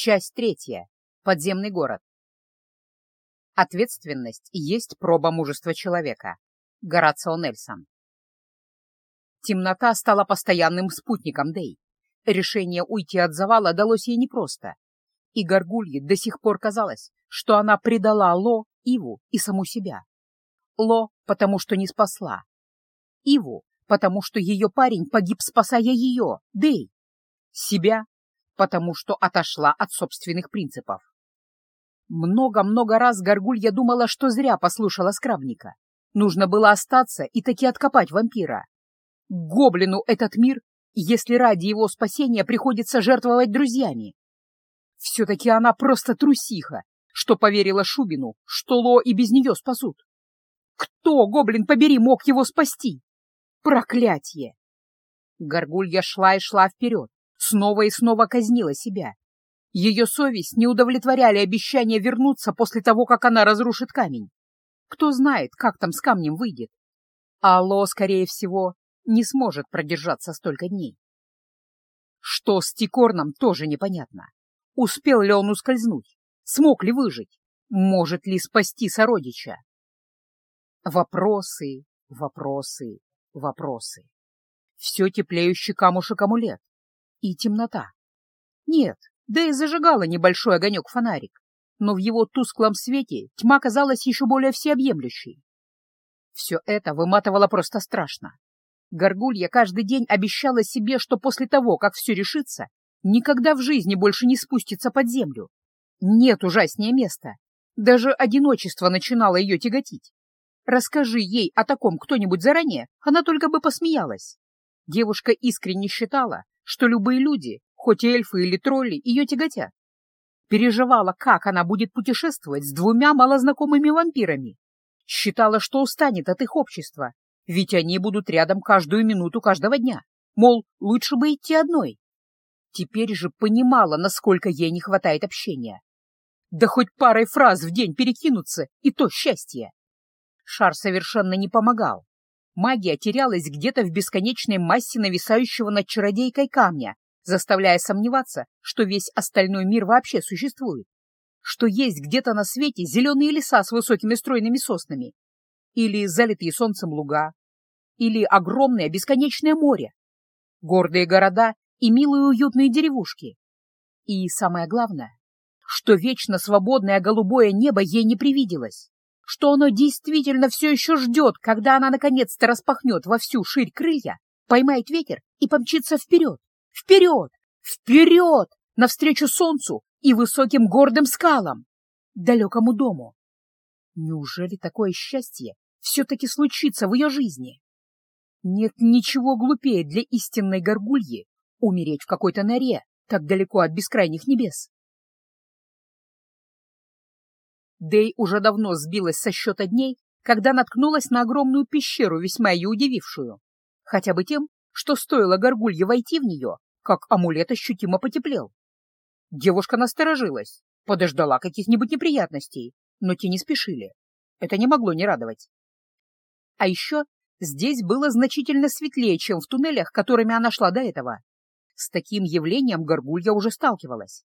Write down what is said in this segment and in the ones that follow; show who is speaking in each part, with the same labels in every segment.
Speaker 1: Часть третья. Подземный город. Ответственность есть проба мужества человека. Горацио Нельсон. Темнота стала постоянным спутником Дэй. Решение уйти от завала далось ей непросто. И Горгулье до сих пор казалось, что она предала Ло, Иву и саму себя. Ло, потому что не спасла. Иву, потому что ее парень погиб, спасая ее, Дэй. Себя, потому что отошла от собственных принципов. Много-много раз Горгулья думала, что зря послушала скравника. Нужно было остаться и таки откопать вампира. Гоблину этот мир, если ради его спасения приходится жертвовать друзьями. Все-таки она просто трусиха, что поверила Шубину, что Ло и без нее спасут. Кто, гоблин побери, мог его спасти? Проклятие! Горгулья шла и шла вперед, снова и снова казнила себя. Ее совесть не удовлетворяли обещания вернуться после того, как она разрушит камень. Кто знает, как там с камнем выйдет. А Ло, скорее всего, не сможет продержаться столько дней. Что с Тикорном, тоже непонятно. Успел ли он ускользнуть? Смог ли выжить? Может ли спасти сородича? Вопросы, вопросы, вопросы. Все теплеющий камушек амулет. И темнота. Нет, да и зажигала небольшой огонек-фонарик, но в его тусклом свете тьма казалась еще более всеобъемлющей. Все это выматывало просто страшно. Горгулья каждый день обещала себе, что после того, как все решится, никогда в жизни больше не спустится под землю. Нет ужаснее места. Даже одиночество начинало ее тяготить. Расскажи ей о таком кто-нибудь заранее, она только бы посмеялась. Девушка искренне считала, что любые люди, хоть эльфы или тролли, ее тяготят. Переживала, как она будет путешествовать с двумя малознакомыми вампирами. Считала, что устанет от их общества, ведь они будут рядом каждую минуту каждого дня. Мол, лучше бы идти одной. Теперь же понимала, насколько ей не хватает общения. Да хоть парой фраз в день перекинуться, и то счастье. Шар совершенно не помогал. Магия терялась где-то в бесконечной массе нависающего над чародейкой камня, заставляя сомневаться, что весь остальной мир вообще существует, что есть где-то на свете зеленые леса с высокими стройными соснами, или залитые солнцем луга, или огромное бесконечное море, гордые города и милые уютные деревушки. И самое главное, что вечно свободное голубое небо ей не привиделось, что оно действительно все еще ждет, когда она наконец-то распахнет во всю ширь крылья, поймает ветер и помчится вперед. Вперед! Вперед! Навстречу солнцу и высоким гордым скалам! Далекому дому! Неужели такое счастье все-таки случится в ее жизни? Нет ничего глупее для истинной горгульи умереть в какой-то норе, так далеко от бескрайних небес. Дэй уже давно сбилась со счета дней, когда наткнулась на огромную пещеру, весьма ее удивившую. Хотя бы тем, что стоило горгулье войти в нее, как амулет ощутимо потеплел. Девушка насторожилась, подождала каких-нибудь неприятностей, но те не спешили. Это не могло не радовать. А еще здесь было значительно светлее, чем в туннелях, которыми она шла до этого. С таким явлением горгулья уже сталкивалась.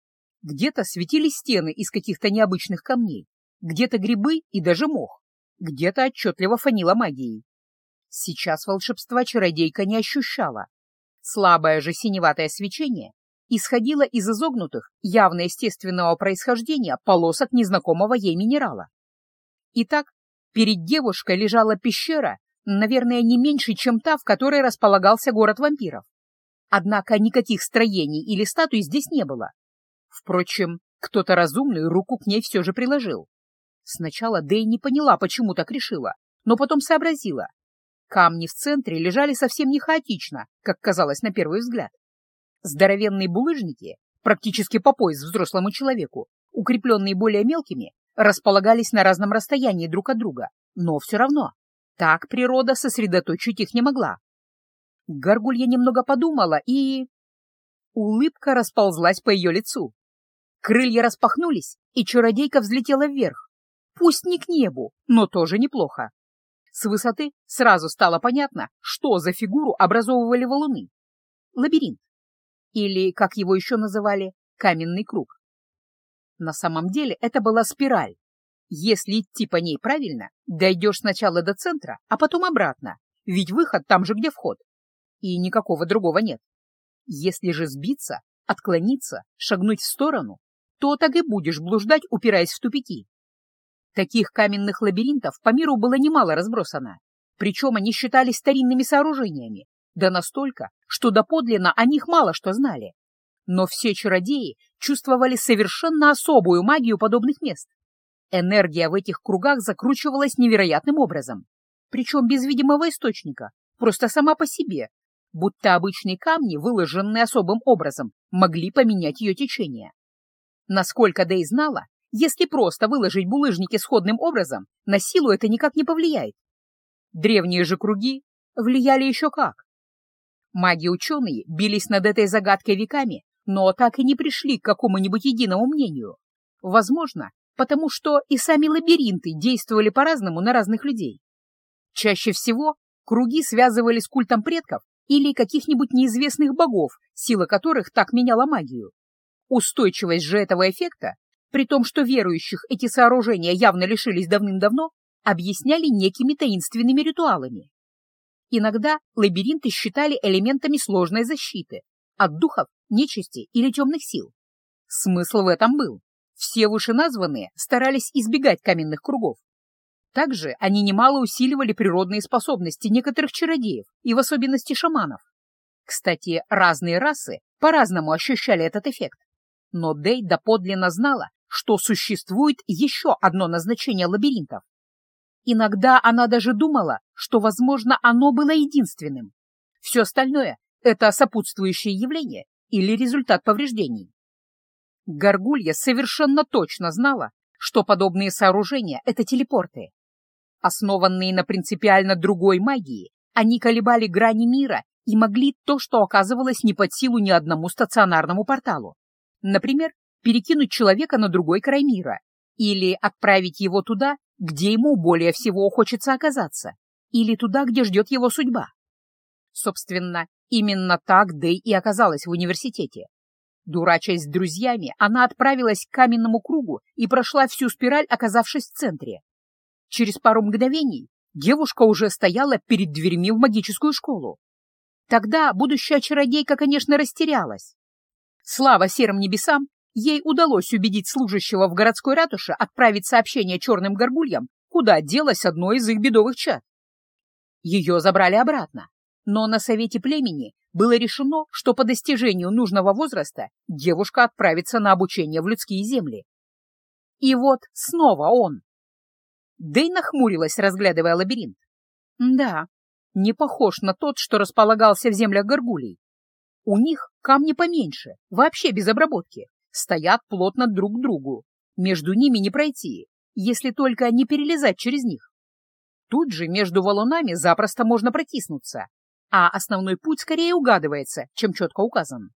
Speaker 1: Где-то светились стены из каких-то необычных камней, где-то грибы и даже мох, где-то отчетливо фанила магией. Сейчас волшебства чародейка не ощущала, Слабое же синеватое свечение исходило из изогнутых, явно естественного происхождения, полосок незнакомого ей минерала. Итак, перед девушкой лежала пещера, наверное, не меньше, чем та, в которой располагался город вампиров. Однако никаких строений или статуй здесь не было. Впрочем, кто-то разумный руку к ней все же приложил. Сначала Дэй не поняла, почему так решила, но потом сообразила. Камни в центре лежали совсем не хаотично, как казалось на первый взгляд. Здоровенные булыжники, практически по пояс взрослому человеку, укрепленные более мелкими, располагались на разном расстоянии друг от друга, но все равно так природа сосредоточить их не могла. Горгулья немного подумала и... Улыбка расползлась по ее лицу. Крылья распахнулись, и чародейка взлетела вверх. Пусть не к небу, но тоже неплохо. С высоты сразу стало понятно, что за фигуру образовывали валуны. Лабиринт. Или, как его еще называли, каменный круг. На самом деле это была спираль. Если идти по ней правильно, дойдешь сначала до центра, а потом обратно, ведь выход там же, где вход. И никакого другого нет. Если же сбиться, отклониться, шагнуть в сторону, то так и будешь блуждать, упираясь в тупики. Таких каменных лабиринтов по миру было немало разбросано, причем они считались старинными сооружениями, да настолько, что доподлинно о них мало что знали. Но все чародеи чувствовали совершенно особую магию подобных мест. Энергия в этих кругах закручивалась невероятным образом, причем без видимого источника, просто сама по себе, будто обычные камни, выложенные особым образом, могли поменять ее течение. Насколько Дэй знала, если просто выложить булыжники сходным образом, на силу это никак не повлияет. Древние же круги влияли еще как. Маги-ученые бились над этой загадкой веками, но так и не пришли к какому-нибудь единому мнению. Возможно, потому что и сами лабиринты действовали по-разному на разных людей. Чаще всего круги связывали с культом предков или каких-нибудь неизвестных богов, сила которых так меняла магию. Устойчивость же этого эффекта, при том, что верующих эти сооружения явно лишились давным-давно, объясняли некими таинственными ритуалами. Иногда лабиринты считали элементами сложной защиты от духов, нечисти или темных сил. Смысл в этом был. Все вышеназванные старались избегать каменных кругов. Также они немало усиливали природные способности некоторых чародеев и в особенности шаманов. Кстати, разные расы по-разному ощущали этот эффект. Но Дэй доподлинно знала, что существует еще одно назначение лабиринтов. Иногда она даже думала, что, возможно, оно было единственным. Все остальное — это сопутствующее явление или результат повреждений. Горгулья совершенно точно знала, что подобные сооружения — это телепорты. Основанные на принципиально другой магии, они колебали грани мира и могли то, что оказывалось не под силу ни одному стационарному порталу. Например, перекинуть человека на другой край мира или отправить его туда, где ему более всего хочется оказаться, или туда, где ждет его судьба. Собственно, именно так Дэй и оказалась в университете. Дурачась с друзьями, она отправилась к каменному кругу и прошла всю спираль, оказавшись в центре. Через пару мгновений девушка уже стояла перед дверьми в магическую школу. Тогда будущая чародейка, конечно, растерялась. Слава серым небесам, ей удалось убедить служащего в городской ратуше отправить сообщение черным горгульям, куда делось одно из их бедовых чад. Ее забрали обратно, но на совете племени было решено, что по достижению нужного возраста девушка отправится на обучение в людские земли. И вот снова он. Дэй нахмурилась, разглядывая лабиринт. Да, не похож на тот, что располагался в землях горгулей. У них камни поменьше, вообще без обработки, стоят плотно друг к другу. Между ними не пройти, если только не перелезать через них. Тут же между валунами запросто можно протиснуться, а основной путь скорее угадывается, чем четко указан.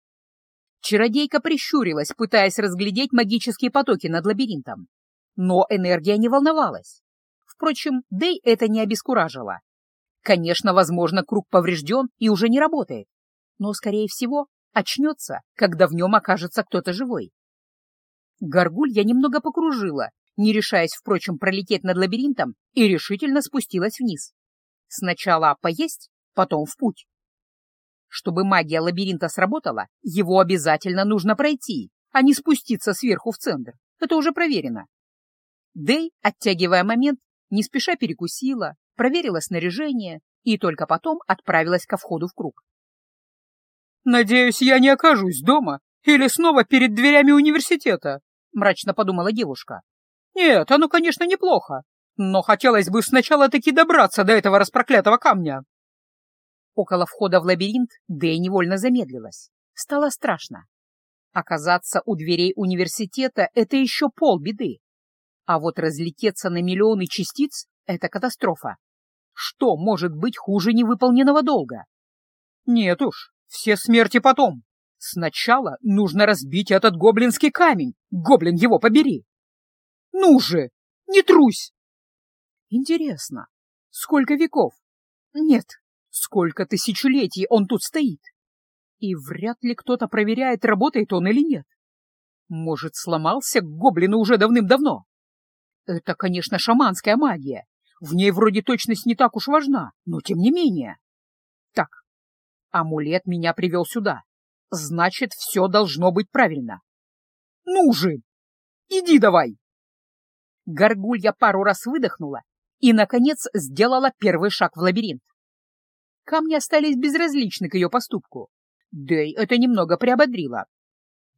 Speaker 1: Чародейка прищурилась, пытаясь разглядеть магические потоки над лабиринтом. Но энергия не волновалась. Впрочем, Дэй это не обескуражило. Конечно, возможно, круг поврежден и уже не работает, но, скорее всего, очнется, когда в нем окажется кто-то живой. Горгуль я немного покружила, не решаясь, впрочем, пролететь над лабиринтом, и решительно спустилась вниз. Сначала поесть, потом в путь. Чтобы магия лабиринта сработала, его обязательно нужно пройти, а не спуститься сверху в центр. Это уже проверено. Дэй, оттягивая момент, не спеша перекусила, проверила снаряжение и только потом отправилась ко входу в круг.
Speaker 2: «Надеюсь, я не окажусь дома или снова перед дверями университета», — мрачно подумала девушка. «Нет, оно, конечно, неплохо, но хотелось бы сначала таки добраться до этого распроклятого камня».
Speaker 1: Около входа в лабиринт Дэй невольно замедлилась. Стало страшно. Оказаться у дверей университета — это еще полбеды. А вот разлететься на миллионы частиц — это катастрофа. Что может быть хуже невыполненного долга?
Speaker 2: Нет уж, все смерти потом. Сначала нужно разбить этот гоблинский камень. Гоблин его побери. Ну же, не трусь. Интересно, сколько веков? Нет, сколько тысячелетий он тут стоит? И вряд ли кто-то проверяет, работает он или нет.
Speaker 1: Может, сломался гоблин уже давным-давно? Это, конечно, шаманская магия. В ней вроде точность не так уж важна, но тем не менее. Амулет меня привел сюда. Значит, все должно быть правильно. Ну же, иди давай! Горгулья пару раз выдохнула и, наконец, сделала первый шаг в лабиринт. Камни остались безразличны к ее поступку. Дэй это немного приободрило.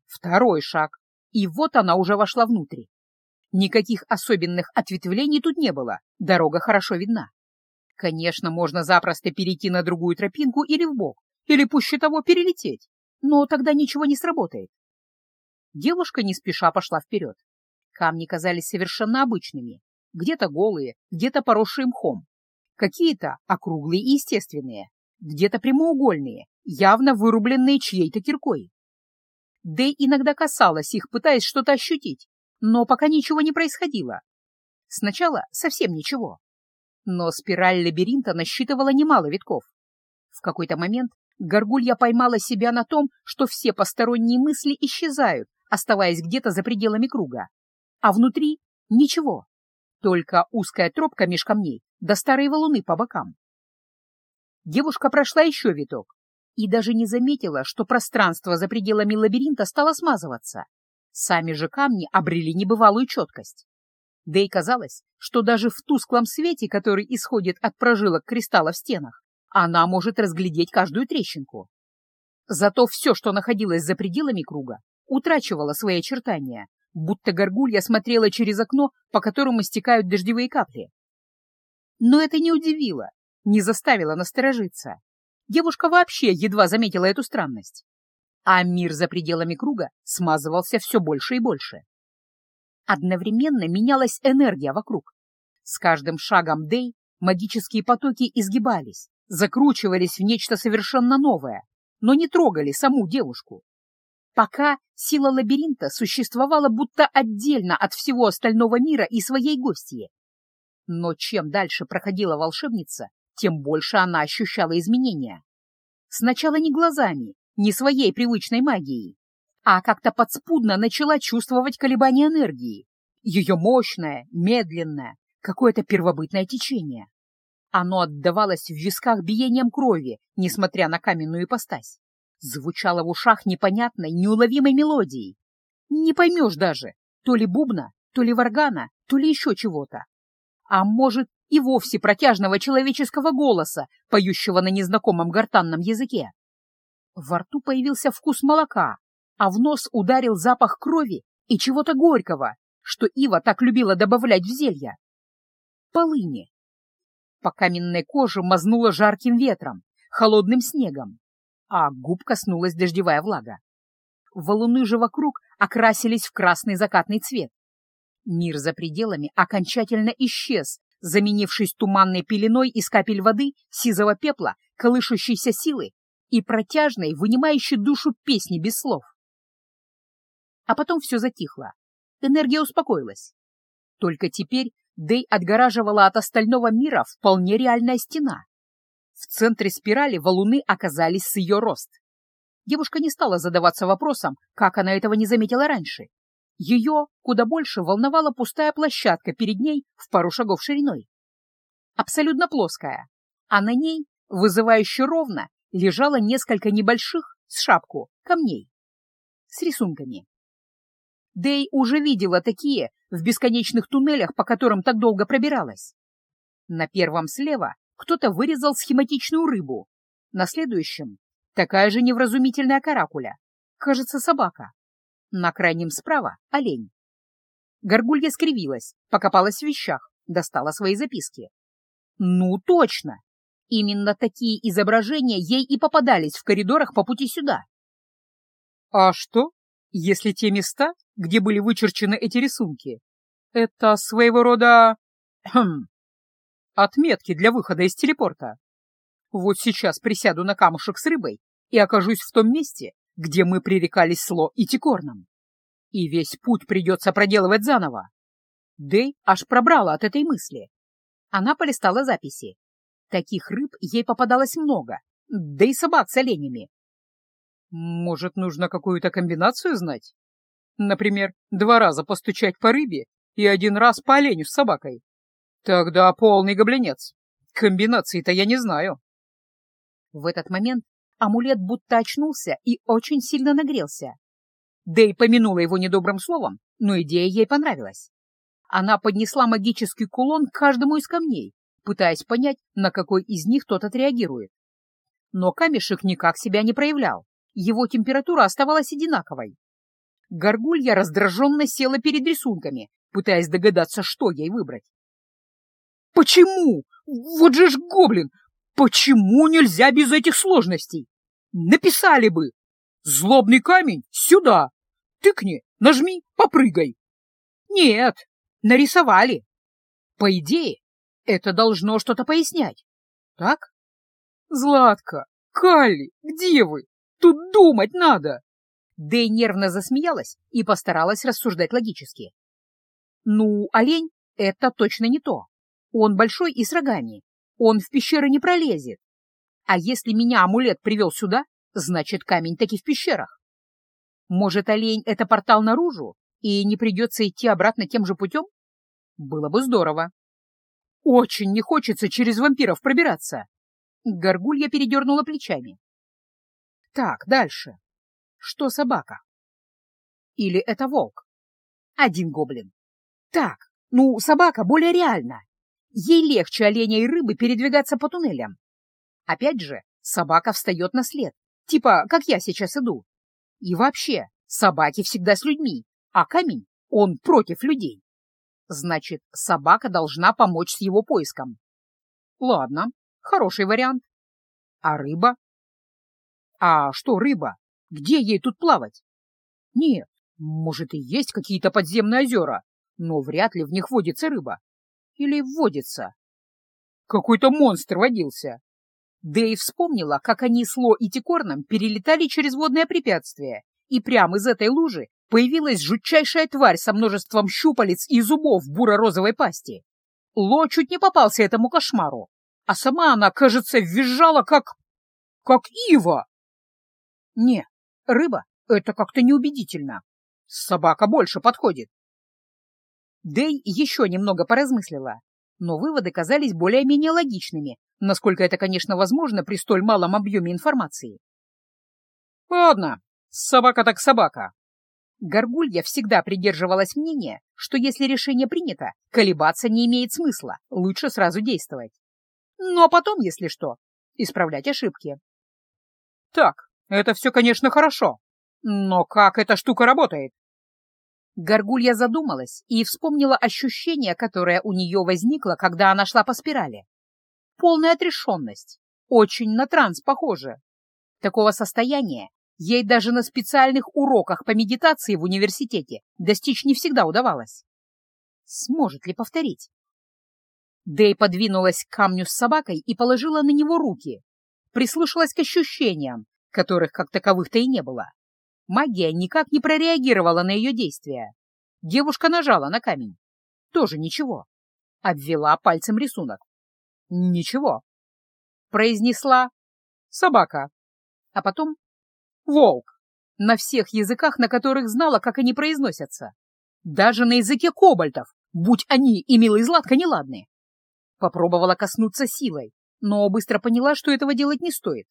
Speaker 1: Второй шаг, и вот она уже вошла внутрь. Никаких особенных ответвлений тут не было, дорога хорошо видна. Конечно, можно запросто перейти на другую тропинку или вбок, или пуще того перелететь, но тогда ничего не сработает. Девушка не спеша пошла вперед. Камни казались совершенно обычными, где-то голые, где-то поросшие мхом. Какие-то округлые и естественные, где-то прямоугольные, явно вырубленные чьей-то киркой. Дэй иногда касалась их, пытаясь что-то ощутить, но пока ничего не происходило. Сначала совсем ничего. Но спираль лабиринта насчитывала немало витков. В какой-то момент Горгулья поймала себя на том, что все посторонние мысли исчезают, оставаясь где-то за пределами круга. А внутри — ничего. Только узкая тропка меж камней да старые валуны по бокам. Девушка прошла еще виток и даже не заметила, что пространство за пределами лабиринта стало смазываться. Сами же камни обрели небывалую четкость. Да и казалось, что даже в тусклом свете, который исходит от прожилок кристалла в стенах, она может разглядеть каждую трещинку. Зато все, что находилось за пределами круга, утрачивало свои очертания, будто горгулья смотрела через окно, по которому стекают дождевые капли. Но это не удивило, не заставило насторожиться. Девушка вообще едва заметила эту странность. А мир за пределами круга смазывался все больше и больше. Одновременно менялась энергия вокруг. С каждым шагом Дэй магические потоки изгибались, закручивались в нечто совершенно новое, но не трогали саму девушку. Пока сила лабиринта существовала будто отдельно от всего остального мира и своей гостьи. Но чем дальше проходила волшебница, тем больше она ощущала изменения. Сначала не глазами, не своей привычной магией, а как-то подспудно начала чувствовать колебания энергии. Ее мощное, медленное, какое-то первобытное течение. Оно отдавалось в висках биением крови, несмотря на каменную ипостась. Звучало в ушах непонятной, неуловимой мелодией. Не поймешь даже, то ли бубна, то ли варгана, то ли еще чего-то. А может, и вовсе протяжного человеческого голоса, поющего на незнакомом гортанном языке. Во рту появился вкус молока, а в нос ударил запах крови и чего-то горького, что Ива так любила добавлять в зелья. Полыни. По каменной коже мазнуло жарким ветром, холодным снегом, а губ коснулась дождевая влага. Валуны же вокруг окрасились в красный закатный цвет. Мир за пределами окончательно исчез, заменившись туманной пеленой из капель воды, сизого пепла, колышущейся силы и протяжной, вынимающей душу песни без слов. А потом все затихло. Энергия успокоилась. Только теперь Дэй отгораживала от остального мира вполне реальная стена. В центре спирали валуны оказались с ее рост. Девушка не стала задаваться вопросом, как она этого не заметила раньше. Ее куда больше волновала пустая площадка перед ней в пару шагов шириной. Абсолютно плоская, а на ней, вызывающе ровно, лежало несколько небольших, с шапку, камней. С рисунками. Дэй уже видела такие в бесконечных туннелях, по которым так долго пробиралась. На первом слева кто-то вырезал схематичную рыбу, на следующем — такая же невразумительная каракуля, кажется, собака. На крайнем справа — олень. Горгулья скривилась, покопалась в вещах, достала свои записки. Ну, точно! Именно такие изображения ей и попадались в коридорах по пути сюда.
Speaker 2: А что, если те места, где были вычерчены эти рисунки, это своего рода... Хм, отметки для выхода из телепорта? Вот сейчас присяду на камушек с рыбой и окажусь в том месте, где мы пререкались с Ло и Тикорном. И весь путь придется проделывать заново. Дэй аж пробрала от этой мысли. Она полистала записи. Таких рыб ей попадалось много, да и собак с оленями. Может, нужно какую-то комбинацию знать? Например, два раза постучать по рыбе и один раз по оленю с собакой. Тогда полный гоблинец. Комбинации-то я не знаю.
Speaker 1: В этот момент амулет будто очнулся и очень сильно нагрелся. Дэй помянула его недобрым словом, но идея ей понравилась. Она поднесла магический кулон к каждому из камней, пытаясь понять, на какой из них тот отреагирует. Но камешек никак себя не проявлял, его температура оставалась одинаковой. Горгулья раздраженно села перед рисунками, пытаясь догадаться, что ей выбрать.
Speaker 2: «Почему? Вот же ж гоблин! Почему нельзя без этих сложностей? Написали бы! Злобный камень сюда! Тыкни, нажми, попрыгай!» Нет, нарисовали. По идее, это должно что-то пояснять. Так? Златка, Калли, где вы? Тут думать надо.
Speaker 1: Дэй нервно засмеялась и постаралась рассуждать логически. Ну, олень — это точно не то. Он большой и с рогами. Он в пещеры не пролезет. А если меня амулет привел сюда, значит, камень таки в пещерах. Может, олень — это портал наружу, и не придется идти обратно тем же путем? Было бы здорово. Очень не хочется через вампиров пробираться. Горгулья передернула плечами. Так, дальше. Что собака? Или это волк? Один гоблин. Так, ну, собака более реальна. Ей легче оленя и рыбы передвигаться по туннелям. Опять же, собака встает на след, типа, как я сейчас иду. И вообще, собаки всегда с людьми, а камень, он против людей. Значит, собака должна помочь с его поиском. Ладно, хороший вариант. А рыба? А что рыба? Где ей тут плавать? Нет, может и есть какие-то подземные озера, но вряд ли в них водится рыба. Или вводится? Какой-то монстр водился. Дэй вспомнила, как они с Ло и Тикорном перелетали через водное препятствие, и прямо из этой лужи появилась жутчайшая тварь со множеством щупалец и зубов буро-розовой пасти. Ло чуть не попался этому кошмару, а сама она, кажется, визжала, как... как ива. Не, рыба — это как-то неубедительно. Собака больше подходит. Дэй еще немного поразмыслила, но выводы казались более-менее логичными, насколько это, конечно, возможно при столь малом объеме информации. Ладно, собака так собака. Горгулья всегда придерживалась мнения, что если решение принято, колебаться не имеет смысла, лучше сразу действовать. Ну а потом, если что, исправлять ошибки. Так, это все, конечно, хорошо, но как эта штука работает? Горгулья задумалась и вспомнила ощущение, которое у нее возникло, когда она шла по спирали. Полная отрешенность. Очень на транс похоже. Такого состояния ей даже на специальных уроках по медитации в университете достичь не всегда удавалось. Сможет ли повторить? Дэй подвинулась к камню с собакой и положила на него руки. Прислушалась к ощущениям, которых как таковых-то и не было. Магия никак не прореагировала на ее действия. Девушка нажала на камень. Тоже ничего. Обвела пальцем рисунок. Ничего. Произнесла «собака», а потом «волк» на всех языках, на которых знала, как они произносятся. Даже на языке кобальтов, будь они и милый Златка неладны. Попробовала коснуться силой, но быстро поняла, что этого делать не стоит.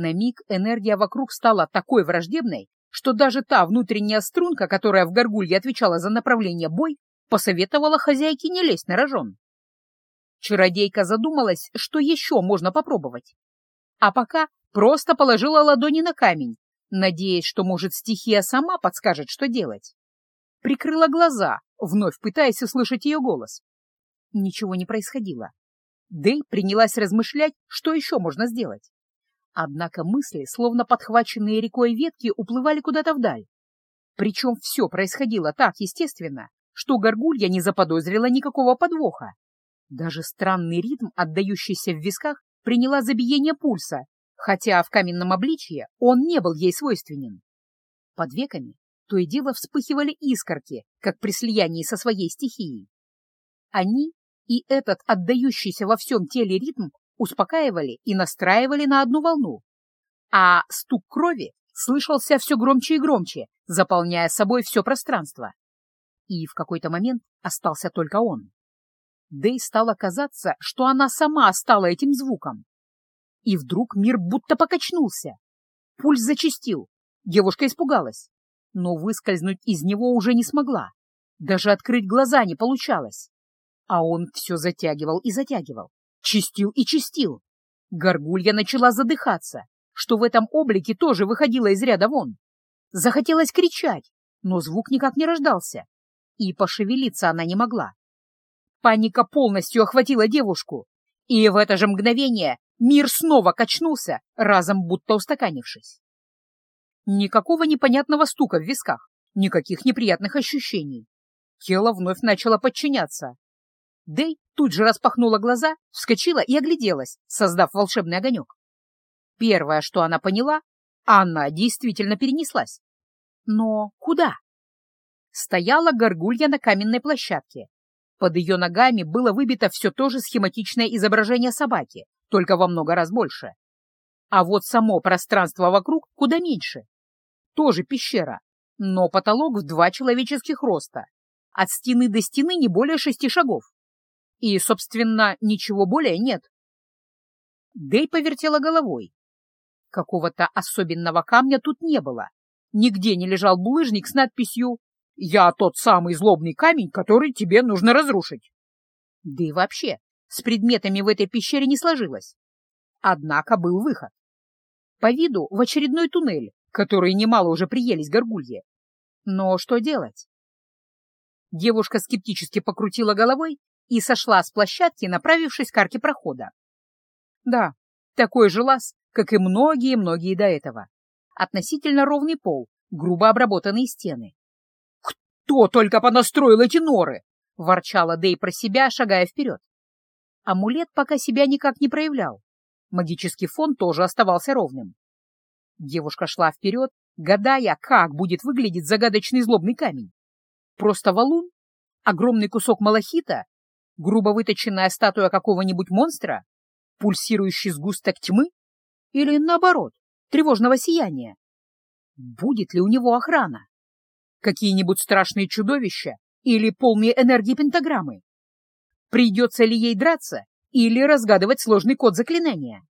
Speaker 1: На миг энергия вокруг стала такой враждебной, что даже та внутренняя струнка, которая в горгулье отвечала за направление бой, посоветовала хозяйке не лезть на рожон. Чародейка задумалась, что еще можно попробовать. А пока просто положила ладони на камень, надеясь, что, может, стихия сама подскажет, что делать. Прикрыла глаза, вновь пытаясь услышать ее голос. Ничего не происходило. Дэй принялась размышлять, что еще можно сделать. Однако мысли, словно подхваченные рекой ветки, уплывали куда-то вдаль. Причем все происходило так естественно, что горгулья не заподозрила никакого подвоха. Даже странный ритм, отдающийся в висках, приняла за биение пульса, хотя в каменном обличье он не был ей свойственен. Под веками то и дело вспыхивали искорки, как при слиянии со своей стихией. Они и этот отдающийся во всем теле ритм успокаивали и настраивали на одну волну, а стук крови слышался все громче и громче, заполняя собой все пространство. И в какой-то момент остался только он. Дэй стало казаться, что она сама стала этим звуком. И вдруг мир будто покачнулся. Пульс зачастил. Девушка испугалась, но выскользнуть из него уже не смогла. Даже открыть глаза не получалось. А он все затягивал и затягивал, чистил и чистил. Горгулья начала задыхаться, что в этом облике тоже выходило из ряда вон. Захотелось кричать, но звук никак не рождался, и пошевелиться она не могла. Паника полностью охватила девушку, и в это же мгновение мир снова качнулся, разом будто устаканившись. Никакого непонятного стука в висках, никаких неприятных ощущений. Тело вновь начало подчиняться. Дэй тут же распахнула глаза, вскочила и огляделась, создав волшебный огонек. Первое, что она поняла, она действительно перенеслась. Но куда? Стояла горгулья на каменной площадке. Под ее ногами было выбито все то же схематичное изображение собаки, только во много раз больше. А вот само пространство вокруг куда меньше. Тоже пещера, но потолок в два человеческих роста. От стены до стены не более шести шагов. И, собственно, ничего более нет. Дэй повертела головой. Какого-то особенного камня тут не было. Нигде не лежал булыжник с надписью «Я тот самый злобный камень, который тебе нужно разрушить». Да и вообще, с предметами в этой пещере не сложилось. Однако был выход. По виду в очередной туннель, который немало уже приелись горгулье. Но что делать? Девушка скептически покрутила головой и сошла с площадки, направившись к арке прохода. Да, такой же лаз, как и многие-многие до этого. Относительно ровный пол, грубо обработанные стены. «Кто только понастроил эти норы?» — ворчала Дэй про себя, шагая вперед. Амулет пока себя никак не проявлял. Магический фон тоже оставался ровным. Девушка шла вперед, гадая, как будет выглядеть загадочный злобный камень. Просто валун? Огромный кусок малахита? Грубо выточенная статуя какого-нибудь монстра? Пульсирующий сгусток тьмы? Или, наоборот, тревожного сияния? Будет ли у него охрана? Какие-нибудь страшные чудовища или полные энергии пентаграммы? Придется ли ей драться или разгадывать сложный код заклинания?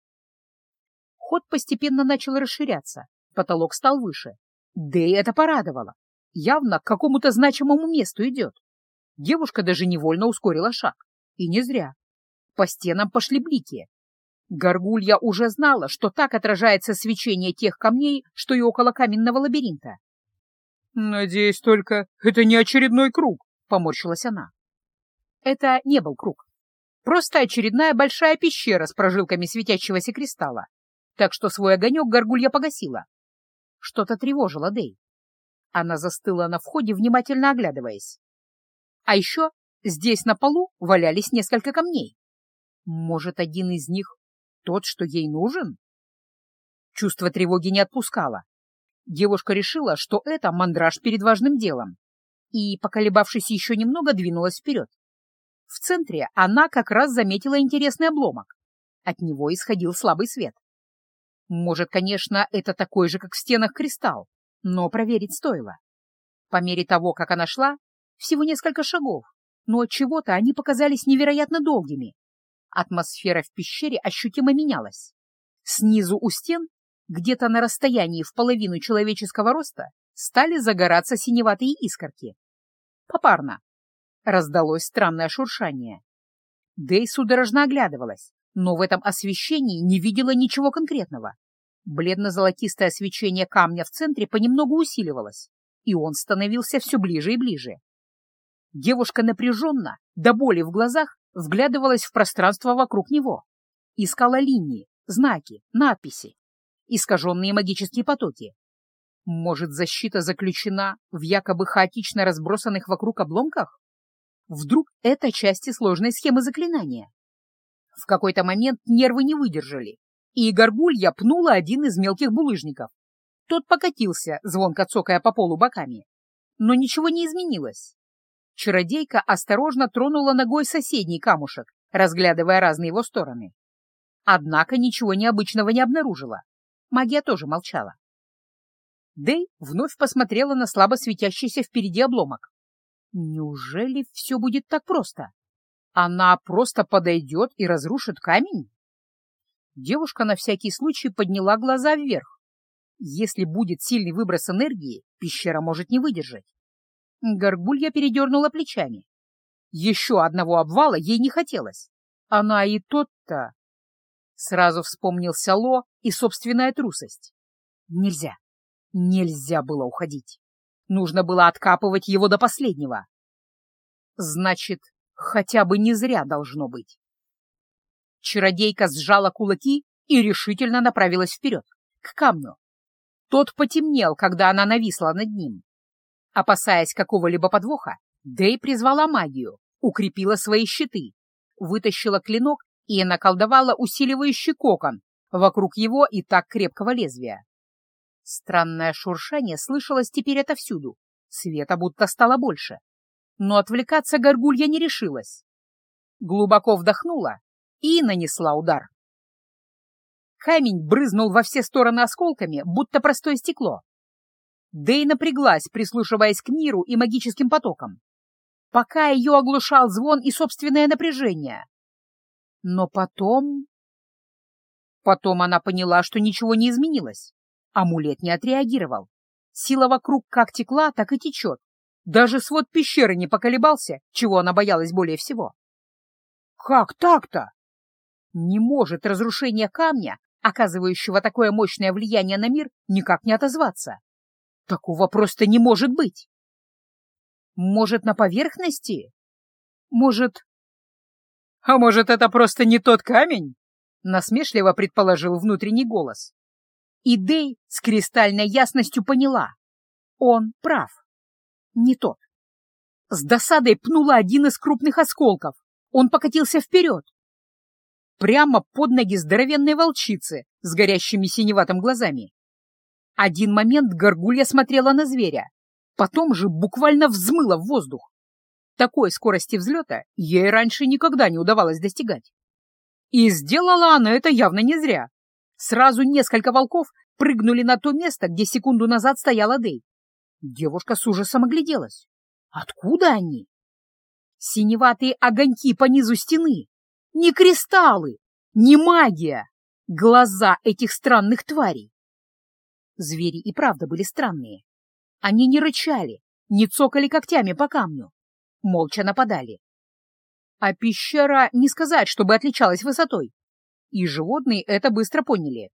Speaker 1: Ход постепенно начал расширяться, потолок стал выше. Да и это порадовало. Явно к какому-то значимому месту идет. Девушка даже невольно ускорила шаг. И не зря. По стенам пошли блики. Горгулья уже знала, что так отражается свечение тех камней, что и около каменного лабиринта. «Надеюсь только, это не очередной круг», — поморщилась она. Это не был круг. Просто очередная большая пещера с прожилками светящегося кристалла. Так что свой огонек горгулья погасила. Что-то тревожило Дэй. Она застыла на входе, внимательно оглядываясь. А еще здесь на полу валялись несколько камней. Может, один из них тот, что ей нужен? Чувство тревоги не отпускало. Девушка решила, что это мандраж перед важным делом, и, поколебавшись еще немного, двинулась вперед. В центре она как раз заметила интересный обломок. От него исходил слабый свет. Может, конечно, это такой же, как в стенах кристалл, но проверить стоило. По мере того, как она шла, всего несколько шагов, но от чего-то они показались невероятно долгими. Атмосфера в пещере ощутимо менялась. Снизу у стен, где-то на расстоянии в половину человеческого роста, стали загораться синеватые искорки. Попарно. Раздалось странное шуршание. Дэй судорожно оглядывалась, но в этом освещении не видела ничего конкретного. Бледно-золотистое свечение камня в центре понемногу усиливалось, и он становился все ближе и ближе. Девушка напряженно, до боли в глазах, вглядывалась в пространство вокруг него. Искала линии, знаки, надписи, искаженные магические потоки. Может, защита заключена в якобы хаотично разбросанных вокруг обломках? Вдруг это части сложной схемы заклинания? В какой-то момент нервы не выдержали, и горгулья пнула один из мелких булыжников. Тот покатился, звонко цокая по полу боками. Но ничего не изменилось. Чародейка осторожно тронула ногой соседний камушек, разглядывая разные его стороны. Однако ничего необычного не обнаружила. Магия тоже молчала. Дэй вновь посмотрела на слабо светящийся впереди обломок. Неужели все будет так просто? Она просто подойдет и разрушит камень? Девушка на всякий случай подняла глаза вверх. Если будет сильный выброс энергии, пещера может не выдержать. Горгулья передернула плечами. Еще одного обвала ей не хотелось. Она и тот-то... Сразу вспомнился Ло и собственная трусость. Нельзя. Нельзя было уходить. Нужно было откапывать его до последнего. Значит, хотя бы не зря должно быть. Чародейка сжала кулаки и решительно направилась вперед, к камню. Тот потемнел, когда она нависла над ним. Опасаясь какого-либо подвоха, Дэй призвала магию, укрепила свои щиты, вытащила клинок и наколдовала усиливающий кокон вокруг его и так крепкого лезвия. Странное шуршание слышалось теперь отовсюду, света будто стало больше. Но отвлекаться горгулья не решилась. Глубоко вдохнула и нанесла удар. Камень брызнул во все стороны осколками, будто простое стекло. Дэй напряглась, прислушиваясь к миру и магическим потокам, пока ее оглушал звон и собственное напряжение. Но потом... Потом она поняла, что ничего не изменилось. Амулет не отреагировал. Сила вокруг как текла, так и течет. Даже свод пещеры не поколебался, чего она боялась более всего. Как так-то? Не может разрушение камня, оказывающего такое мощное влияние на мир, никак не отозваться. Такого просто не может быть. Может, на поверхности? Может... А может, это просто не тот камень? Насмешливо предположил внутренний голос. И Дэй с кристальной ясностью поняла. Он прав. Не тот. С досадой пнула один из крупных осколков. Он покатился вперед. Прямо под ноги здоровенной волчицы с горящими синеватым глазами. Один момент горгулья смотрела на зверя, потом же буквально взмыла в воздух. Такой скорости взлета ей раньше никогда не удавалось достигать. И сделала она это явно не зря. Сразу несколько волков прыгнули на то место, где секунду назад стояла Дэй. Девушка с ужасом огляделась. Откуда они? Синеватые огоньки по низу стены. Не кристаллы, не магия. Глаза этих странных тварей. Звери и правда были странные. Они не рычали, не цокали когтями по камню, молча нападали. А пещера, не сказать, чтобы отличалась высотой. И животные это быстро поняли.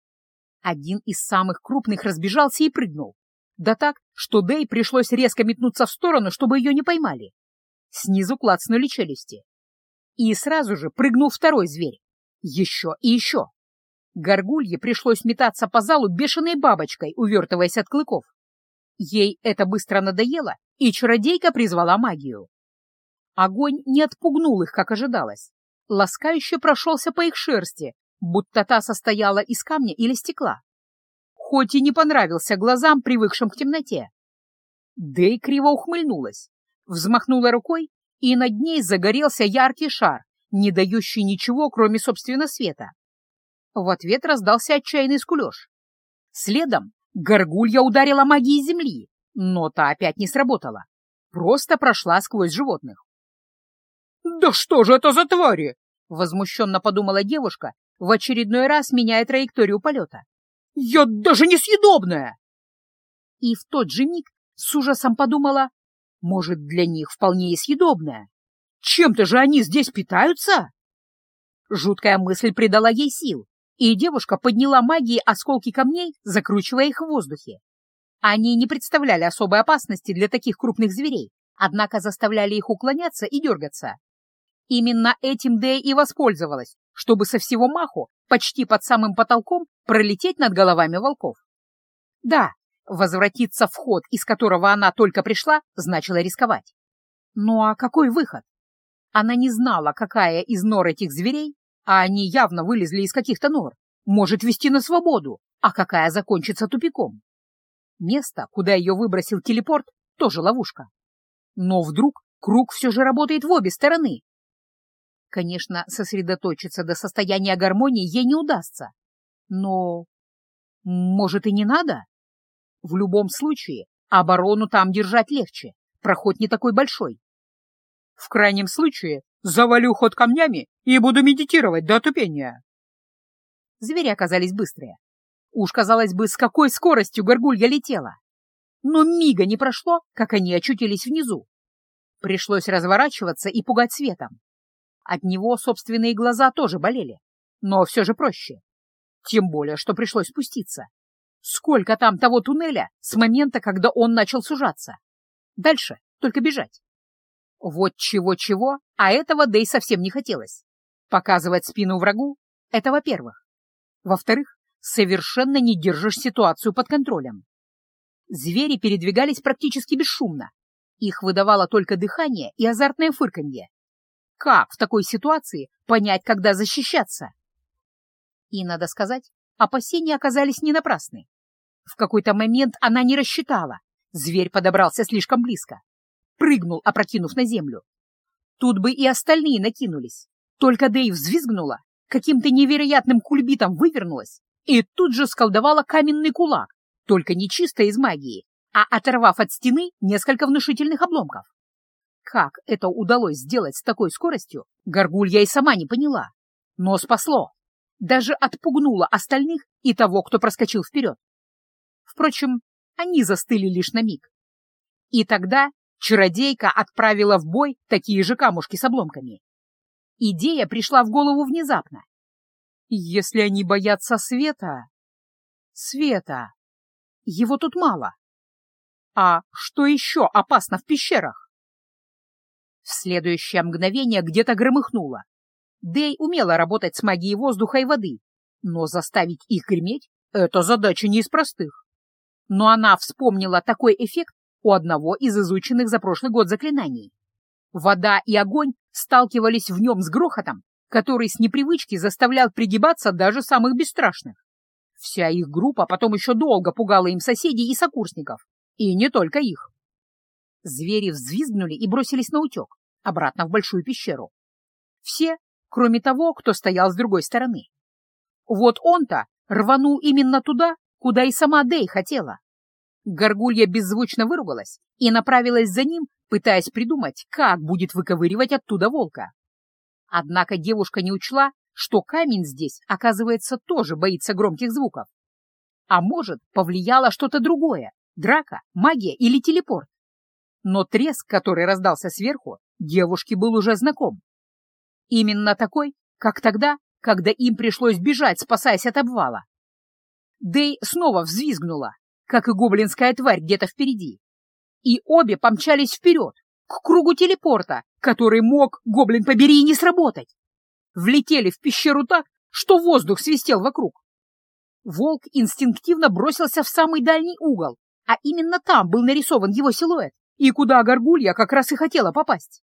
Speaker 1: Один из самых крупных разбежался и прыгнул. Да так, что Дэй пришлось резко метнуться в сторону, чтобы ее не поймали. Снизу клацнули челюсти. И сразу же прыгнул второй зверь. Еще и еще. Горгулье пришлось метаться по залу бешеной бабочкой, увертываясь от клыков. Ей это быстро надоело, и чародейка призвала магию. Огонь не отпугнул их, как ожидалось. Ласкающе прошелся по их шерсти, будто та состояла из камня или стекла. Хоть и не понравился глазам, привыкшим к темноте. Дэй криво ухмыльнулась, взмахнула рукой, и над ней загорелся яркий шар, не дающий ничего, кроме собственного света. В ответ раздался отчаянный скулеж. Следом горгулья ударила магией земли, но та опять не сработала. Просто прошла сквозь животных. «Да что же это за твари?» — возмущенно подумала девушка, в очередной раз меняя траекторию полета. «Я даже несъедобная!» И в тот же миг с ужасом подумала, может, для них вполне и съедобная. Чем-то же они здесь питаются? Жуткая мысль придала ей сил, и девушка подняла магией осколки камней, закручивая их в воздухе. Они не представляли особой опасности для таких крупных зверей, однако заставляли их уклоняться и дергаться. Именно этим Дэй и воспользовалась, чтобы со всего маху, почти под самым потолком, пролететь над головами волков. Да, возвратиться в ход, из которого она только пришла, значило рисковать. Ну а какой выход? Она не знала, какая из нор этих зверей а они явно вылезли из каких-то нор, может вести на свободу, а какая закончится тупиком. Место, куда ее выбросил телепорт, тоже ловушка. Но вдруг круг все же работает в обе стороны. Конечно, сосредоточиться до состояния гармонии ей не удастся. Но, может, и не надо? В любом случае, оборону там держать легче, проход не такой большой.
Speaker 2: В крайнем случае, завалю ход камнями и буду медитировать до тупения.
Speaker 1: Звери оказались быстрые. Уж, казалось бы, с какой скоростью горгулья летела. Но мига не прошло, как они очутились внизу. Пришлось разворачиваться и пугать светом. От него собственные глаза тоже болели, но все же проще. Тем более, что пришлось спуститься. Сколько там того туннеля с момента, когда он начал сужаться? Дальше только бежать. Вот чего-чего, а этого Дэй совсем не хотелось. Показывать спину врагу — это во-первых. Во-вторых, совершенно не держишь ситуацию под контролем. Звери передвигались практически бесшумно. Их выдавало только дыхание и азартное фырканье. Как в такой ситуации понять, когда защищаться? И, надо сказать, опасения оказались не напрасны. В какой-то момент она не рассчитала. Зверь подобрался слишком близко. Прыгнул, опрокинув на землю. Тут бы и остальные накинулись. Только Дэйв взвизгнула, каким-то невероятным кульбитом вывернулась и тут же сколдовала каменный кулак, только не чисто из магии, а оторвав от стены несколько внушительных обломков. Как это удалось сделать с такой скоростью, Горгулья и сама не поняла. Но спасло. Даже отпугнуло остальных и того, кто проскочил вперед. Впрочем, они застыли лишь на миг. И тогда чародейка отправила в бой такие же камушки с обломками. Идея пришла в голову внезапно. Если они боятся света... Света. Его тут мало. А что еще опасно в пещерах? В следующее мгновение где-то громыхнуло. Дэй умела работать с магией воздуха и воды, но заставить их греметь — это задача не из простых. Но она вспомнила такой эффект у одного из изученных за прошлый год заклинаний. Вода и огонь сталкивались в нем с грохотом, который с непривычки заставлял пригибаться даже самых бесстрашных. Вся их группа потом еще долго пугала им соседей и сокурсников, и не только их. Звери взвизгнули и бросились на утек, обратно в большую пещеру. Все, кроме того, кто стоял с другой стороны. Вот он-то рванул именно туда, куда и сама Дэй хотела. Горгулья беззвучно выругалась и направилась за ним, пытаясь придумать, как будет выковыривать оттуда волка. Однако девушка не учла, что камень здесь, оказывается, тоже боится громких звуков. А может, повлияло что-то другое — драка, магия или телепорт. Но треск, который раздался сверху, девушке был уже знаком. Именно такой, как тогда, когда им пришлось бежать, спасаясь от обвала. Дэй снова взвизгнула, как и гоблинская тварь где-то впереди. И обе помчались вперед, к кругу телепорта, который мог, гоблин побери, не сработать. Влетели в пещеру так, что воздух свистел вокруг. Волк инстинктивно бросился в самый дальний угол, а именно там был нарисован его силуэт, и куда горгулья как раз и хотела попасть.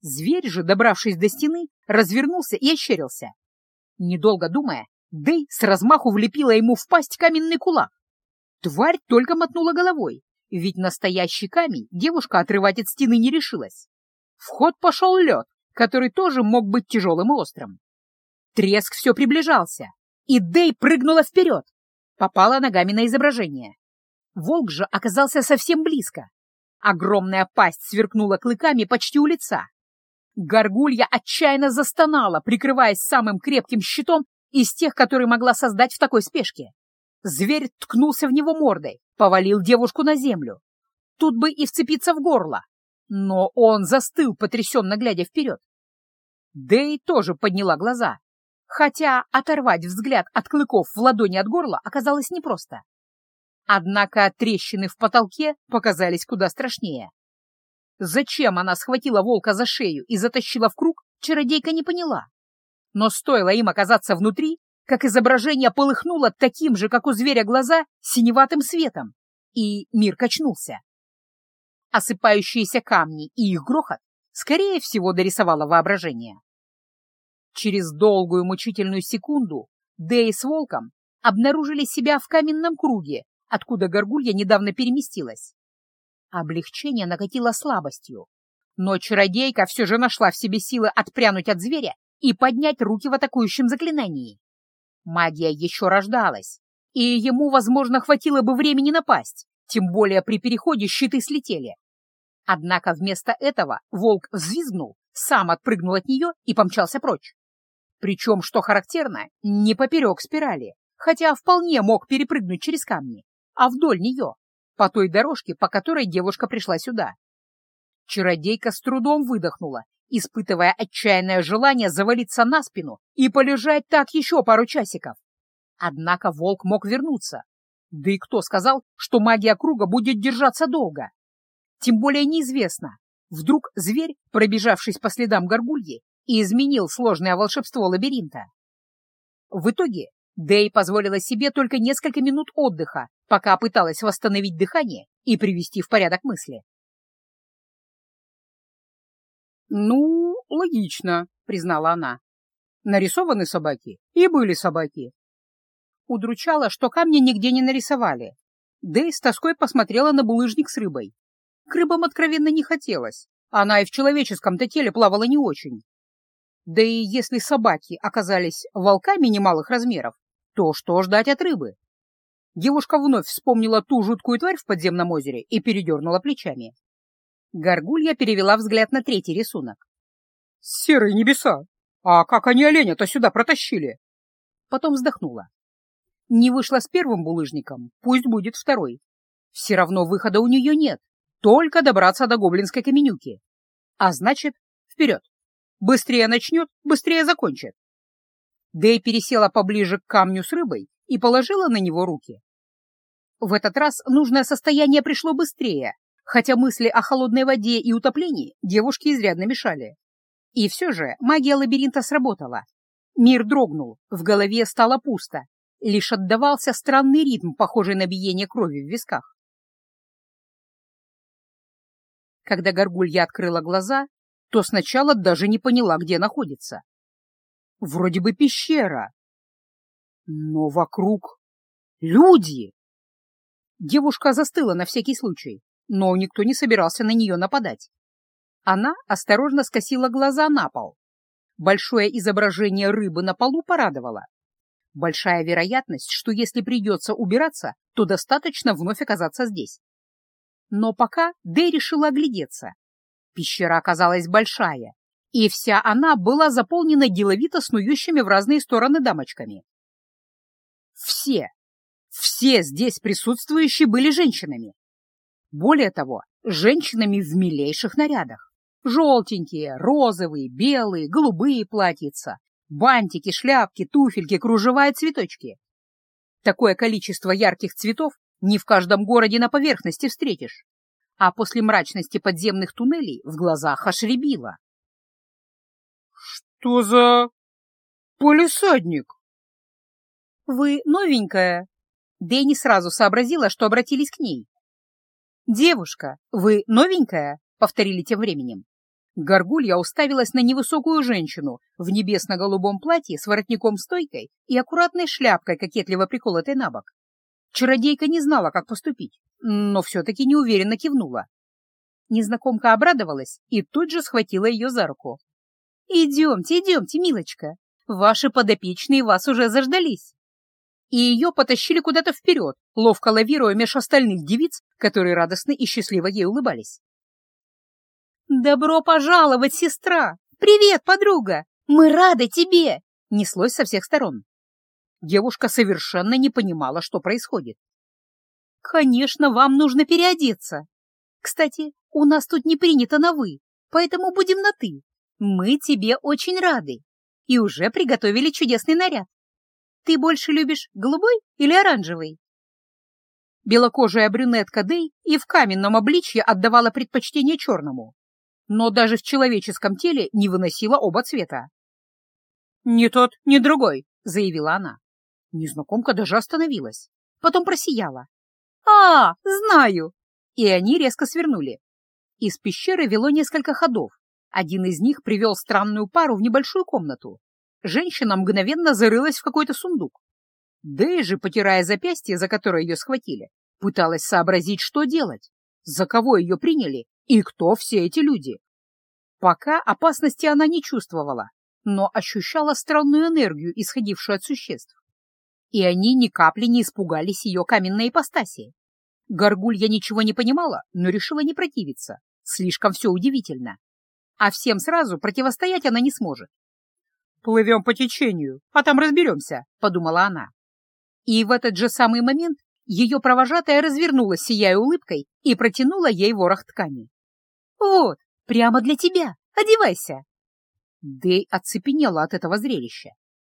Speaker 1: Зверь же, добравшись до стены, развернулся и ощерился. Недолго думая, Дэй с размаху влепила ему в пасть каменный кулак. Тварь только мотнула головой, ведь настоящий камень девушка отрывать от стены не решилась. В ход пошел лед, который тоже мог быть тяжелым и острым. Треск все приближался, и Дэй прыгнула вперед, попала ногами на изображение. Волк же оказался совсем близко. Огромная пасть сверкнула клыками почти у лица. Горгулья отчаянно застонала, прикрываясь самым крепким щитом из тех, которые могла создать в такой спешке. Зверь ткнулся в него мордой, повалил девушку на землю. Тут бы и вцепиться в горло. Но он застыл, потрясенно глядя вперед. Дэй тоже подняла глаза, хотя оторвать взгляд от клыков в ладони от горла оказалось непросто. Однако трещины в потолке показались куда страшнее. Зачем она схватила волка за шею и затащила в круг, чародейка не поняла. Но стоило им оказаться внутри, как изображение полыхнуло таким же, как у зверя глаза, синеватым светом, и мир качнулся. Осыпающиеся камни и их грохот, скорее всего, дорисовало воображение. Через долгую мучительную секунду Дэй с Волком обнаружили себя в каменном круге, откуда горгулья недавно переместилась. Облегчение накатило слабостью, но чародейка все же нашла в себе силы отпрянуть от зверя и поднять руки в атакующем заклинании. Магия еще рождалась, и ему, возможно, хватило бы времени напасть, Тем более при переходе щиты слетели. Однако вместо этого волк взвизгнул, сам отпрыгнул от нее и помчался прочь. Причем, что характерно, не поперек спирали, хотя вполне мог перепрыгнуть через камни, а вдоль нее, по той дорожке, по которой девушка пришла сюда. Чародейка с трудом выдохнула, испытывая отчаянное желание завалиться на спину и полежать так еще пару часиков. Однако волк мог вернуться. Да и кто сказал, что магия круга будет держаться долго? Тем более неизвестно. Вдруг зверь, пробежавшись по следам горгульи, и изменил сложное волшебство лабиринта. В итоге Дэй позволила себе только несколько минут отдыха, пока пыталась восстановить дыхание и привести в порядок мысли.
Speaker 2: «Ну, логично», — признала она. «Нарисованы собаки, и были собаки». Удручало, что камни нигде не нарисовали. Дэй с тоской посмотрела на булыжник с рыбой. К рыбам откровенно не хотелось. Она и в человеческом-то теле плавала не очень. Да и если собаки оказались волками немалых размеров, то что ждать от рыбы? Девушка вновь вспомнила ту жуткую тварь в подземном озере и передернула плечами. Горгулья перевела взгляд на третий рисунок. «Серые небеса! А как они оленя-то сюда протащили?» Потом вздохнула. Не вышла с первым булыжником, пусть будет второй. Все равно выхода у нее нет, только добраться до гоблинской каменюки. А значит, вперед. Быстрее начнет, быстрее закончит. Дэй пересела поближе к камню с рыбой и положила на него руки. В этот раз нужное состояние пришло быстрее, хотя мысли о холодной воде и утоплении девушке изрядно мешали. И все же магия лабиринта сработала. Мир дрогнул, в голове стало пусто, лишь отдавался странный ритм, похожий на биение крови в висках. Когда горгулья открыла глаза, то сначала даже не поняла, где находится. Вроде бы пещера. Но вокруг люди. Девушка застыла на всякий случай, но никто не собирался на нее нападать. Она осторожно скосила глаза на пол. Большое изображение рыбы на полу порадовало. Большая вероятность, что если придется убираться, то достаточно вновь оказаться здесь. Но пока Дэй решила оглядеться. Пещера оказалась большая, и вся она была заполнена деловито снующими в разные стороны дамочками. Все, все здесь присутствующие были женщинами. Более того, женщинами в милейших нарядах. Желтенькие, розовые, белые, голубые платьица, бантики, шляпки, туфельки, кружева и цветочки. Такое количество ярких цветов не в каждом городе на поверхности встретишь, а после мрачности подземных туннелей в глазах аж рябило. «Что за полисадник?» «Вы новенькая?» Дэнни сразу сообразила, что обратились к ней. «Девушка, вы новенькая?» — повторили тем временем. Горгулья уставилась на невысокую женщину в небесно-голубом платье с воротником-стойкой и аккуратной шляпкой, кокетливо приколотой на бок. Чародейка не знала, как поступить, но все-таки неуверенно кивнула. Незнакомка обрадовалась и тут же схватила ее за руку. «Идемте, идемте, милочка, ваши подопечные вас уже заждались». И ее потащили куда-то вперед, ловко лавируя меж остальных девиц, которые радостно и счастливо ей улыбались. «Добро пожаловать, сестра! Привет, подруга! Мы рады тебе!» неслось со всех сторон. Девушка совершенно не понимала, что происходит. «Конечно, вам нужно переодеться. Кстати, у нас тут не принято на «вы», поэтому будем на «ты». Мы тебе очень рады и уже приготовили чудесный наряд. Ты больше любишь голубой или оранжевый? Белокожая брюнетка Дэй и в каменном обличье отдавала предпочтение черному, но даже в человеческом теле не выносила оба цвета. «Ни тот, ни другой», — заявила она. Незнакомка даже остановилась, потом просияла. «А, знаю!» И они резко свернули. Из пещеры вело несколько ходов, один из них привел странную пару в небольшую комнату. Женщина мгновенно зарылась в какой-то сундук. Дэйжи, потирая запястье, за которое ее схватили, пыталась сообразить, что делать, за кого ее приняли и кто все эти люди. Пока опасности она не чувствовала, но ощущала странную энергию, исходившую от существ. И они ни капли не испугались ее каменной ипостаси.
Speaker 1: Горгулья ничего не понимала, но решила не противиться. Слишком все удивительно. А всем сразу противостоять она не сможет.
Speaker 2: «Плывем по течению, а там разберемся», — подумала она.
Speaker 1: И в этот же самый момент ее провожатая развернулась, сияя улыбкой, и протянула ей ворох ткани. «Вот, прямо для тебя, одевайся!» Дэй оцепенела от этого зрелища.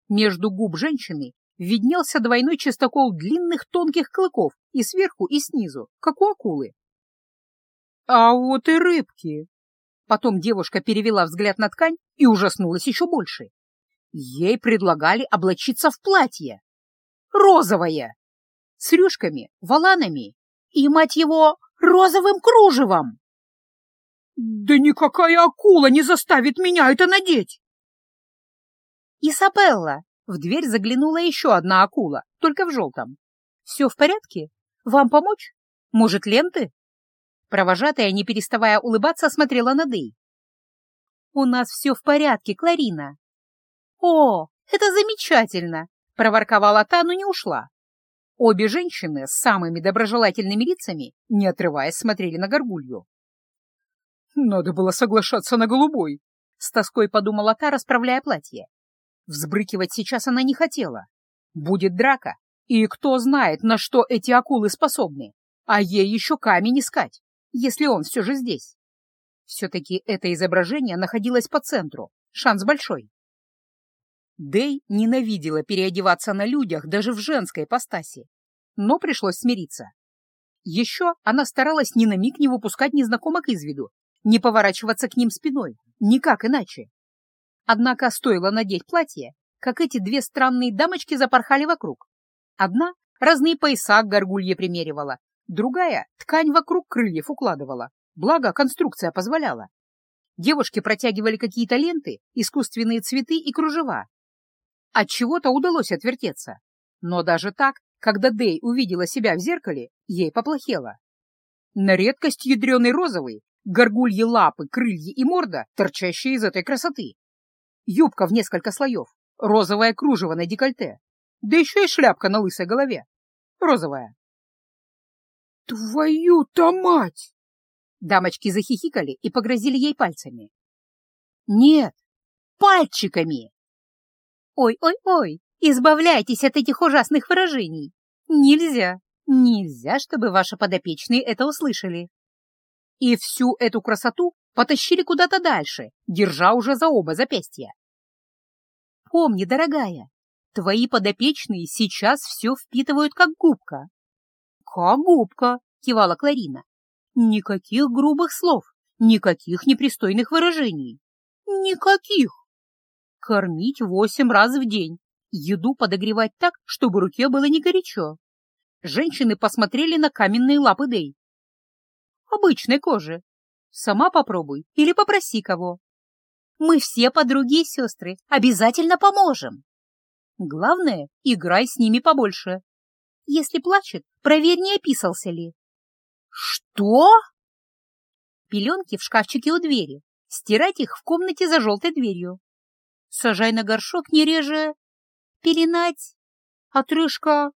Speaker 1: Между губ женщины виднелся двойной чистокол длинных тонких клыков и сверху, и снизу, как у акулы.
Speaker 2: «А вот и рыбки!»
Speaker 1: Потом девушка перевела взгляд на ткань и ужаснулась еще больше. Ей предлагали облачиться в платье. Розовое! С рюшками, воланами и, мать его, розовым кружевом!
Speaker 2: «Да никакая акула не заставит меня это надеть!»
Speaker 1: «Исабелла!» — в дверь заглянула еще одна акула, только в желтом. «Все в порядке? Вам помочь? Может, ленты?» Провожатая, не переставая улыбаться, смотрела на Дэй. «У нас все в порядке, Кларина». «О, это замечательно!» — проворковала та, но не ушла. Обе женщины с самыми доброжелательными лицами, не отрываясь, смотрели на горгулью.
Speaker 2: «Надо было соглашаться на голубой», —
Speaker 1: с тоской подумала та, расправляя платье. Взбрыкивать сейчас она не хотела. Будет драка, и кто знает, на что эти акулы способны, а ей еще камень искать если он все же здесь. Все-таки это изображение находилось по центру, шанс большой. Дэй ненавидела переодеваться на людях даже в женской постаси, но пришлось смириться. Еще она старалась ни на миг не выпускать незнакомок из виду, не поворачиваться к ним спиной, никак иначе. Однако стоило надеть платье, как эти две странные дамочки запорхали вокруг. Одна разные пояса к горгулье примеривала, Другая ткань вокруг крыльев укладывала, благо конструкция позволяла. Девушки протягивали какие-то ленты, искусственные цветы и кружева. От чего-то удалось отвертеться. Но даже так, когда Дэй увидела себя в зеркале, ей поплохело. На редкость ядреный розовый, горгульи лапы, крылья и морда, торчащие из этой красоты. Юбка в несколько слоев, розовое кружево на декольте, да еще и шляпка на лысой голове. Розовая.
Speaker 2: «Твою-то мать!»
Speaker 1: Дамочки захихикали и погрозили ей пальцами. «Нет, пальчиками!» «Ой-ой-ой, избавляйтесь от этих ужасных выражений! Нельзя, нельзя, чтобы ваши подопечные это услышали!» И всю эту красоту потащили куда-то дальше, держа уже за оба запястья. «Помни, дорогая, твои подопечные сейчас все впитывают как губка, «Как губка!» — кивала Кларина. «Никаких грубых слов, никаких непристойных выражений. Никаких! Кормить восемь раз в день, еду подогревать так, чтобы руке было не горячо». Женщины посмотрели на каменные лапы Дэй. «Обычной кожи. Сама попробуй или попроси кого. Мы все подруги и сестры, обязательно поможем. Главное, играй с ними побольше. Если плачет, проверь, не описался ли. Что? Пеленки в шкафчике у двери. Стирать их в комнате за желтой дверью. Сажай на горшок не реже. Пеленать. Отрыжка.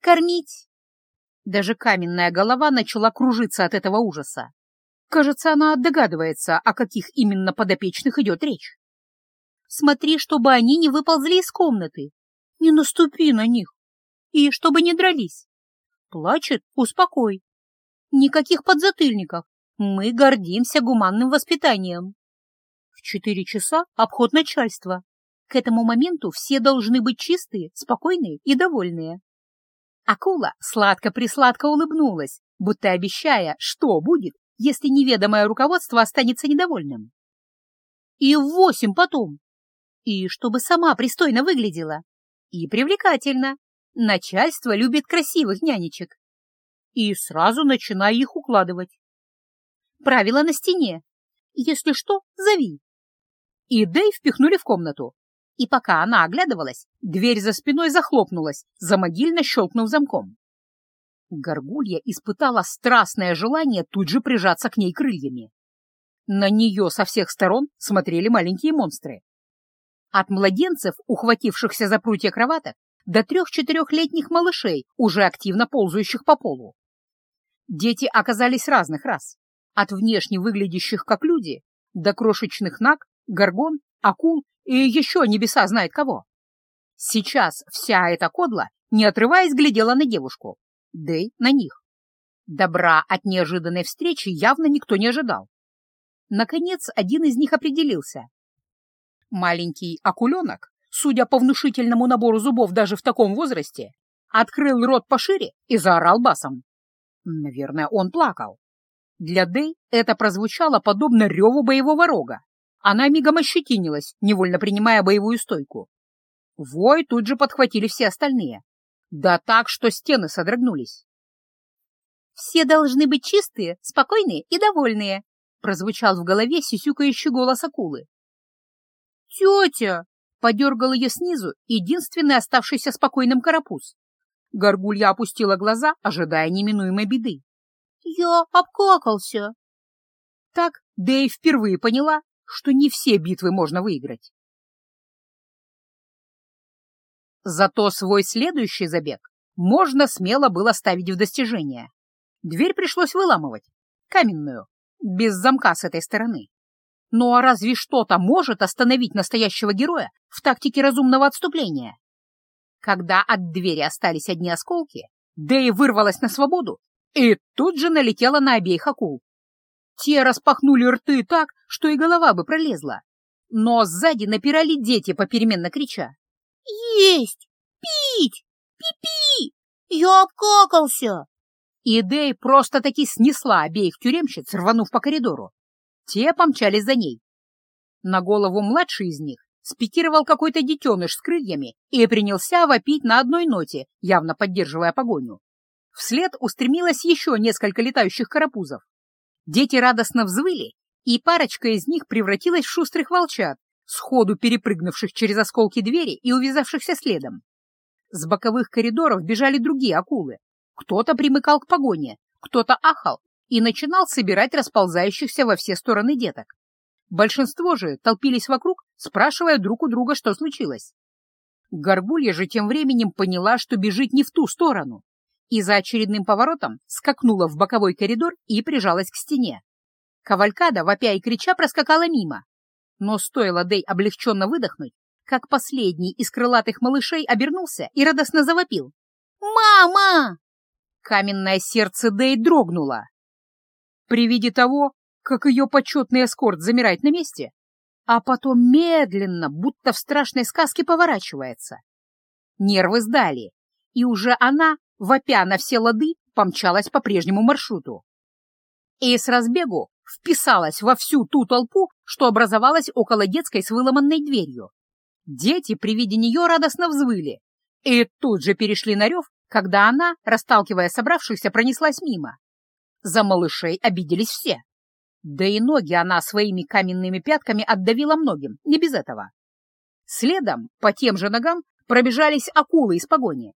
Speaker 1: Кормить. Даже каменная голова начала кружиться от этого ужаса. Кажется, она догадывается, о каких именно подопечных идет речь. Смотри, чтобы они не выползли из комнаты. Не наступи на них. И чтобы не дрались. Плачет — успокой. Никаких подзатыльников. Мы гордимся гуманным воспитанием. В четыре часа обход начальства. К этому моменту все должны быть чистые, спокойные и довольные. Акула сладко-присладко улыбнулась, будто обещая, что будет, если неведомое руководство останется недовольным. И в восемь потом. И чтобы сама пристойно выглядела. И привлекательно. Начальство любит красивых нянечек. И сразу начинай их укладывать. Правило на стене. Если что, зови. И Дэй впихнули в комнату. И пока она оглядывалась, дверь за спиной захлопнулась, замогильно щелкнув замком. Горгулья испытала страстное желание тут же прижаться к ней крыльями. На нее со всех сторон смотрели маленькие монстры. От младенцев, ухватившихся за прутья кроваток, до трех-четырехлетних малышей, уже активно ползающих по полу. Дети оказались разных рас, от внешне выглядящих как люди до крошечных наг, горгон, акул и еще небеса знает кого. Сейчас вся эта кодла, не отрываясь, глядела на девушку, да и на них. Добра от неожиданной встречи явно никто не ожидал. Наконец, один из них определился. Маленький акуленок, судя по внушительному набору зубов даже в таком возрасте, открыл рот пошире и заорал басом. Наверное, он плакал. Для Дэй это прозвучало подобно реву боевого рога. Она мигом ощетинилась, невольно принимая боевую стойку. Вой тут же подхватили все остальные. Да так, что стены содрогнулись. «Все должны быть чистые, спокойные и довольные», прозвучал в голове сисюкающий голос акулы. «Тетя!» — подергал ее снизу единственный оставшийся спокойным карапуз. Горгулья опустила глаза, ожидая неминуемой беды. «Я обкакался!» Так Дэй впервые поняла, что не все битвы можно выиграть. Зато свой следующий забег можно смело было ставить в достижение. Дверь пришлось выламывать, каменную, без замка с этой стороны. Ну а разве что-то может остановить настоящего героя в тактике разумного отступления? Когда от двери остались одни осколки, Дэй вырвалась на свободу и тут же налетела на обеих акул. Те распахнули рты так, что и голова бы пролезла. Но сзади напирали дети, попеременно крича.
Speaker 3: «Есть! Пить! Пи-пи! Я обкакался!»
Speaker 1: И Дэй просто-таки снесла обеих тюремщиц, рванув по коридору. Те помчались за ней. На голову младший из них спикировал какой-то детеныш с крыльями и принялся вопить на одной ноте, явно поддерживая погоню. Вслед устремилось еще несколько летающих карапузов. Дети радостно взвыли, и парочка из них превратилась в шустрых волчат, сходу перепрыгнувших через осколки двери и увязавшихся следом. С боковых коридоров бежали другие акулы. Кто-то примыкал к погоне, кто-то ахал и начинал собирать расползающихся во все стороны деток. Большинство же толпились вокруг, спрашивая друг у друга, что случилось. Горгулья же тем временем поняла, что бежит не в ту сторону, и за очередным поворотом скакнула в боковой коридор и прижалась к стене. Кавалькада, вопя и крича, проскакала мимо. Но стоило Дэй облегченно выдохнуть, как последний из крылатых малышей обернулся и радостно завопил.
Speaker 3: «Мама!»
Speaker 1: Каменное сердце Дэй дрогнуло. При виде того, как ее почетный эскорт замирает на месте, а потом медленно, будто в страшной сказке, поворачивается. Нервы сдали, и уже она, вопя на все лады, помчалась по прежнему маршруту. И с разбегу вписалась во всю ту толпу, что образовалась около детской с выломанной дверью. Дети при виде нее радостно взвыли и тут же перешли на рев, когда она, расталкивая собравшихся, пронеслась мимо. За малышей обиделись все. Да и ноги она своими каменными пятками отдавила многим, не без этого. Следом, по тем же ногам, пробежались акулы из погони.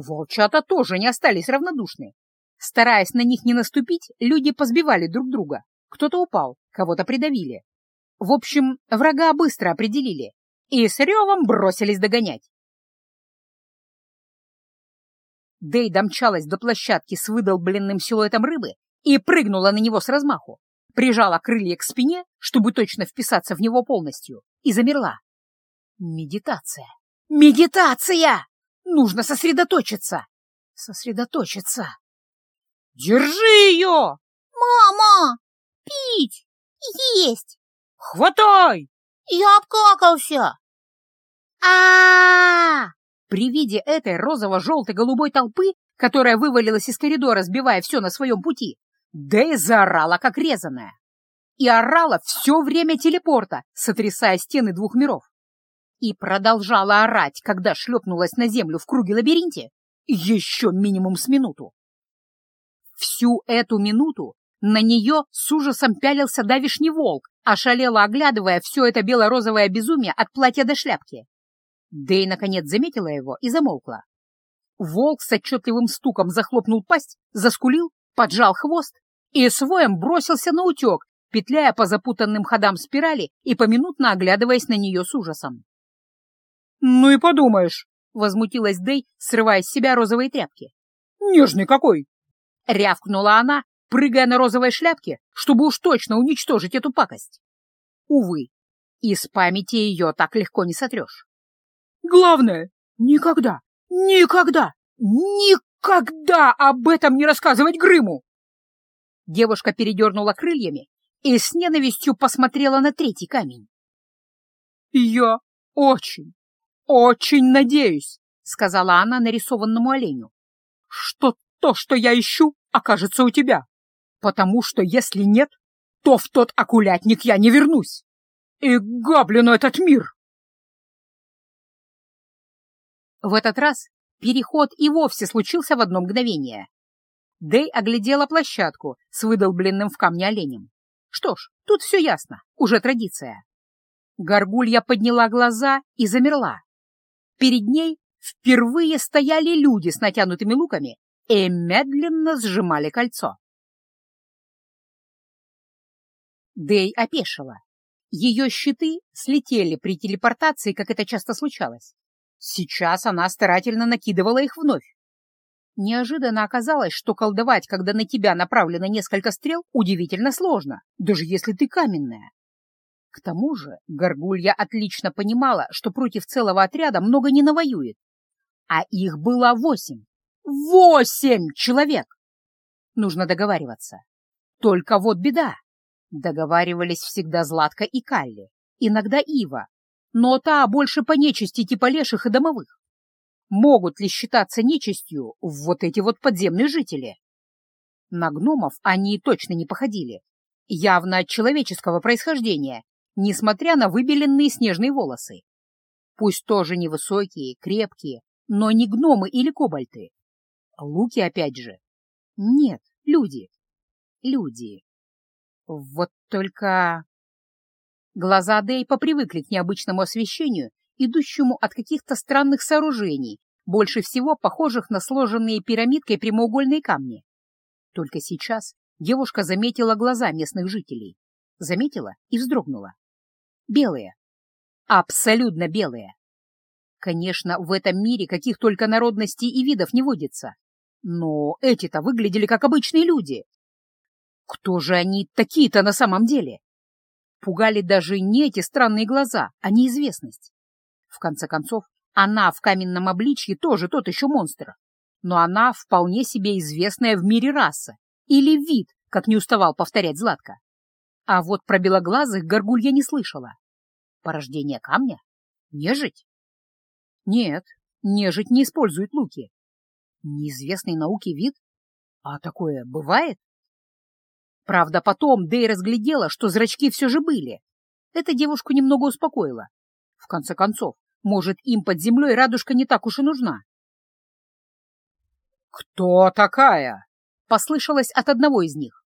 Speaker 1: Волчата тоже не остались равнодушны. Стараясь на них не наступить, люди позбивали друг друга. Кто-то упал, кого-то придавили. В общем, врага быстро определили и с ревом бросились догонять. Дэй домчалась до площадки с выдолбленным силуэтом рыбы и прыгнула на него с размаху, прижала крылья к спине, чтобы точно вписаться в него полностью, и замерла. Медитация! Медитация! Нужно сосредоточиться! Сосредоточиться! Держи ее!
Speaker 3: Мама! Пить! Есть!
Speaker 2: Хватай!
Speaker 3: Я обкакался!
Speaker 1: а, -а, -а При виде этой розово-желтой-голубой толпы, которая вывалилась из коридора, сбивая все на своем пути, Дэй заорала, как резаная. И орала все время телепорта, сотрясая стены двух миров. И продолжала орать, когда шлепнулась на землю в круге лабиринте, еще минимум с минуту. Всю эту минуту на нее с ужасом пялился давишний волк, ошалело оглядывая все это бело-розовое безумие от платья до шляпки. Дэй, наконец, заметила его и замолкла. Волк с отчетливым стуком захлопнул пасть, заскулил, поджал хвост и своем бросился на утек, петляя по запутанным ходам спирали и поминутно оглядываясь на нее с ужасом.
Speaker 2: «Ну и подумаешь!»
Speaker 1: — возмутилась Дэй, срывая с себя розовые тряпки.
Speaker 2: «Нежный какой!
Speaker 1: рявкнула она, прыгая на розовой шляпке, чтобы уж точно уничтожить эту пакость. Увы, из памяти ее так легко не сотрешь. Главное, никогда, никогда, никогда об этом не рассказывать Грыму! Девушка передернула крыльями и с ненавистью посмотрела на третий камень. «Я очень, очень надеюсь», — сказала она нарисованному оленю, «что то, что я ищу, окажется у тебя, потому что если нет, то в тот окулятник я не вернусь, и гоблину этот мир». В этот раз переход и вовсе случился в одно мгновение. Дэй оглядела площадку с выдолбленным в камне оленем. Что ж, тут все ясно, уже традиция. Горгулья подняла глаза и замерла. Перед ней впервые стояли люди с натянутыми луками и медленно сжимали кольцо. Дэй опешила. Ее щиты слетели при телепортации, как это часто случалось. Сейчас она старательно накидывала их вновь. Неожиданно оказалось, что колдовать, когда на тебя направлено несколько стрел, удивительно сложно, даже если ты каменная. К тому же Горгулья отлично понимала, что против целого отряда много не навоюет. А их было восемь. Восемь человек! Нужно договариваться. Только вот беда. Договаривались всегда Златка и Калли, иногда Ива, но та больше по нечисти типа леших и домовых. Могут ли считаться нечистью вот эти вот подземные жители? На гномов они точно не походили, явно человеческого происхождения, несмотря на выбеленные снежные волосы. Пусть тоже невысокие, крепкие, но не гномы или кобальты. Луки опять же. Нет, люди. Люди. Вот только... Глаза Дэй попривыкли к необычному освещению, идущему от каких-то странных сооружений, больше всего похожих на сложенные пирамидкой прямоугольные камни. Только сейчас девушка заметила глаза местных жителей. Заметила и вздрогнула. Белые. Абсолютно белые. Конечно, в этом мире каких только народностей и видов не водится. Но эти-то выглядели как обычные люди. Кто же они такие-то на самом деле? Пугали даже не эти странные глаза, а неизвестность. В конце концов, она в каменном обличье тоже тот еще монстр. Но она вполне себе известная в мире раса. Или вид, как не уставал повторять Златка. А вот про белоглазых горгулья не слышала. Порождение камня? Нежить? Нет, нежить не использует луки. Неизвестный науке вид? А такое бывает? Правда, потом Дэй разглядела, что зрачки все же были. Это девушку немного успокоило. В конце концов, может, им под землей радужка не так уж и нужна. «Кто такая?» — послышалось от одного из них.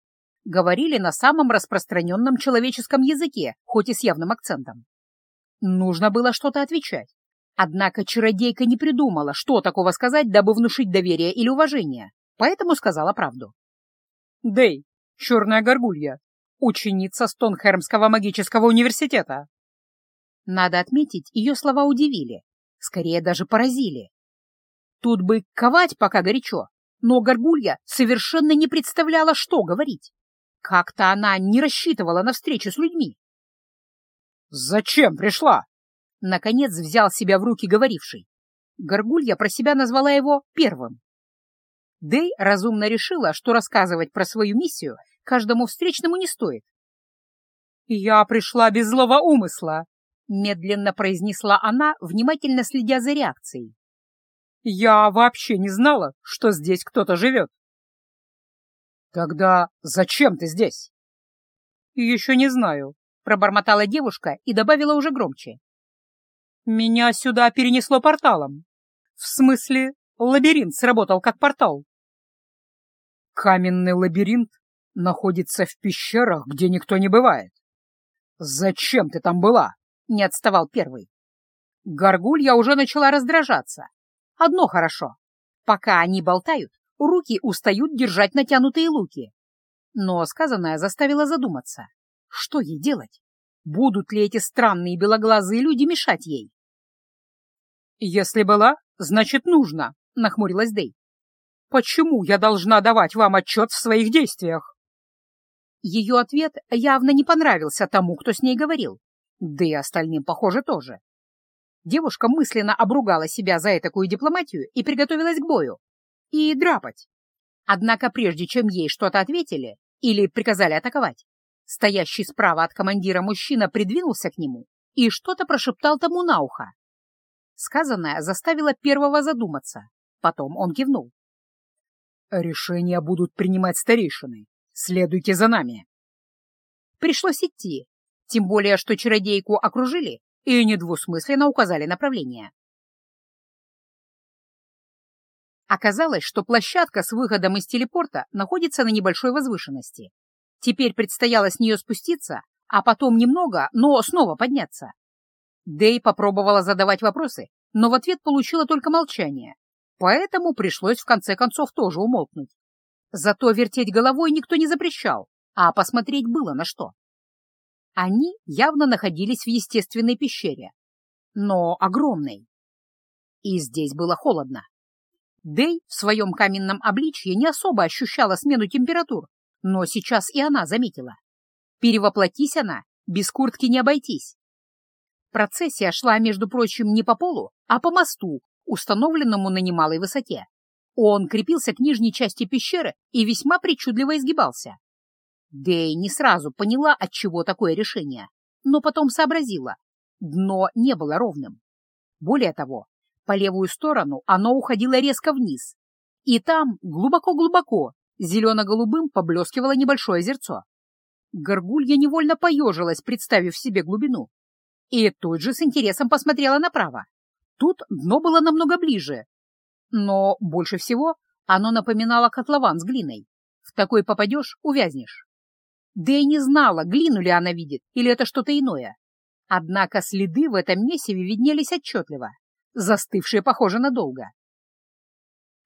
Speaker 1: Говорили на самом распространенном человеческом языке, хоть и с явным акцентом. Нужно было что-то отвечать. Однако чародейка не придумала, что такого сказать, дабы внушить доверие или уважение, поэтому сказала правду. «Дэй, черная горгулья, ученица Стонхермского магического университета. Надо отметить, ее слова удивили, скорее даже поразили. Тут бы ковать пока горячо, но горгулья совершенно не представляла, что говорить. Как-то она не рассчитывала на встречу с людьми. «Зачем пришла?» Наконец взял себя в руки говоривший. Горгулья про себя назвала его первым. Дэй разумно решила, что рассказывать про свою миссию каждому встречному не стоит. «Я пришла без злого умысла», — медленно произнесла она, внимательно следя за реакцией. «Я вообще не знала, что здесь кто-то живет». «Тогда зачем ты здесь?» «Еще не знаю», — пробормотала девушка и добавила уже громче. «Меня сюда перенесло порталом. В смысле, лабиринт сработал как портал». «Каменный лабиринт находится в пещерах, где никто не бывает. Зачем ты там была? Не отставал первый. Горгулья уже начала раздражаться. Одно хорошо. Пока они болтают, руки устают держать натянутые луки. Но сказанное заставило задуматься. Что ей делать? Будут ли эти странные белоглазые люди мешать ей? «Если была, значит, нужно», — нахмурилась Дэй.
Speaker 2: Почему я должна давать вам отчет в своих действиях?»
Speaker 1: Ее ответ явно не понравился тому, кто с ней говорил, да и остальным, похоже, тоже. Девушка мысленно обругала себя за такую дипломатию и приготовилась к бою. И драпать. Однако прежде чем ей что-то ответили или приказали атаковать, стоящий справа от командира мужчина придвинулся к нему и что-то прошептал тому на ухо. Сказанное заставило первого задуматься, потом он кивнул.
Speaker 2: «Решения будут принимать старейшины. Следуйте за нами».
Speaker 1: Пришлось идти, тем более, что чародейку окружили и недвусмысленно указали направление. Оказалось, что площадка с выходом из телепорта находится на небольшой возвышенности. Теперь предстояло с нее спуститься, а потом немного, но снова подняться. Дэй попробовала задавать вопросы, но в ответ получила только молчание, поэтому пришлось в конце концов тоже умолкнуть. Зато вертеть головой никто не запрещал, а посмотреть было на что. Они явно находились в естественной пещере, но огромной. И здесь было холодно. Дэй в своем каменном обличье не особо ощущала смену температур, но сейчас и она заметила. Перевоплотись она, без куртки не обойтись. Процессия шла, между прочим, не по полу, а по мосту, установленному на немалой высоте. Он крепился к нижней части пещеры и весьма причудливо изгибался. Дэй не сразу поняла, от чего такое решение, но потом сообразила. Дно не было ровным. Более того, по левую сторону оно уходило резко вниз, и там, глубоко-глубоко, зелено-голубым поблескивало небольшое озерцо. Горгулья невольно поежилась, представив себе глубину, и тут же с интересом посмотрела направо. Тут дно было намного ближе, но больше всего оно напоминало котлован с глиной. В такой попадешь — увязнешь. Да и не знала, глину ли она видит, или это что-то иное. Однако следы в этом месиве виднелись отчетливо, застывшие, похоже, надолго.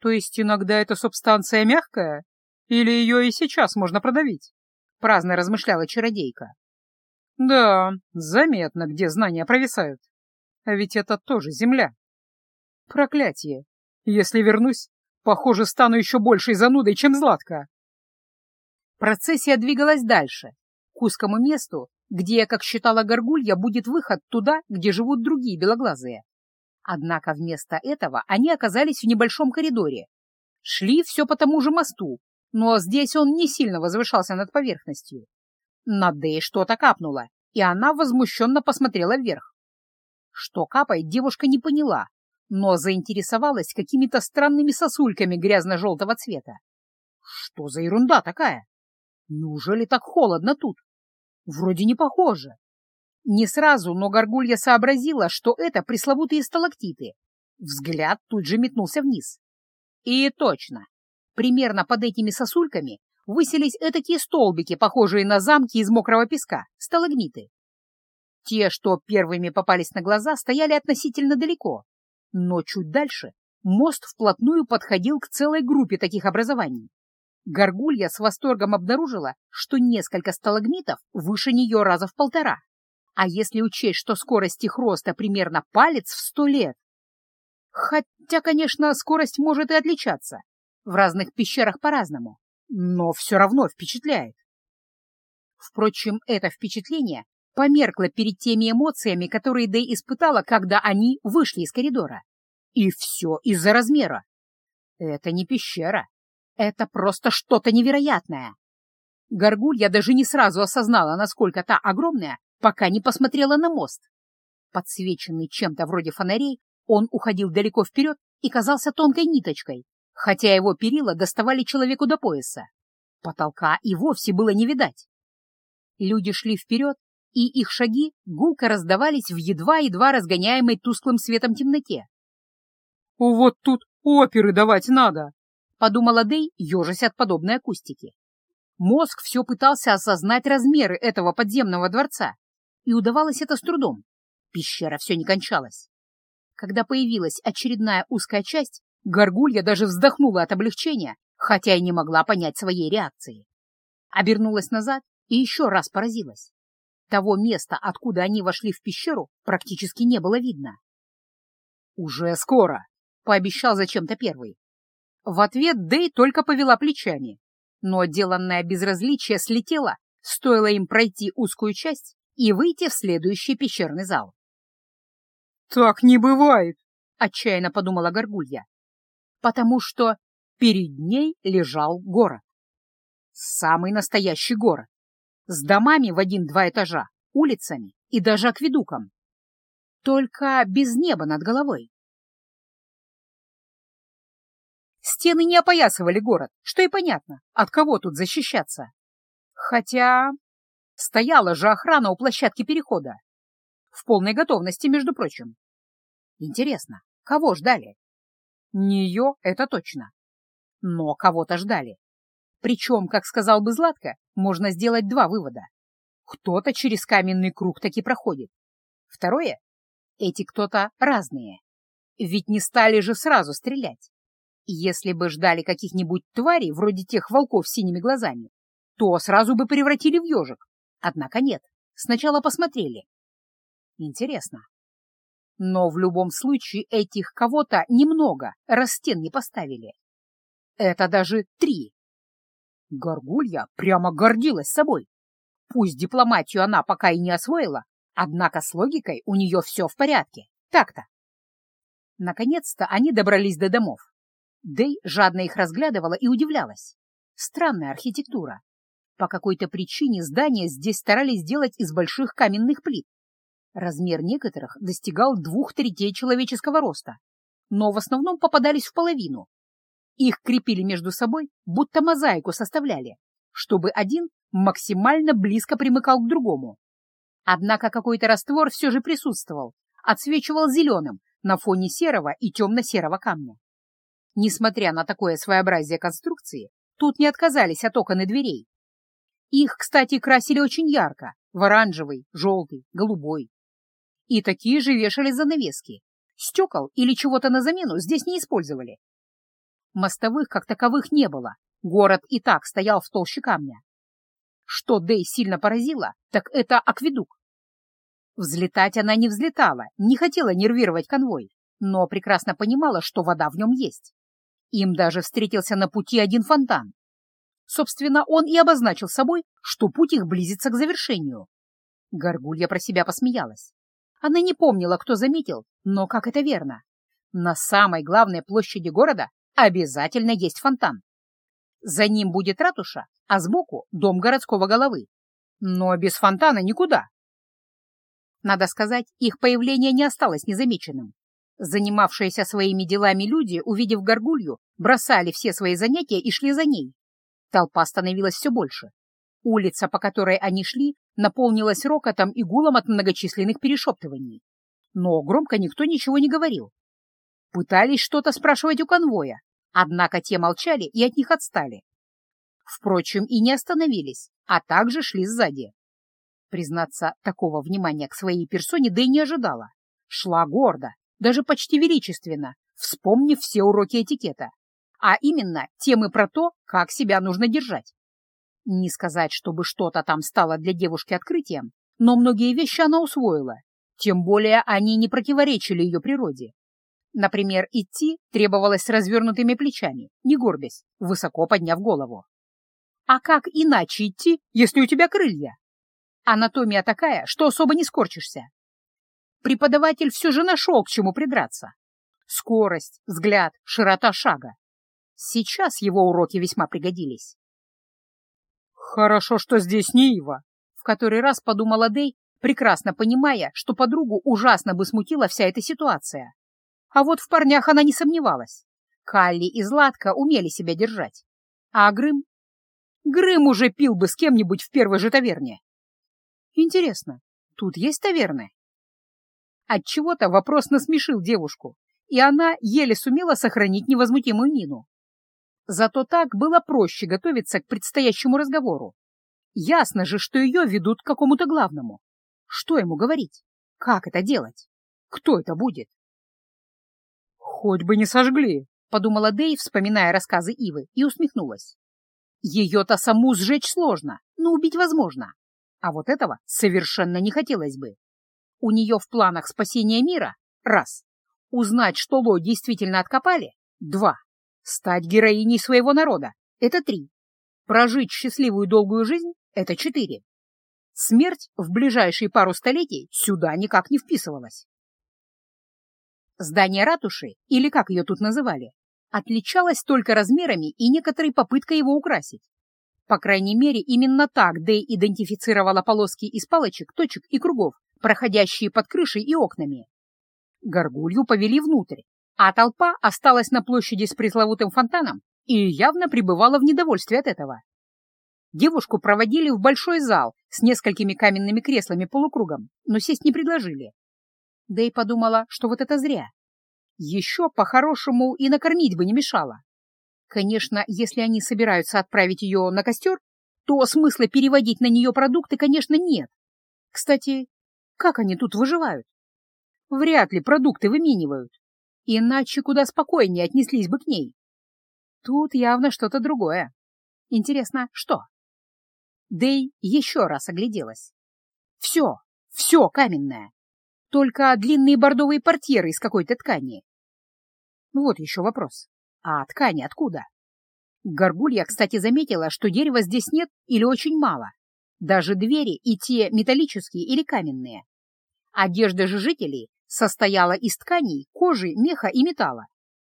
Speaker 2: То есть иногда эта субстанция мягкая? Или ее и сейчас можно продавить?
Speaker 1: Праздно размышляла чародейка.
Speaker 2: Да, заметно, где знания провисают. А ведь это тоже земля. Проклятие. Если вернусь, похоже, стану еще большей занудой, чем Златка.
Speaker 1: Процессия двигалась дальше, к узкому месту, где, как считала Горгулья, будет выход туда, где живут другие белоглазые. Однако вместо этого они оказались в небольшом коридоре. Шли все по тому же мосту, но здесь он не сильно возвышался над поверхностью. На Дэй что-то капнуло, и она возмущенно посмотрела вверх. Что капает, девушка не поняла, но заинтересовалась какими-то странными сосульками грязно-желтого цвета. Что за ерунда такая? Неужели так холодно тут? Вроде не похоже. Не сразу, но Горгулья сообразила, что это пресловутые сталактиты. Взгляд тут же метнулся вниз. И точно. Примерно под этими сосульками высились этакие столбики, похожие на замки из мокрого песка, сталагмиты. Те, что первыми попались на глаза, стояли относительно далеко, но чуть дальше мост вплотную подходил к целой группе таких образований. Горгулья с восторгом обнаружила, что несколько сталагмитов выше нее раза в полтора. А если учесть, что скорость их роста примерно палец в сто лет? Хотя, конечно, скорость может и отличаться. В разных пещерах по-разному. Но все равно впечатляет. Впрочем, это впечатление померкло перед теми эмоциями, которые Дэй испытала, когда они вышли из коридора. И все из-за размера. Это не пещера, это просто что-то невероятное. Горгулья даже не сразу осознала, насколько та огромная, пока не посмотрела на мост. Подсвеченный чем-то вроде фонарей, он уходил далеко вперед и казался тонкой ниточкой, хотя его перила доставали человеку до пояса. Потолка и вовсе было не видать. Люди шли вперед, и их шаги гулко раздавались в едва-едва разгоняемой тусклым светом темноте.
Speaker 2: «Вот тут оперы давать надо!»
Speaker 1: — подумала Дэй, ежась от подобной акустики. Мозг все пытался осознать размеры этого подземного дворца, и удавалось это с трудом. Пещера все не кончалась. Когда появилась очередная узкая часть, Горгулья даже вздохнула от облегчения, хотя и не могла понять своей реакции. Обернулась назад и еще раз поразилась. Того места, откуда они вошли в пещеру, практически не было видно. «Уже скоро», — пообещал зачем-то первый. В ответ Дэй только повела плечами, но деланное безразличие слетело, стоило им пройти узкую часть и выйти в следующий пещерный зал.
Speaker 2: «Так не бывает!»
Speaker 1: — отчаянно подумала Горгулья. Потому что перед ней лежал город. Самый настоящий город. С домами в один-два этажа, улицами и даже акведуком. Только без неба над головой. Стены не опоясывали город, что и понятно, от кого тут защищаться. Хотя стояла же охрана у площадки перехода. В полной готовности, между прочим. Интересно, кого ждали? Не ее, это точно. Но кого-то ждали. Причем, как сказал бы Златко, можно сделать два вывода. Кто-то через каменный круг таки проходит. Второе — эти кто-то разные. Ведь не стали же сразу стрелять. Если бы ждали каких-нибудь тварей, вроде тех волков с синими глазами, то сразу бы превратили в ежик. Однако нет, сначала посмотрели. Интересно. Но в любом случае этих кого-то немного, раз стен не поставили. Это даже три. Горгулья прямо гордилась собой. Пусть дипломатию она пока и не освоила, однако с логикой у нее все в порядке. Так-то. Наконец-то они добрались до домов. Дэй жадно их разглядывала и удивлялась. Странная архитектура. По какой-то причине здания здесь старались сделать из больших каменных плит. Размер некоторых достигал двух третей человеческого роста, но в основном попадались в половину. Их крепили между собой, будто мозаику составляли, чтобы один максимально близко примыкал к другому. Однако какой-то раствор все же присутствовал, отсвечивал зеленым на фоне серого и темно-серого камня. Несмотря на такое своеобразие конструкции, тут не отказались от окон и дверей. Их, кстати, красили очень ярко, в оранжевый, желтый, голубой. И такие же вешали занавески. Стекол или чего-то на замену здесь не использовали. Мостовых как таковых не было, город и так стоял в толще камня. Что Дэй сильно поразило, так это акведук. Взлетать она не взлетала, не хотела нервировать конвой, но прекрасно понимала, что вода в нем есть. Им даже встретился на пути один фонтан. Собственно, он и обозначил собой, что путь их близится к завершению. Горгулья про себя посмеялась. Она не помнила, кто заметил, но как это верно. На самой главной площади города обязательно есть фонтан. За ним будет ратуша, а сбоку — дом городского головы. Но без фонтана никуда. Надо сказать, их появление не осталось незамеченным. Занимавшиеся своими делами люди, увидев горгулью, бросали все свои занятия и шли за ней. Толпа становилась все больше. Улица, по которой они шли, наполнилась рокотом и гулом от многочисленных перешептываний. Но громко никто ничего не говорил. Пытались что-то спрашивать у конвоя, однако те молчали и от них отстали. Впрочем, и не остановились, а также шли сзади. Признаться, такого внимания к своей персоне да и не ожидала. Шла гордо, даже почти величественно, вспомнив все уроки этикета, а именно темы про то, как себя нужно держать. Не сказать, чтобы что-то там стало для девушки открытием, но многие вещи она усвоила, тем более они не противоречили ее природе. Например, идти требовалось с развернутыми плечами, не горбясь, высоко подняв голову. А как иначе идти, если у тебя крылья? Анатомия такая, что особо не скорчишься преподаватель все же нашел к чему придраться. Скорость, взгляд, широта шага. Сейчас его уроки весьма пригодились.
Speaker 2: «Хорошо, что здесь не Ива», —
Speaker 1: в который раз подумала Дэй, прекрасно понимая, что подругу ужасно бы смутила вся эта ситуация. А вот в парнях она не сомневалась. Калли и Златка умели себя держать. А Грым? Грым уже пил бы с кем-нибудь в первой же таверне. Интересно, тут есть таверны? Отчего-то вопрос насмешил девушку, и она еле сумела сохранить невозмутимую мину. Зато так было проще готовиться к предстоящему разговору. Ясно же, что ее ведут к какому-то главному. Что ему говорить? Как это делать? Кто это будет?
Speaker 2: «Хоть бы не сожгли», —
Speaker 1: подумала Дэй, вспоминая рассказы Ивы, и усмехнулась. Ее-то саму сжечь сложно, но убить возможно. А вот этого совершенно не хотелось бы. У нее в планах спасения мира — раз. Узнать, что Ло действительно откопали — два. Стать героиней своего народа — это три. Прожить счастливую долгую жизнь — это четыре. Смерть в ближайшие пару столетий сюда никак не вписывалась. Здание ратуши, или как ее тут называли, отличалось только размерами и некоторой попыткой его украсить. По крайней мере, именно так Дэй идентифицировала полоски из палочек, точек и кругов, проходящие под крышей и окнами. Горгулью повели внутрь, а толпа осталась на площади с пресловутым фонтаном и явно пребывала в недовольстве от этого. Девушку проводили в большой зал с несколькими каменными креслами полукругом, но сесть не предложили. Да и подумала, что вот это зря. Еще по-хорошему и накормить бы не мешало. Конечно, если они собираются отправить ее на костер, то смысла переводить на нее продукты, конечно, нет. Кстати, как они тут выживают? Вряд ли продукты выменивают. Иначе куда спокойнее отнеслись бы к ней. Тут явно что-то другое. Интересно, что? Дэй еще раз огляделась. Все, все каменное. Только длинные бордовые портьеры из какой-то ткани. Вот еще вопрос. А ткани откуда? Горгулья, кстати, заметила, что дерева здесь нет или очень мало. Даже двери и те металлические или каменные. Одежда же жителей состояла из тканей, кожи, меха и металла.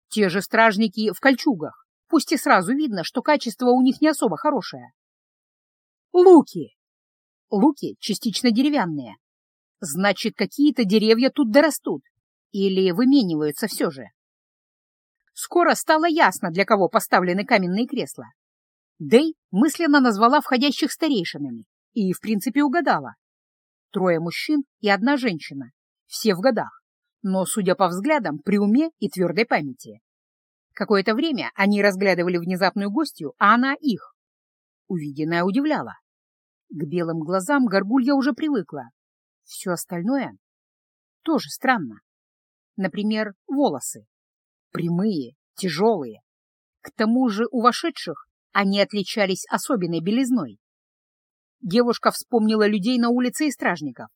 Speaker 1: Те же стражники в кольчугах, пусть и сразу видно, что качество у них не особо хорошее. Луки. Луки частично деревянные. Значит, какие-то деревья тут дорастут. Или вымениваются все же. Скоро стало ясно, для кого поставлены каменные кресла. Дэй мысленно назвала входящих старейшинами и, в принципе, угадала. Трое мужчин и одна женщина, все в годах, но, судя по взглядам, при уме и твердой памяти. Какое-то время они разглядывали внезапную гостью, а она их. Увиденное удивляло. К белым глазам горгулья уже привыкла. Все остальное тоже странно. Например, волосы. Прямые, тяжелые. К тому же у вошедших они отличались особенной белизной. Девушка вспомнила людей на улице и стражников.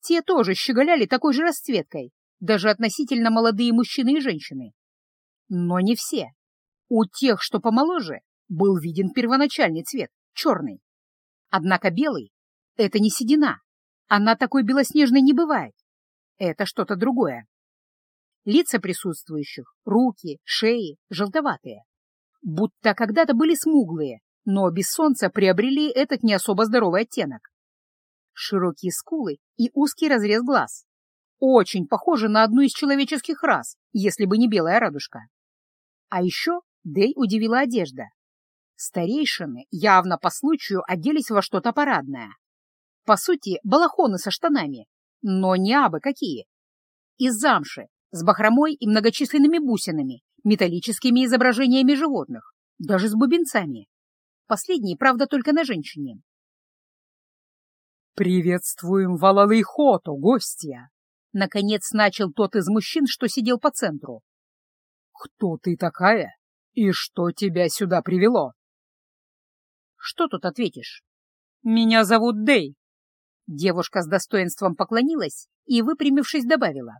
Speaker 1: Те тоже щеголяли такой же расцветкой, даже относительно молодые мужчины и женщины. Но не все. У тех, что помоложе, был виден первоначальный цвет, черный. Однако белый — это не седина. Она такой белоснежной не бывает. Это что-то другое. Лица присутствующих, руки, шеи желтоватые. Будто когда-то были смуглые, но без солнца приобрели этот не особо здоровый оттенок. Широкие скулы и узкий разрез глаз. Очень похожи на одну из человеческих рас, если бы не белая радужка. А еще Дэй удивила одежда. Старейшины явно по случаю оделись во что-то парадное. По сути, балахоны со штанами, но не абы какие. Из замши, с бахромой и многочисленными бусинами, металлическими изображениями животных, даже с бубенцами. Последние, правда, только на женщине.
Speaker 2: «Приветствуем Валалейхоту, гостья!»
Speaker 1: Наконец начал тот из мужчин, что сидел по центру.
Speaker 2: «Кто ты такая и что тебя сюда привело?»
Speaker 1: «Что тут ответишь?»
Speaker 2: «Меня зовут Дэй».
Speaker 1: Девушка с достоинством поклонилась и, выпрямившись, добавила.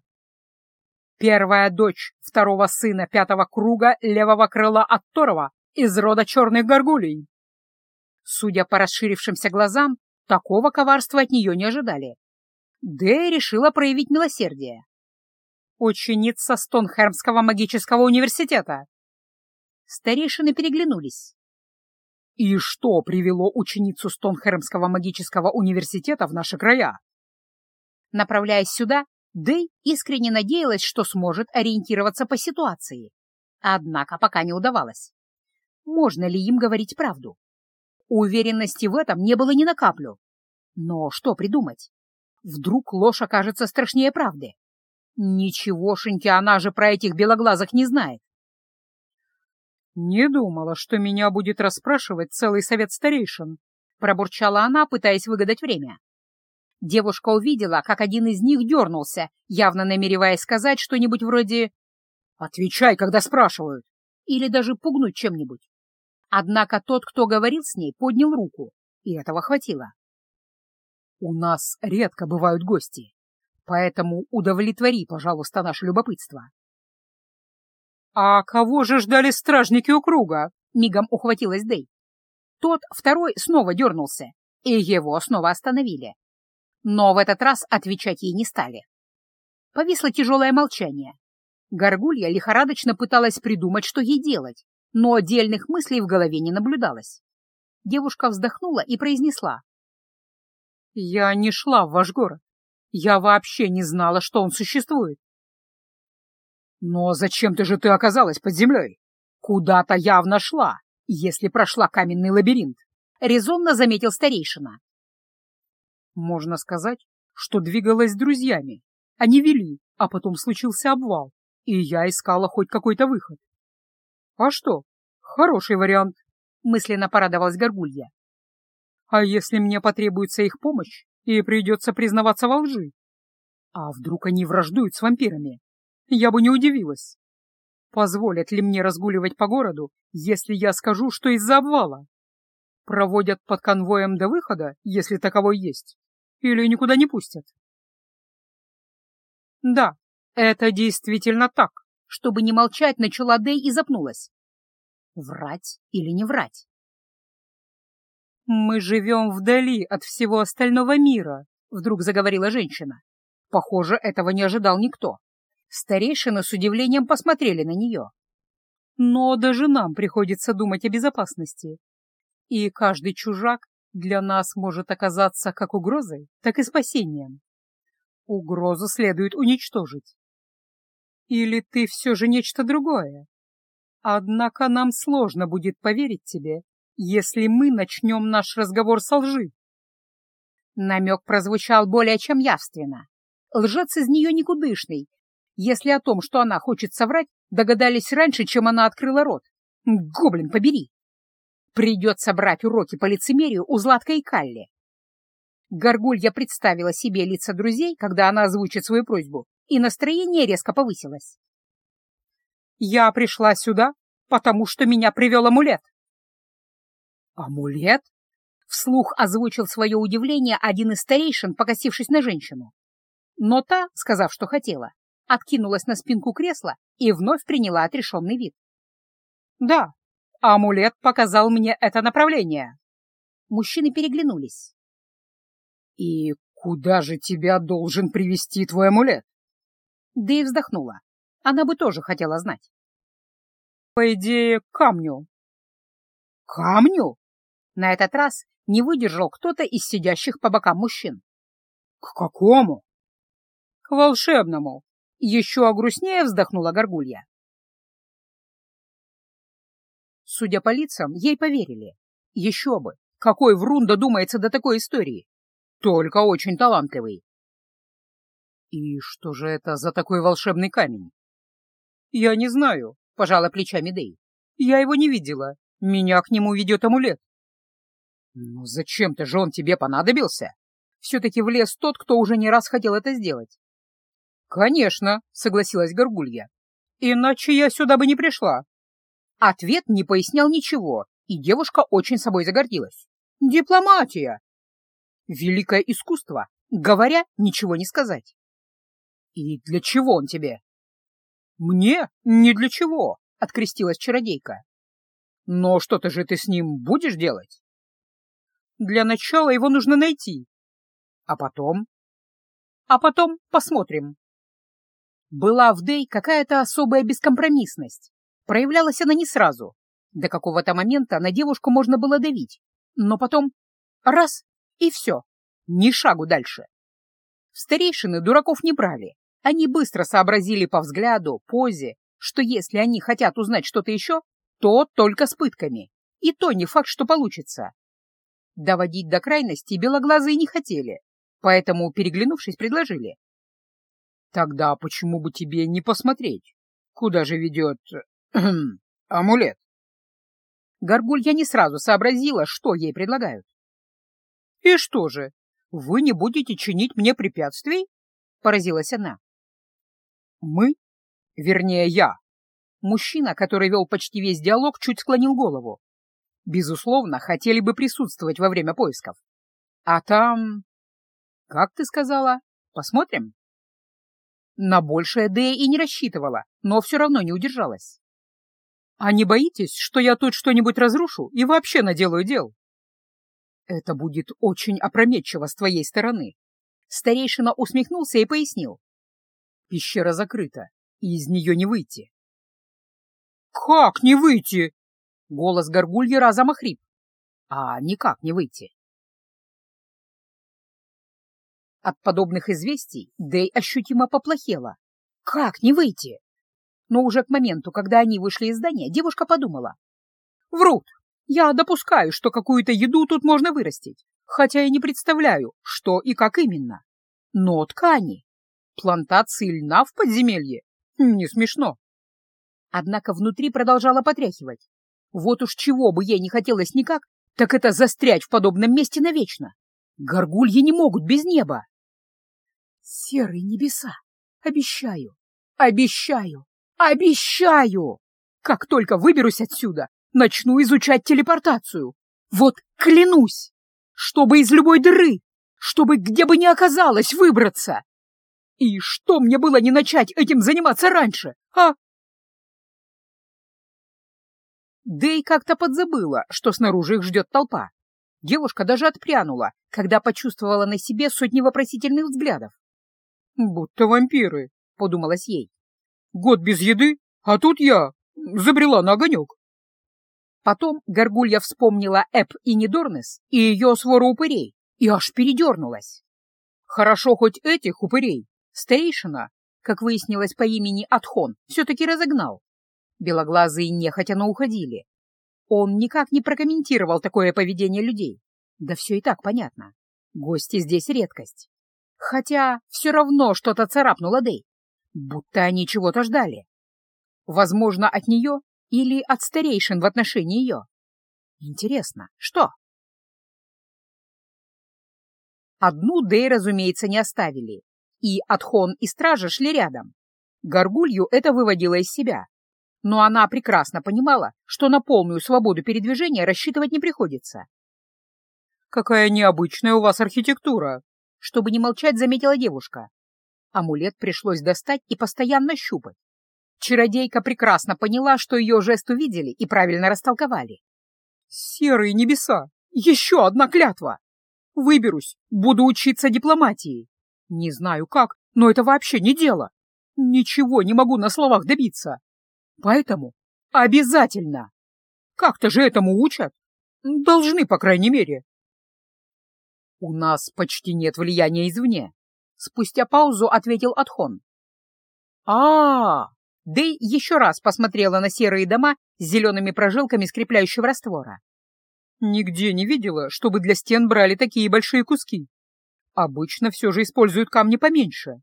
Speaker 2: «Первая дочь второго сына пятого круга левого крыла Атторова из рода черных горгулей».
Speaker 1: Судя по расширившимся глазам, такого коварства от нее не ожидали. Дэй решила проявить милосердие.
Speaker 2: «Ученица Стонхермского магического университета».
Speaker 1: Старейшины переглянулись.
Speaker 2: И что привело ученицу Стонхермского магического университета в наши края?
Speaker 1: Направляясь сюда, Дэй искренне надеялась, что сможет ориентироваться по ситуации. Однако пока не удавалось. Можно ли им говорить правду? Уверенности в этом не было ни на каплю. Но что придумать? Вдруг ложь окажется страшнее правды? Ничегошеньки она же про этих белоглазых не знает.
Speaker 2: «Не думала, что меня будет расспрашивать целый совет старейшин», — пробурчала она, пытаясь выгадать время.
Speaker 1: Девушка увидела, как один из них дернулся, явно намереваясь сказать что-нибудь вроде «Отвечай, когда спрашивают!» или даже пугнуть чем-нибудь. Однако тот, кто говорил с ней, поднял руку, и этого хватило. «У нас редко бывают гости, поэтому удовлетвори, пожалуйста, наше любопытство.
Speaker 2: «А кого же ждали стражники у круга?» — мигом ухватилась Дэй. Тот второй снова дернулся, и его снова остановили. Но в этот раз отвечать ей не стали. Повисло тяжелое молчание. Горгулья лихорадочно пыталась придумать, что ей делать, но отдельных мыслей в голове не наблюдалось. Девушка вздохнула и произнесла. «Я не шла в ваш город. Я вообще не знала, что он существует». «Но зачем-то же ты оказалась под землей? Куда-то явно шла, если прошла каменный лабиринт», — резонно заметил старейшина. «Можно сказать, что двигалась с друзьями. Они вели, а потом случился обвал, и я искала хоть какой-то выход. А что? Хороший вариант, мысленно порадовалась Горгулья. А если мне потребуется их помощь и придется признаваться во лжи? А вдруг они враждуют с вампирами? Я бы не удивилась. Позволят ли мне разгуливать по городу, если я скажу, что из-за обвала? Проводят под конвоем до выхода, если таковой есть, или никуда не пустят? Да, это действительно так. Чтобы не молчать, начала Дэй и запнулась. Врать или не врать? «Мы живем вдали от всего остального мира», — вдруг заговорила женщина. Похоже, этого не ожидал никто. Старейшины с удивлением посмотрели на нее. Но даже нам приходится думать о безопасности. И каждый чужак для нас может оказаться как угрозой, так и спасением. Угрозу следует уничтожить. Или ты все же нечто другое? Однако нам сложно будет поверить тебе, если мы начнем наш разговор со лжи. Намек прозвучал более чем явственно. Лжец из нее никудышный, если о том, что она хочет соврать, догадались раньше, чем она открыла рот. Гоблин, побери! Придется брать уроки по лицемерию у Златка и Калли. Горгулья представила себе лица друзей, когда она озвучит свою просьбу, и настроение резко повысилось. «Я пришла сюда, потому что меня привел амулет». «Амулет?» — вслух озвучил свое удивление один из старейшин, покосившись на женщину. Но та, сказав, что хотела, откинулась на спинку кресла и вновь приняла отрешенный вид. «Да, амулет показал мне это направление». Мужчины переглянулись. «И куда же тебя должен привести твой амулет?» Да и вздохнула. Она бы тоже хотела знать. По идее, камню. Камню? На этот раз не выдержал кто-то из сидящих по бокам мужчин. К какому? К волшебному. Еще огрустнее вздохнула Горгулья. Судя по лицам, ей поверили. Еще бы, какой врун додумается до такой истории. Только очень талантливый. «И что же это за такой волшебный камень?» «Я не знаю», — пожала плечами Дэй. «Я его не видела. Меня к нему ведет амулет». «Ну зачем-то же он тебе понадобился?» Все-таки влез тот, кто уже не раз хотел это сделать. «Конечно», — согласилась Горгулья. «Иначе я сюда бы не пришла». Ответ не пояснял ничего, и девушка очень собой загордилась. «Дипломатия!» Великое искусство, говоря, ничего не сказать. «И для чего он тебе?» «Мне? Не для чего», — открестилась чародейка. «Но что-то же ты с ним будешь делать?» «Для начала его нужно найти. А потом?» «А потом посмотрим». Была в Дэй какая-то особая бескомпромиссность. Проявлялась она не сразу. До какого-то момента на девушку можно было давить. Но потом раз — и все. Ни шагу дальше. Старейшины дураков не брали. Они быстро сообразили по взгляду, позе, что если они хотят узнать что-то еще, то только с пытками. И то не факт, что получится. Доводить до крайности белоглазые не хотели, поэтому, переглянувшись, предложили. Тогда почему бы тебе не посмотреть, куда же ведет амулет? Горгулья не сразу сообразила, что ей предлагают. «И что же, вы не будете чинить мне препятствий?» — поразилась она. Мы? Вернее, я. Мужчина, который вел почти весь диалог, чуть склонил голову. Безусловно, хотели бы присутствовать во время поисков. А там... Как ты сказала? Посмотрим? На большее Дэя и не рассчитывала, но все равно не удержалась. А не боитесь, что я тут что-нибудь разрушу и вообще наделаю дел? Это будет очень опрометчиво с твоей стороны. Старейшина усмехнулся и пояснил. Пещера закрыта, и из нее не выйти. Как не выйти? Голос горгульи разом охрип. А никак не выйти. От подобных известий Дэй ощутимо поплохела. Как не выйти? но уже к моменту, когда они вышли из здания, девушка подумала. «Врут! Я допускаю, что какую-то еду тут можно вырастить, хотя и не представляю, что и как именно. Но ткани! Плантации льна в подземелье? Не смешно!» Однако внутри продолжала потряхивать. Вот уж чего бы ей не хотелось никак, так это застрять в подобном месте навечно. Горгульи не могут без неба. Серые небеса, обещаю, обещаю, Обещаю! Как только выберусь отсюда, начну изучать телепортацию. Вот клянусь! Чтобы из любой дыры, чтобы где бы ни оказалось выбраться. И что мне было не начать этим заниматься раньше, а? Дэй как-то подзабыла, что снаружи их ждет толпа. Девушка даже отпрянула, когда почувствовала на себе сотни вопросительных взглядов. «Будто вампиры», — подумалось ей. Год без еды, а тут я забрела на огонек. Потом Горгулья вспомнила Эп и Недорнес и ее свору упырей, и аж передернулась. Хорошо хоть этих упырей старейшина, как выяснилось по имени Атхон, все-таки разогнал. Белоглазые нехотя, но уходили. Он никак не прокомментировал такое поведение людей. Да все и так понятно. Гости здесь редкость. Хотя все равно что-то царапнуло Дэй будто они чего-то ждали. Возможно, от нее или от старейшин в отношении ее. Интересно, что? Одну Дэй, разумеется, не оставили, и Атхон и Стража шли рядом. Горгулью это выводило из себя, но она прекрасно понимала, что на полную свободу передвижения рассчитывать не приходится. «Какая необычная у вас архитектура!» Чтобы не молчать, заметила девушка. Амулет пришлось достать и постоянно щупать. Чародейка прекрасно поняла, что ее жест увидели и правильно растолковали. «Серые небеса! Еще одна клятва! Выберусь, буду учиться дипломатии. Не знаю как, но это вообще не дело. Ничего не могу на словах добиться. Поэтому обязательно! Как-то же этому учат. Должны, по крайней мере. У нас почти нет влияния извне, Спустя паузу ответил Атхон. а, -а, -а Дэй еще раз посмотрела на серые дома с зелеными прожилками скрепляющего раствора. Нигде не видела, чтобы для стен брали такие большие куски. Обычно все же используют камни поменьше.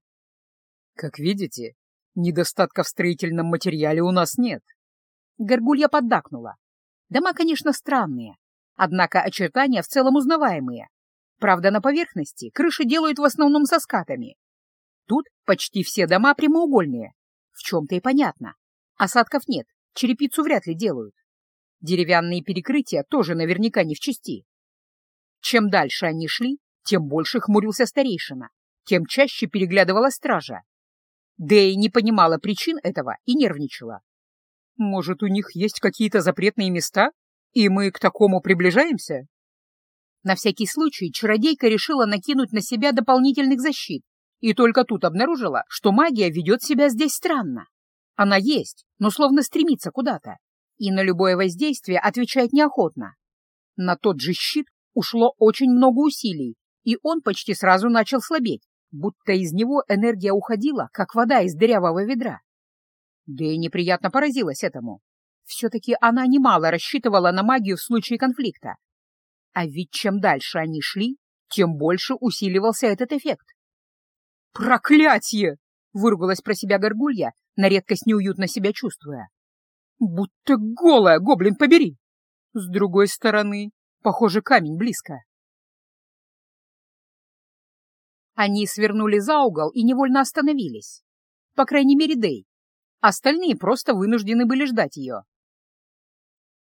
Speaker 2: Как видите, недостатка в строительном материале у нас нет. Горгулья поддакнула. Дома, конечно, странные, однако очертания в целом узнаваемые. Правда, на поверхности крыши делают в основном со скатами. Тут почти все дома прямоугольные. В чем-то и понятно. Осадков нет, черепицу вряд ли делают. Деревянные перекрытия тоже наверняка не в чести. Чем дальше они шли, тем больше хмурился старейшина, тем чаще переглядывала стража. Дэй не понимала причин этого и нервничала. Может, у них есть какие-то запретные места, и мы к такому приближаемся? На всякий случай чародейка решила накинуть на себя дополнительных защит и только тут обнаружила, что магия ведет себя здесь странно. Она есть, но словно стремится куда-то, и на любое воздействие отвечает неохотно. На тот же щит ушло очень много усилий, и он почти сразу начал слабеть, будто из него энергия уходила, как вода из дырявого ведра. Да и неприятно поразилась этому. Все-таки она немало рассчитывала на магию в случае конфликта, а ведь чем дальше они шли, тем больше усиливался этот эффект. «Проклятье!» — выругалась про себя горгулья, на редкость неуютно себя чувствуя. «Будто голая, гоблин побери!» С другой стороны, похоже, камень близко. Они свернули за угол и невольно остановились. По крайней мере, Дэй. Остальные просто вынуждены были ждать ее.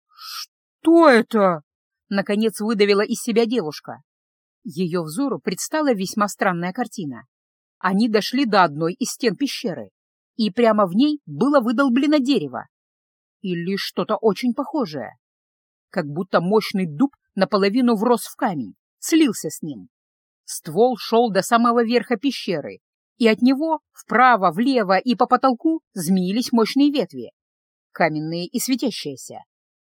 Speaker 2: «Что это?» Наконец выдавила из себя девушка. Ее взору предстала весьма странная картина. Они дошли до одной из стен пещеры, и прямо в ней было выдолблено дерево.
Speaker 1: Или что-то очень похожее. Как будто мощный дуб наполовину врос в камень, слился с ним. Ствол шел до самого верха пещеры, и от него вправо, влево и по потолку змеились мощные ветви, каменные и светящиеся.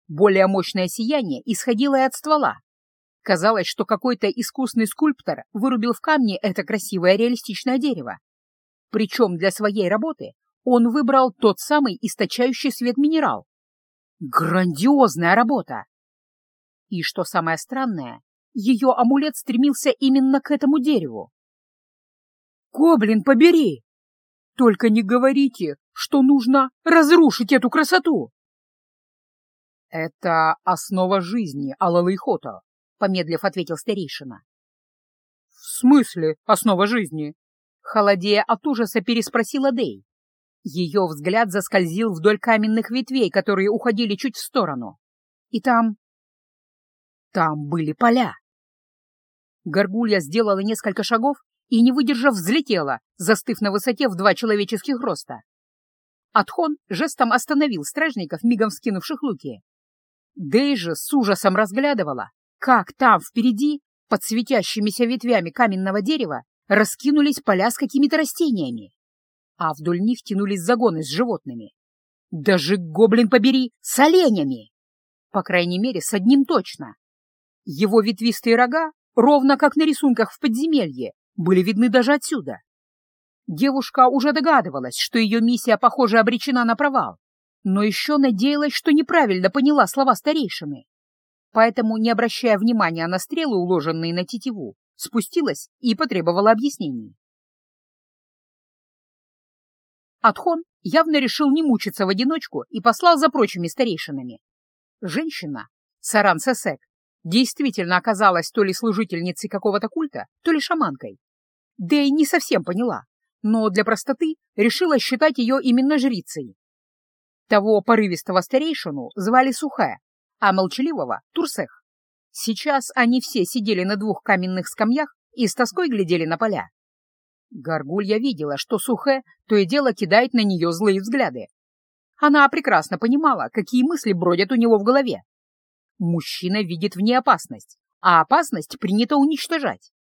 Speaker 1: Более мощное сияние исходило и от ствола. Казалось, что какой-то искусный скульптор вырубил в камне это красивое реалистичное дерево. Причем для своей работы он выбрал тот самый источающий свет минерал. Грандиозная работа! И что самое странное, ее амулет стремился именно к этому дереву. «Гоблин, побери! Только не говорите, что нужно разрушить эту красоту!» «Это основа жизни, Алалайхота», — помедлив ответил старейшина. «В смысле основа жизни?» Холодея от ужаса переспросила Дей. Ее взгляд заскользил вдоль каменных ветвей, которые уходили чуть в сторону. И там... Там были поля. Горгулья сделала несколько шагов и, не выдержав, взлетела, застыв на высоте в два человеческих роста. Атхон жестом остановил стражников, мигом вскинувших луки. Дейжа с ужасом разглядывала, как там впереди, под светящимися ветвями каменного дерева, раскинулись поля с какими-то растениями, а вдоль них тянулись загоны с животными. Даже, гоблин побери, с оленями! По крайней мере, с одним точно. Его ветвистые рога, ровно как на рисунках в подземелье, были видны даже отсюда. Девушка уже догадывалась, что ее миссия, похоже, обречена на провал, но еще надеялась, что неправильно поняла слова старейшины. Поэтому, не обращая внимания на стрелы, уложенные на тетиву, спустилась и потребовала объяснений. Атхон явно решил не мучиться в одиночку и послал за прочими старейшинами. Женщина, Саран Сесек, действительно оказалась то ли служительницей какого-то культа, то ли шаманкой. И не совсем поняла, но для простоты решила считать ее именно жрицей. Того порывистого старейшину звали Сухая, а молчаливого — Турсех. Сейчас они все сидели на двух каменных скамьях и с тоской глядели на поля. Горгулья видела, что Сухе то и дело кидает на нее злые взгляды. Она прекрасно понимала, какие мысли бродят у него в голове. Мужчина видит в ней опасность, а опасность принято уничтожать.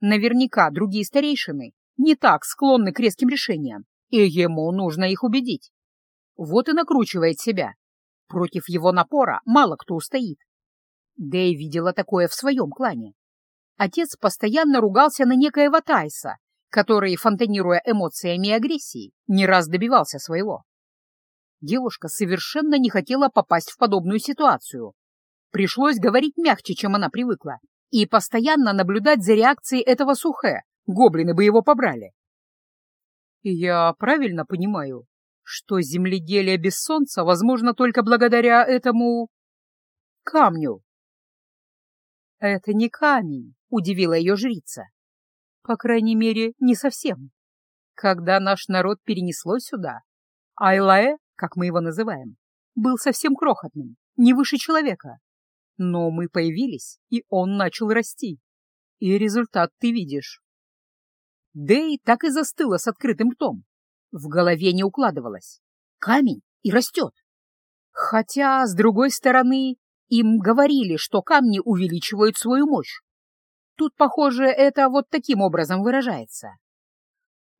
Speaker 1: Наверняка другие старейшины не так склонны к резким решениям, и ему нужно их убедить. Вот и накручивает себя. Против его напора мало кто устоит. Дэй видела такое в своем клане. Отец постоянно ругался на некоего Тайса, который, фонтанируя эмоциями и агрессией, не раз добивался своего. Девушка совершенно не хотела попасть в подобную ситуацию. Пришлось говорить мягче, чем она привыкла, и постоянно наблюдать за реакцией этого сухе, гоблины бы его побрали. «Я правильно понимаю, что земледелие без солнца возможно только благодаря этому... камню?» «Это не камень», — удивила ее жрица. «По крайней мере, не совсем. Когда наш народ перенесло сюда, Айлае, как мы его называем, был совсем крохотным, не выше человека. Но мы появились, и он начал расти. И результат ты видишь». Дэй так и застыла с открытым ртом. В голове не укладывалось. Камень и растет. Хотя, с другой стороны, им говорили, что камни увеличивают свою мощь. Тут, похоже, это вот таким образом выражается.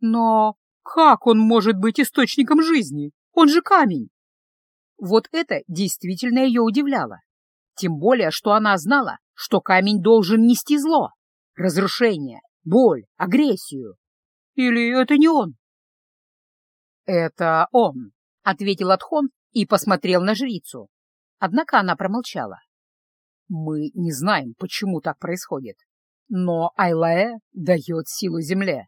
Speaker 1: Но как он может быть источником жизни? Он же камень. Вот это действительно ее удивляло. Тем более, что она знала, что камень должен нести зло, разрушение, боль, агрессию. Или это не он? «Это он», — ответил Атхон и посмотрел на жрицу. Однако она промолчала. Мы не знаем, почему так происходит, но Айлае дает силу земле.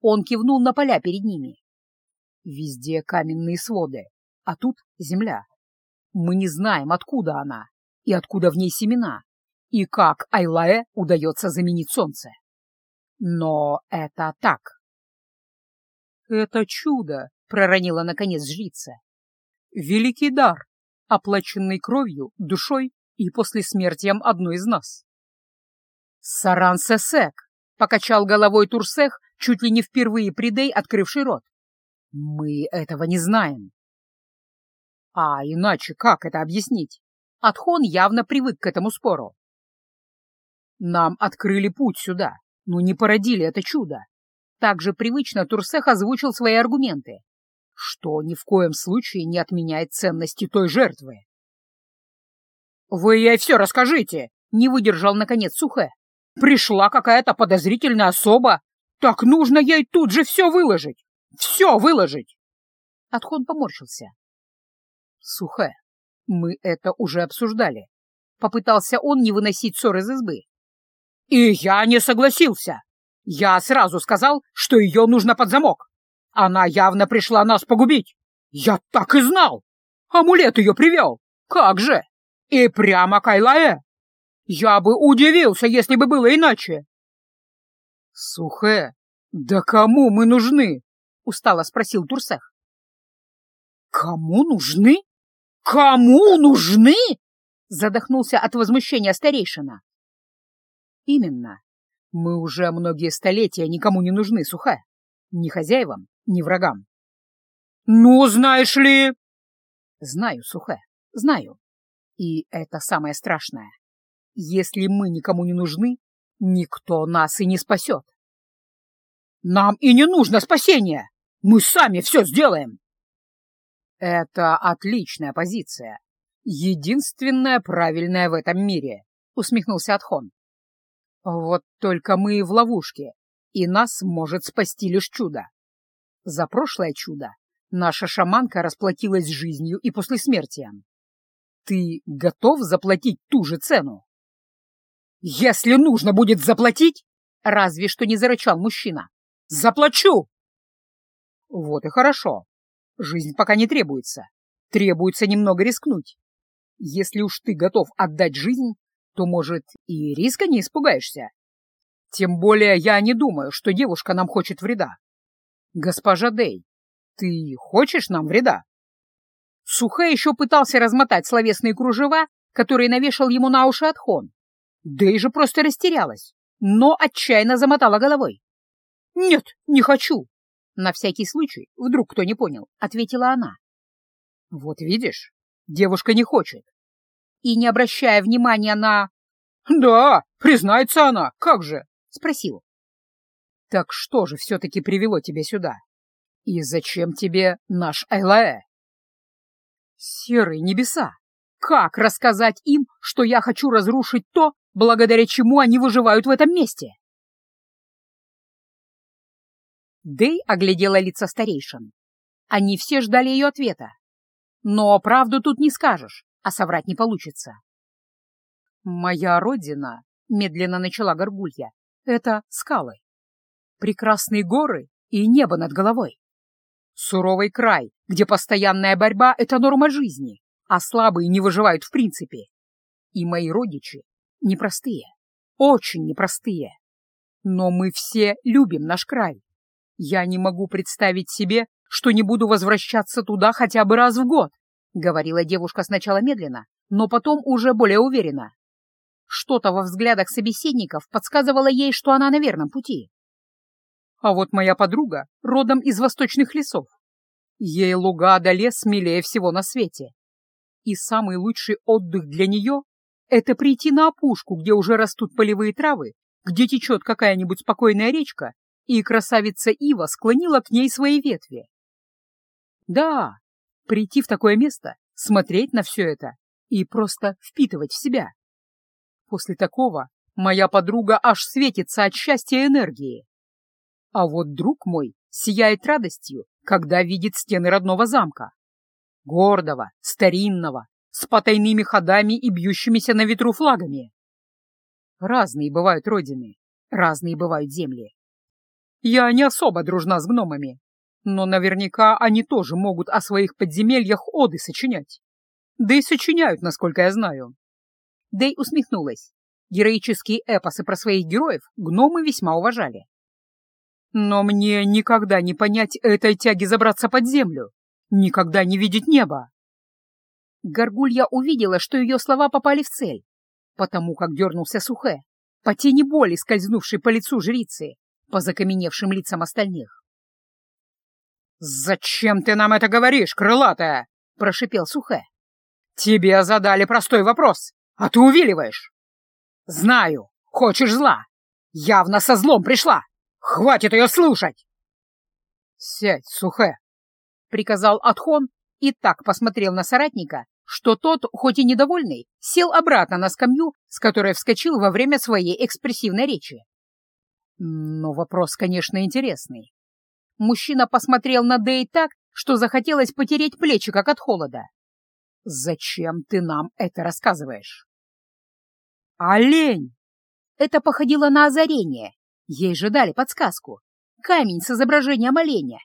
Speaker 1: Он кивнул на поля перед ними. Везде каменные своды, а тут земля. Мы не знаем, откуда она и откуда в ней семена, и как Айлае удается заменить солнце. Но это так. «Это чудо!» — проронила наконец жрица. «Великий дар, оплаченный кровью, душой и после смерти одной из нас. «Саран Сесек!» — покачал головой Турсех, чуть ли не впервые при Дэй, открывший рот. «Мы этого не знаем».
Speaker 2: А иначе как это объяснить? Атхон явно привык к этому спору. Нам открыли путь сюда, но не породили это чудо. Также привычно Турсех озвучил свои аргументы, что ни в коем случае не отменяет ценности той жертвы. «Вы ей все расскажите!» — не выдержал, наконец, Сухэ. «Пришла какая-то подозрительная особа. Так нужно ей тут же все выложить! Все выложить!» Отхон поморщился. «Сухэ, мы это уже обсуждали». Попытался он не выносить ссор из избы. «И я не согласился. Я сразу сказал, что ее нужно под замок. Она явно пришла нас погубить. Я так и знал. Амулет ее привел. Как же? И прямо Кайлае. Я бы удивился, если бы было иначе. Сухе, да кому мы нужны? Устало спросил Турсех. Кому нужны? Кому нужны? Задохнулся от возмущения старейшина. Именно. Мы уже многие столетия никому не нужны, Сухая. Ни хозяевам, ни врагам. Ну, знаешь ли... Знаю, Сухая, знаю. И это самое страшное. Если мы никому не нужны, никто нас и не спасет. Нам и не нужно спасение. Мы сами все сделаем. Это отличная позиция. Единственная правильная в этом мире, усмехнулся Атхон. Вот только мы в ловушке, и нас может спасти лишь чудо. За прошлое чудо наша шаманка расплатилась жизнью и после смерти. Ты готов заплатить ту же цену? Если нужно будет заплатить, разве что не зарычал мужчина. Заплачу! Вот и хорошо. Жизнь пока не требуется. Требуется немного рискнуть. Если уж ты готов отдать жизнь, то, может, и риска не испугаешься. Тем более я не думаю, что девушка нам хочет вреда. Госпожа Дей, ты хочешь нам вреда? Сухэ еще пытался размотать словесные кружева, которые навешал ему на уши Атхон. Дэй же просто растерялась, но отчаянно замотала головой. «Нет, не хочу!» На всякий случай, вдруг кто не понял, ответила она. «Вот видишь, девушка не хочет и, не обращая внимания на... «Да, признается она, как же?» — спросил. «Так что же все-таки привело тебя сюда? И зачем тебе наш Айлаэ?» «Серые небеса! Как рассказать им, что я хочу разрушить то, благодаря чему они выживают в этом месте?» Дэй оглядела лица старейшин. Они все ждали ее ответа. Но правду тут не скажешь а соврать не получится. «Моя родина», — медленно начала Горгулья, — «это скалы. Прекрасные горы и небо над головой. Суровый край, где постоянная борьба — это норма жизни, а слабые не выживают в принципе. И мои родичи непростые, очень непростые. Но мы все любим наш край. Я не могу представить себе, что не буду возвращаться туда хотя бы раз в год. — говорила девушка сначала медленно, но потом уже более уверенно. Что-то во взглядах собеседников подсказывало ей, что она на верном пути. А вот моя подруга родом из восточных лесов. Ей луга да лес смелее всего на свете. И самый лучший отдых для нее — это прийти на опушку, где уже растут полевые травы, где течет какая-нибудь спокойная речка, и красавица Ива склонила к ней свои ветви. Да, Прийти в такое место, смотреть на все это и просто впитывать в себя. После такого моя подруга аж светится от счастья и энергии. А вот друг мой сияет радостью, когда видит стены родного замка. Гордого, старинного, с потайными ходами и бьющимися на ветру флагами. Разные бывают родины, разные бывают земли. Я не особо дружна с гномами, но наверняка они тоже могут о своих подземельях оды сочинять. Да и сочиняют, насколько я знаю. Дэй усмехнулась. Героические эпосы про своих героев гномы весьма уважали. Но мне никогда не понять этой тяги забраться под землю, никогда не видеть неба. Горгулья увидела, что ее слова попали в цель, потому как дернулся Сухэ, по тени боли, скользнувшей по лицу жрицы, по закаменевшим лицам остальных. «Зачем ты нам это говоришь, крылатая?»
Speaker 1: прошипел Сухэ.
Speaker 2: «Тебе задали простой вопрос, а ты увиливаешь!» «Знаю, хочешь зла! Явно со злом пришла! Хватит ее слушать!» «Сядь, Сухэ!» — приказал Атхон и так посмотрел на соратника, что тот, хоть и недовольный, сел обратно на скамью, с которой вскочил во время своей экспрессивной речи. Но вопрос, конечно, интересный. Мужчина посмотрел на Дэй так, что захотелось потереть плечи, как от холода. «Зачем ты нам это рассказываешь?» «Олень!» Это походило на озарение. Ей же дали подсказку. Камень с изображением оленя.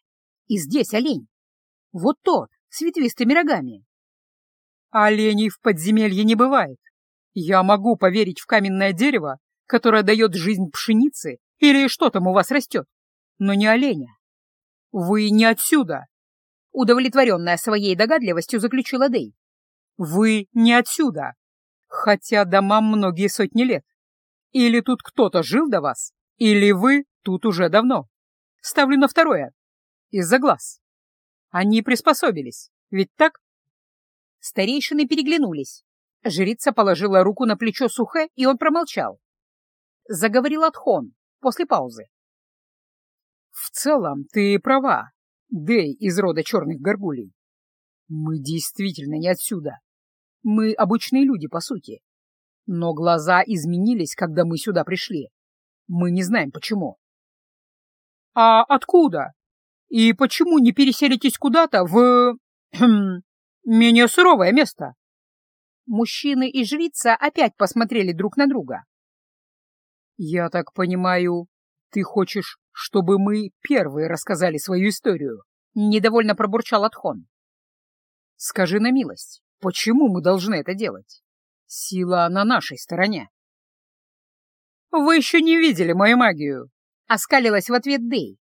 Speaker 2: И здесь олень. Вот тот, с ветвистыми рогами. Оленей в подземелье не бывает. Я могу поверить в каменное дерево, которое дает жизнь пшеницы или что там у вас растет, но не оленя. Вы не отсюда. Удовлетворенная своей догадливостью заключила Дэй. Вы не отсюда. Хотя домам многие сотни лет. Или тут кто-то жил до вас, или вы тут уже давно. Ставлю на второе. Из-за глаз. Они приспособились, ведь так? Старейшины переглянулись. Жрица положила руку на плечо Сухе, и он промолчал. Заговорил Атхон после паузы. «В целом, ты права, Дэй из рода черных горгулей. Мы действительно не отсюда. Мы обычные люди, по сути. Но глаза изменились, когда мы сюда пришли. Мы не знаем, почему». «А откуда? И почему не переселитесь куда-то в... Менее суровое место. Мужчины и жрица опять посмотрели друг на друга. «Я так понимаю, ты хочешь, чтобы мы первые рассказали свою историю?» — недовольно пробурчал Атхон. «Скажи на милость, почему мы должны это делать? Сила на нашей стороне». «Вы еще не видели мою магию», — оскалилась в ответ Дэй.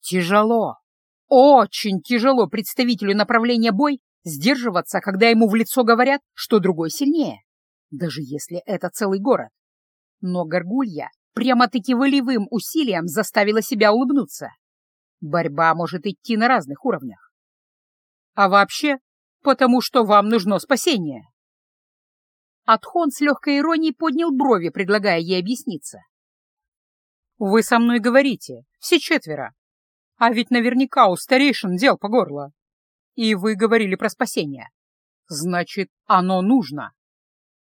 Speaker 2: «Тяжело, очень тяжело представителю направления бой Сдерживаться, когда ему в лицо говорят, что другой сильнее, даже если это целый город. Но Горгулья прямо-таки волевым усилием заставила себя улыбнуться. Борьба может идти на разных уровнях. А вообще, потому что вам нужно спасение. Атхон с легкой иронией поднял брови, предлагая ей объясниться. «Вы со мной говорите, все четверо. А ведь наверняка у старейшин дел по горло. И вы говорили про спасение. Значит, оно нужно.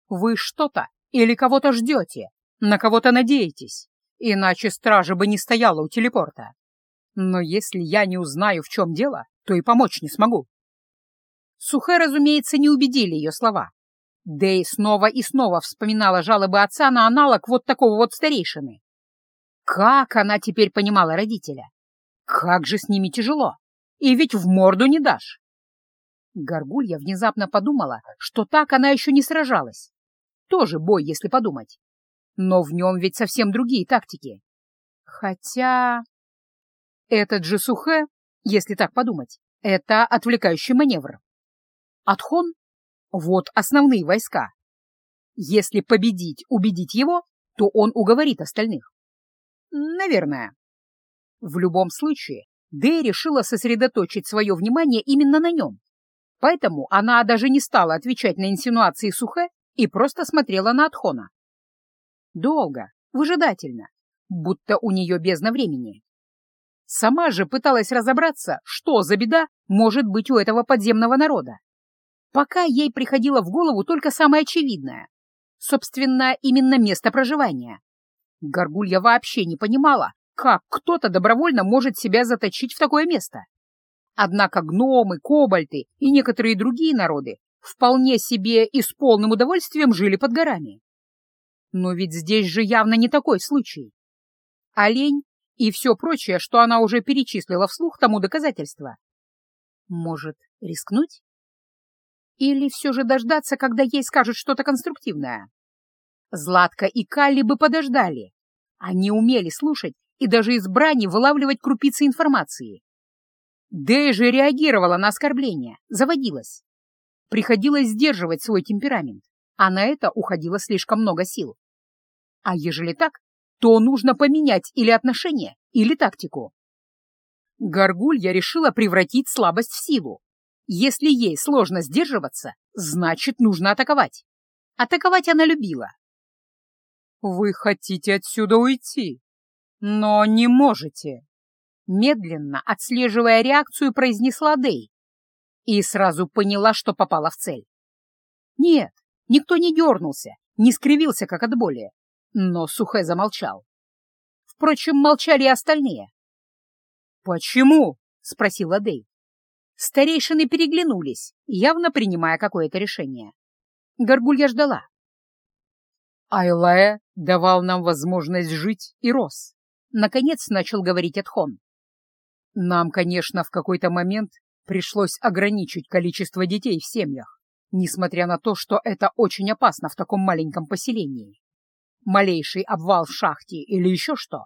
Speaker 2: Вы что-то или кого-то ждете, на кого-то надеетесь, иначе стража бы не стояла у телепорта. Но если я не узнаю, в чем дело, то и помочь не смогу. Сухэ, разумеется, не убедили ее слова. Дэй снова и снова вспоминала жалобы отца на аналог вот такого вот старейшины. Как она теперь понимала родителя? Как же с ними тяжело! И ведь в морду не дашь. Горгулья внезапно подумала, что так она еще не сражалась. Тоже бой, если подумать. Но в нем ведь совсем другие тактики. Хотя... Этот же Сухэ, если так подумать, это отвлекающий маневр. Отхон — вот основные войска. Если победить, убедить его, то он уговорит остальных. Наверное. В любом случае, Дэй решила сосредоточить свое внимание именно на нем. Поэтому она даже не стала отвечать на инсинуации Сухэ и просто смотрела на Атхона. Долго, выжидательно, будто у нее бездна времени. Сама же пыталась разобраться, что за беда может быть у этого подземного народа. Пока ей приходило в голову только самое очевидное. Собственно, именно место проживания. Горгулья вообще не понимала, как кто-то добровольно может себя заточить в такое место? Однако гномы, кобальты и некоторые другие народы вполне себе и с полным удовольствием жили под горами. Но ведь здесь же явно не такой случай. Олень и все прочее, что она уже перечислила вслух тому доказательства. Может, рискнуть? Или все же дождаться, когда ей скажут что-то конструктивное? Златка и Калли бы подождали. Они умели слушать и даже из брани вылавливать крупицы информации. Дэй же реагировала на оскорбления, заводилась. Приходилось сдерживать свой темперамент, а на это уходило слишком много сил. А ежели так, то нужно поменять или отношение, или тактику. Горгулья решила превратить слабость в силу.
Speaker 1: Если ей сложно сдерживаться, значит, нужно атаковать. Атаковать она любила.
Speaker 2: «Вы хотите отсюда уйти, но не можете»,
Speaker 1: медленно, отслеживая реакцию, произнесла Дэй и сразу поняла, что попала в цель. Нет, никто не дернулся, не скривился, как от боли, но Сухэ замолчал. Впрочем, молчали и остальные.
Speaker 2: «Почему?»
Speaker 1: — спросила Дэй. Старейшины переглянулись, явно принимая какое-то решение. Горгулья ждала.
Speaker 2: Айлая давал нам возможность жить и рос.
Speaker 1: Наконец начал говорить Эдхон.
Speaker 2: Нам, конечно, в какой-то момент пришлось ограничить количество детей в семьях, несмотря на то, что это очень опасно в таком маленьком поселении. Малейший обвал в шахте или еще что.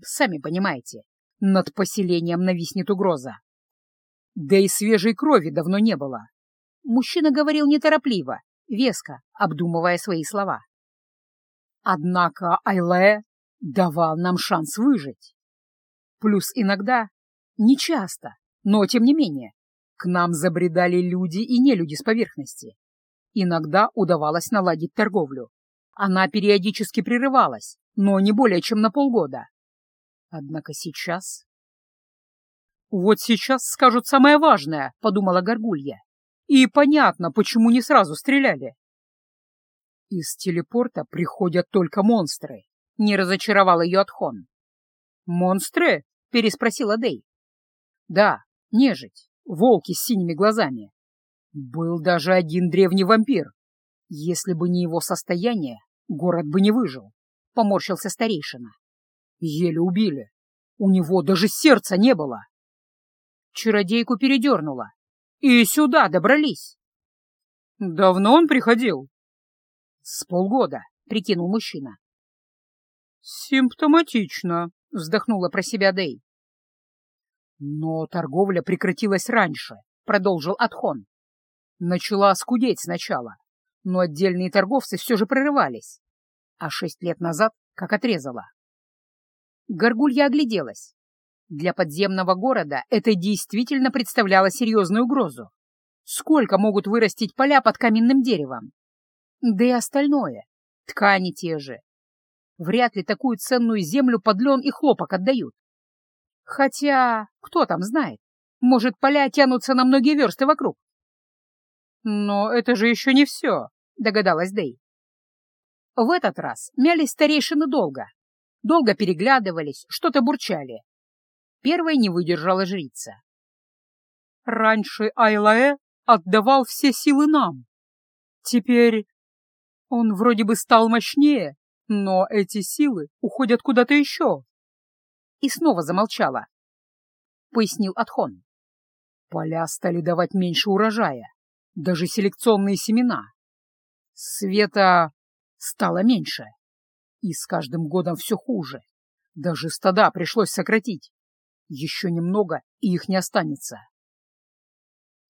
Speaker 2: Сами понимаете, над поселением нависнет угроза. Да и свежей крови давно не было.
Speaker 1: Мужчина говорил неторопливо, веско, обдумывая свои слова.
Speaker 2: Однако Айле давал нам шанс выжить. Плюс иногда не часто, но тем не менее, к нам забредали люди и нелюди с поверхности. Иногда удавалось наладить торговлю. Она периодически прерывалась, но не более чем на полгода. Однако сейчас... «Вот сейчас скажут самое важное», — подумала Горгулья. «И понятно, почему не сразу стреляли». «Из телепорта приходят только монстры», — не разочаровал ее Отхон.
Speaker 1: «Монстры?» — переспросила Дэй.
Speaker 2: Да, нежить, волки с синими глазами. Был даже один древний вампир. Если бы не его состояние, город бы не выжил, — поморщился старейшина. Еле убили. У него даже сердца не было.
Speaker 1: Чародейку передернула. И сюда добрались.
Speaker 2: Давно он приходил?
Speaker 1: С полгода, — прикинул мужчина.
Speaker 2: Симптоматично, — вздохнула про себя Дэй.
Speaker 1: Но торговля прекратилась раньше, продолжил Атхон. Начала скудеть сначала, но отдельные торговцы все же прорывались. А шесть лет назад как отрезала. Горгулья огляделась. Для подземного города это действительно представляло серьезную угрозу. Сколько могут вырастить поля под каменным деревом? Да и остальное. Ткани те же. Вряд ли такую ценную землю под лен и хлопок отдают. Хотя, кто там знает, может, поля тянутся на многие версты вокруг.
Speaker 2: Но это же еще не все, догадалась Дэй.
Speaker 1: В этот раз мялись старейшины долго. Долго переглядывались, что-то бурчали. Первой не выдержала жрица.
Speaker 2: Раньше Айлаэ отдавал все силы нам. Теперь он вроде бы стал мощнее, но эти силы уходят куда-то еще
Speaker 1: и снова замолчала. Пояснил Атхон.
Speaker 2: Поля стали давать меньше урожая, даже селекционные семена. Света стало меньше, и с каждым годом все хуже. Даже стада пришлось сократить. Еще немного, и их не останется.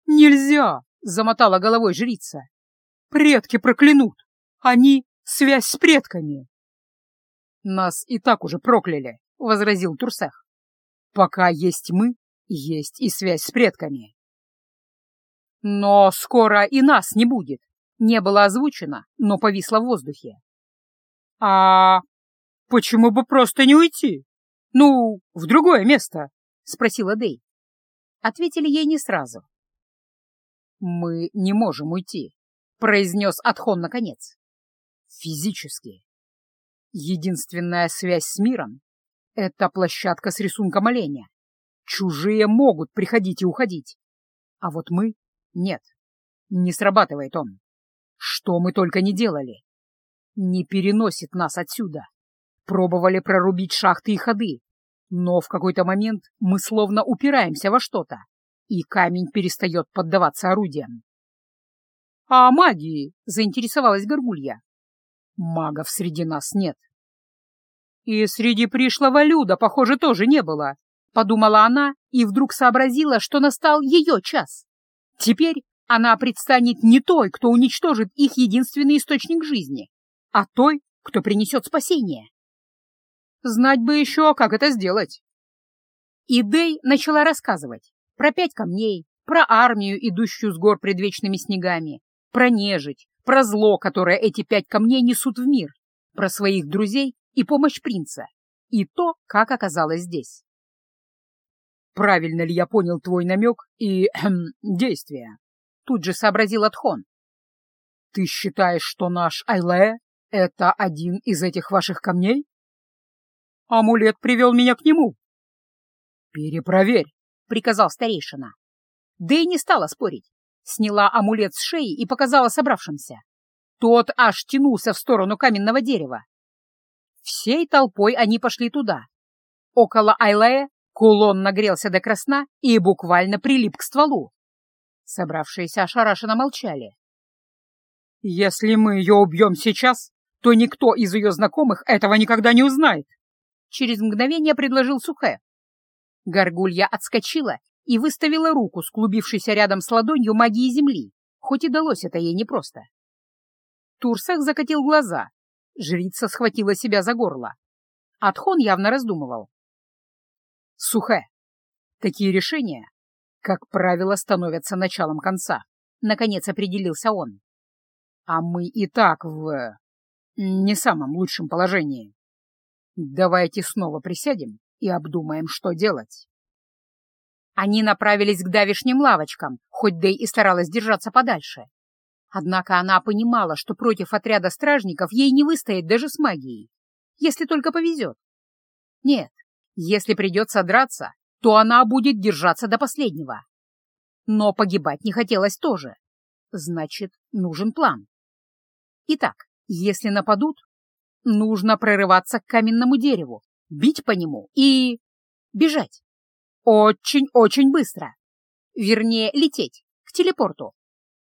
Speaker 1: «Нельзя!» — замотала головой жрица. «Предки проклянут! Они — связь с предками!»
Speaker 2: «Нас и так уже прокляли!» — возразил Турсех. «Пока есть мы, есть и связь с предками».
Speaker 1: «Но скоро и нас не будет», — не было озвучено, но повисло в воздухе.
Speaker 2: «А почему бы просто не уйти? Ну, в другое место?» — спросила Дэй.
Speaker 1: Ответили ей не сразу.
Speaker 2: «Мы не можем уйти», — произнес Атхон наконец. «Физически. Единственная связь с миром это площадка с рисунком оленя. Чужие могут приходить и уходить. А вот мы — нет. Не срабатывает он. Что мы только не делали. Не переносит нас отсюда. Пробовали прорубить шахты и ходы. Но в какой-то момент мы словно упираемся во что-то, и камень перестает поддаваться орудиям.
Speaker 1: — А магии? — заинтересовалась Горгулья.
Speaker 2: — Магов среди нас нет,
Speaker 1: «И среди пришлого люда, похоже, тоже не было», — подумала она и вдруг сообразила, что настал ее час. Теперь она предстанет не той, кто уничтожит их единственный источник жизни, а той, кто принесет спасение. Знать бы еще, как это сделать. И Дэй начала рассказывать про пять камней, Про армию, идущую с гор предвечными снегами, про нежить, про зло, которое эти пять камней несут в мир, про своих друзей и помощь принца, и то, как оказалось здесь.
Speaker 2: «Правильно ли я понял твой намек и эм, действия?» Тут же сообразил Атхон. «Ты считаешь, что наш Айле — это один из этих ваших камней?» «Амулет привел меня к нему». «Перепроверь», — приказал старейшина.
Speaker 1: Да и не стала спорить. Сняла амулет с шеи и показала собравшимся. Тот аж тянулся в сторону каменного дерева. Всей толпой они пошли туда. Около Айлая кулон нагрелся до красна и буквально прилип к стволу. Собравшиеся ошарашенно молчали.
Speaker 2: «Если мы ее убьем сейчас, то никто из ее знакомых этого никогда не узнает», —
Speaker 1: через мгновение предложил Сухэ. Горгулья отскочила и выставила руку с клубившейся рядом с ладонью магии земли, хоть и далось это ей непросто. Турсах закатил глаза, жрица схватила себя за горло. Атхон явно раздумывал.
Speaker 2: Сухэ. Такие решения, как правило, становятся началом конца. Наконец определился он. А мы и так в не самом лучшем положении. Давайте снова присядем и обдумаем, что делать.
Speaker 1: Они направились к давишним лавочкам, хоть Дэй и старалась держаться подальше. Однако она понимала, что против отряда стражников ей не выстоять даже с магией, если только повезет. Нет, если придется драться, то она будет держаться до последнего. Но погибать не хотелось тоже. Значит, нужен план. Итак, если нападут, нужно прорываться к каменному дереву, бить по нему и... бежать. Очень-очень быстро. Вернее, лететь к телепорту.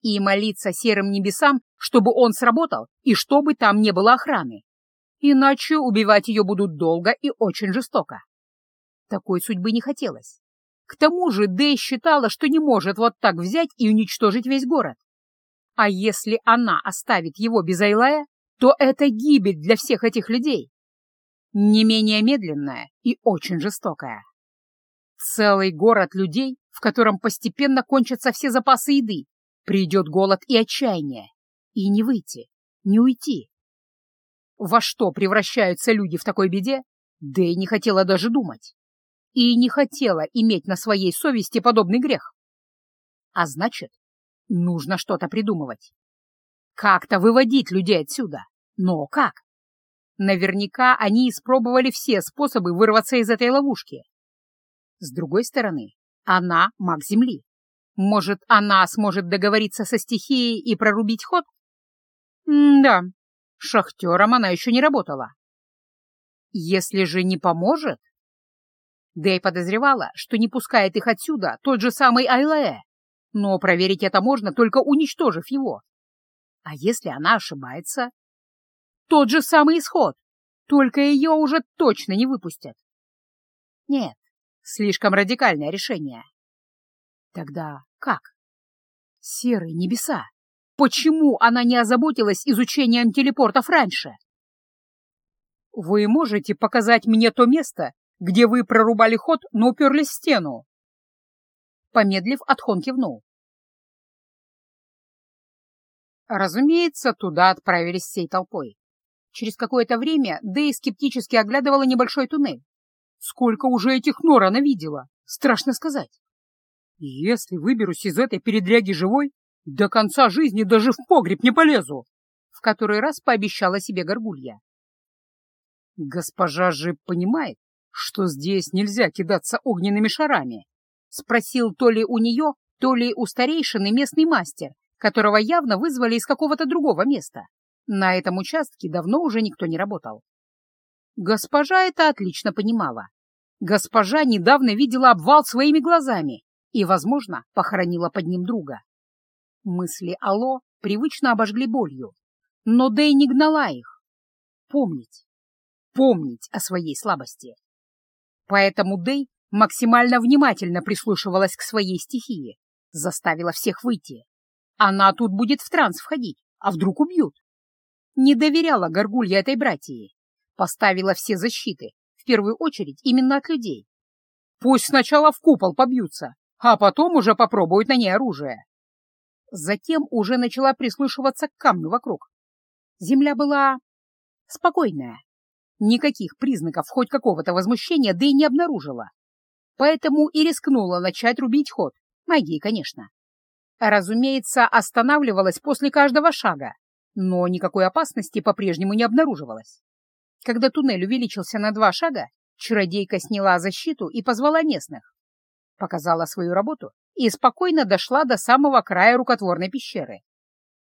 Speaker 1: И молиться серым небесам, чтобы он сработал и чтобы там не было охраны. Иначе убивать ее будут долго и очень жестоко. Такой судьбы не хотелось. К тому же Дэй считала, что не может вот так взять и уничтожить весь город. А если она оставит его без Айлая, то это гибель для всех этих людей. Не менее медленная и очень жестокая. Целый город людей, в котором постепенно кончатся все запасы еды, придет голод и отчаяние. И не выйти, не уйти. Во что превращаются люди в такой беде, и не хотела даже думать. И не хотела иметь на своей совести подобный грех. А значит, нужно что-то придумывать. Как-то выводить людей отсюда. Но как? Наверняка они испробовали все способы вырваться из этой ловушки. С другой стороны, она маг Земли. Может, она сможет договориться со стихией и прорубить ход? М да, шахтером она еще не работала. Если же не поможет... Дэй подозревала, что не пускает их отсюда тот же самый Айлае, но проверить это можно, только уничтожив его. А если она ошибается? Тот же самый исход, только ее уже точно не выпустят. Нет, Слишком радикальное решение. Тогда как? Серые небеса. Почему она не озаботилась изучением телепортов раньше? Вы можете показать мне то место, где вы прорубали ход, но уперлись в стену? Помедлив, Атхон кивнул. Разумеется, туда отправились всей толпой. Через какое-то время Дэй скептически оглядывала небольшой туннель. Сколько уже этих нор она видела? Страшно сказать. Если выберусь из этой передряги живой, до конца жизни даже в погреб не полезу, в который раз пообещала себе горгулья. Госпожа же понимает, что здесь нельзя кидаться огненными шарами, спросил то ли у нее, то ли у старейшины местный мастер, которого явно вызвали из какого-то другого места. На этом участке давно уже никто не работал. Госпожа это отлично понимала. Госпожа недавно видела обвал своими глазами и, возможно, похоронила под ним друга. Мысли Алло привычно обожгли болью, но Дэй не гнала их. Помнить, помнить о своей слабости. Поэтому Дэй максимально внимательно прислушивалась к своей стихии, заставила всех выйти. Она тут будет в транс входить, а вдруг убьют. Не доверяла горгулья этой братьи Поставила все защиты, в первую очередь именно от людей. Пусть сначала в купол побьются, а потом уже попробуют на ней оружие. Затем уже начала прислушиваться к камню вокруг. Земля была спокойная. Никаких признаков хоть какого-то возмущения да и не обнаружила. Поэтому и рискнула начать рубить ход. Магией, конечно. Разумеется, останавливалась после каждого шага, но никакой опасности по-прежнему не обнаруживалось. Когда туннель увеличился на два шага, чародейка сняла защиту и позвала местных. Показала свою работу и спокойно дошла до самого края рукотворной пещеры.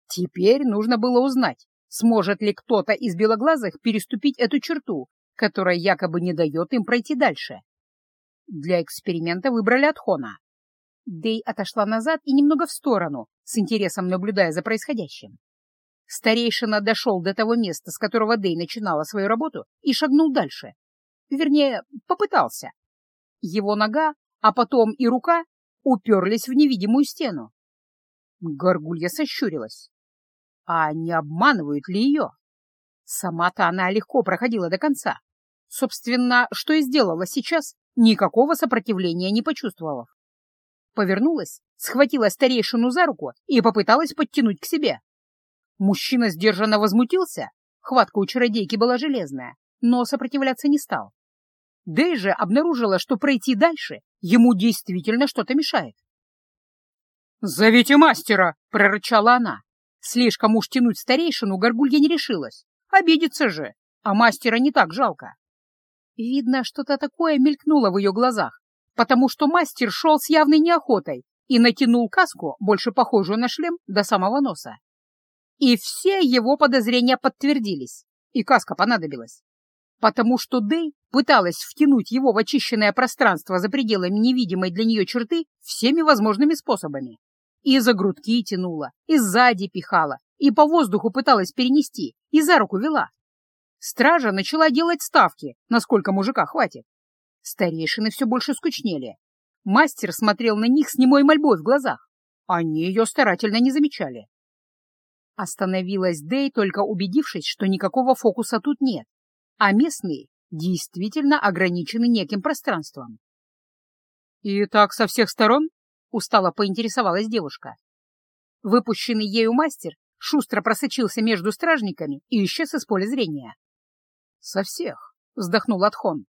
Speaker 1: Теперь нужно было узнать, сможет ли кто-то из белоглазых переступить эту черту, которая якобы не дает им пройти дальше. Для эксперимента выбрали Атхона. Дей отошла назад и немного в сторону, с интересом наблюдая за происходящим. Старейшина дошел до того места, с которого Дей начинала свою работу, и шагнул дальше. Вернее, попытался. Его нога, а потом и рука уперлись в невидимую стену. Горгулья сощурилась. А не обманывают ли ее? Сама-то она легко проходила до конца. Собственно, что и сделала сейчас, никакого сопротивления не почувствовав повернулась, схватила старейшину за руку и попыталась подтянуть к себе. Мужчина сдержанно возмутился, хватка у чародейки была железная, но сопротивляться не стал. Дэй же обнаружила, что пройти дальше ему действительно что-то мешает.
Speaker 2: «Зовите мастера!» — прорычала она.
Speaker 1: Слишком уж тянуть старейшину горгулья не решилась. Обидится же, а мастера не так жалко. Видно, что-то такое мелькнуло в ее глазах, потому что мастер шел с явной неохотой и натянул каску, больше похожую на шлем, до самого носа. И все его подозрения подтвердились, и каска понадобилась. Потому что Дэй пыталась втянуть его в очищенное пространство за пределами невидимой для нее черты всеми возможными способами. И за грудки тянула, и сзади пихала, и по воздуху пыталась перенести, и за руку вела. Стража начала делать ставки, насколько мужика хватит. Старейшины все больше скучнели. Мастер смотрел на них с немой мольбой в глазах. Они ее старательно не замечали. Остановилась Дэй, только убедившись, что никакого фокуса тут нет, а местные действительно ограничены неким пространством.
Speaker 2: «И так со всех сторон?» — устало поинтересовалась девушка.
Speaker 1: Выпущенный ею мастер шустро просочился между стражниками и исчез из поля зрения.
Speaker 2: «Со всех», — вздохнул Атхон.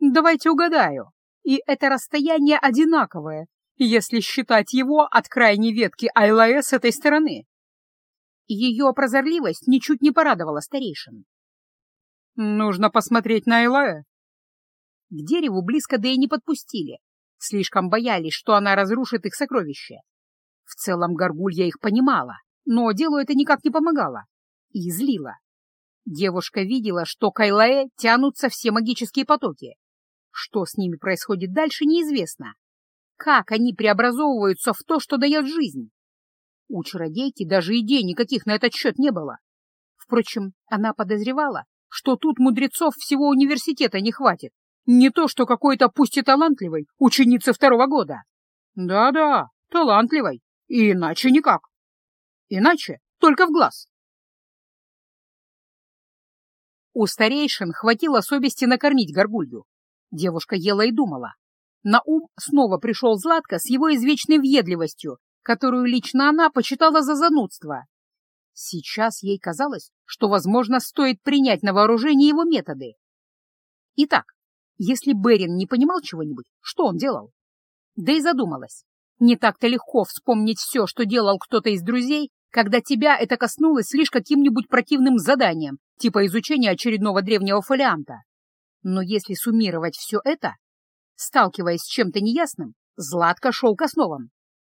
Speaker 1: Давайте угадаю. И это расстояние одинаковое, если считать его от крайней ветки Айлая с этой стороны. Ее прозорливость ничуть не порадовала старейшин.
Speaker 2: Нужно посмотреть на Айлая.
Speaker 1: К дереву близко да и не подпустили. Слишком боялись, что она разрушит их сокровища. В целом Горгулья их понимала, но делу это никак не помогало. И злила. Девушка видела, что к тянутся все магические потоки, что с ними происходит дальше, неизвестно. Как они преобразовываются в то, что дает жизнь? У чародейки даже идей никаких на этот счет не было. Впрочем, она подозревала, что тут мудрецов всего университета не хватит. Не то, что какой-то, пусть и талантливой, ученицы второго года. Да-да, талантливой, и иначе никак. Иначе только в глаз. У старейшин хватило совести накормить горгулью, Девушка ела и думала. На ум снова пришел Златко с его извечной въедливостью, которую лично она почитала за занудство. Сейчас ей казалось, что, возможно, стоит принять на вооружение его методы. Итак, если Берин не понимал чего-нибудь, что он делал? Да и задумалась. Не так-то легко вспомнить все, что делал кто-то из друзей, когда тебя это коснулось лишь каким-нибудь противным заданием, типа изучения очередного древнего фолианта. Но если суммировать все это, сталкиваясь с чем-то неясным, Златко шел к основам,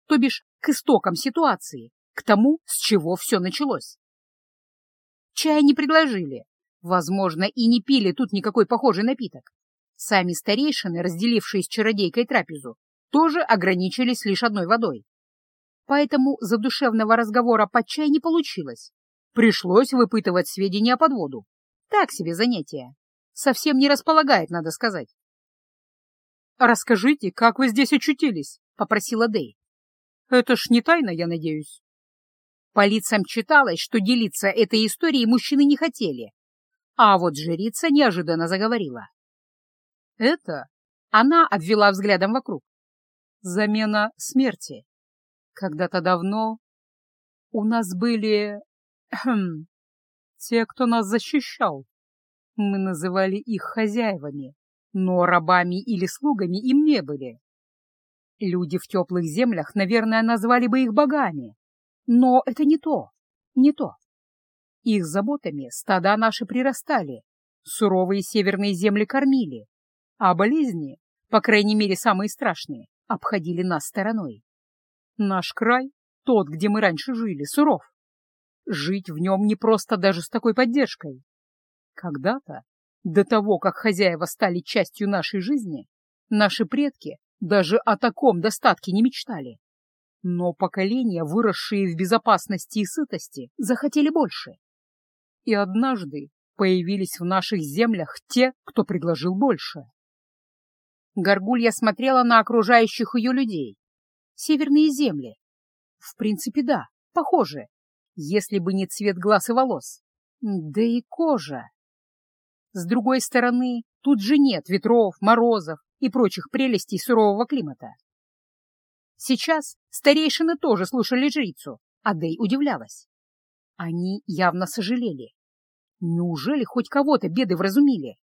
Speaker 1: то бишь к истокам ситуации, к тому, с чего все началось. Чая не предложили, возможно, и не пили тут никакой похожий напиток. Сами старейшины, разделившие с чародейкой трапезу, тоже ограничились лишь одной водой. Поэтому задушевного разговора под чай не получилось. Пришлось выпытывать сведения под воду. Так себе занятие. Совсем не располагает, надо сказать.
Speaker 2: «Расскажите, как вы здесь очутились?» — попросила Дэй. «Это ж не тайна, я надеюсь».
Speaker 1: По лицам читалось, что делиться этой историей мужчины не хотели. А вот жрица неожиданно заговорила. «Это...» — она обвела взглядом вокруг. Замена смерти. Когда-то давно у нас были... Хм, те, кто нас защищал. Мы называли их хозяевами, но рабами или слугами им не были. Люди в теплых землях, наверное, назвали бы их богами. Но это не то, не то. Их заботами стада наши прирастали, суровые северные земли кормили, а болезни, по крайней мере самые страшные, обходили нас стороной. Наш край, тот, где мы раньше жили, суров. Жить в нем не просто даже с такой поддержкой. Когда-то, до того, как хозяева стали частью нашей жизни, наши предки даже о таком достатке не мечтали. Но поколения, выросшие в безопасности и сытости, захотели больше. И однажды появились в наших землях те, кто предложил больше. Горгулья смотрела на окружающих ее людей. Северные земли. В принципе, да, похоже, если бы не цвет глаз и волос. Да и кожа. С другой стороны, тут же нет ветров, морозов и прочих прелестей сурового климата. Сейчас старейшины тоже слушали жрицу, а Дэй удивлялась. Они явно сожалели. Неужели хоть кого-то беды вразумили?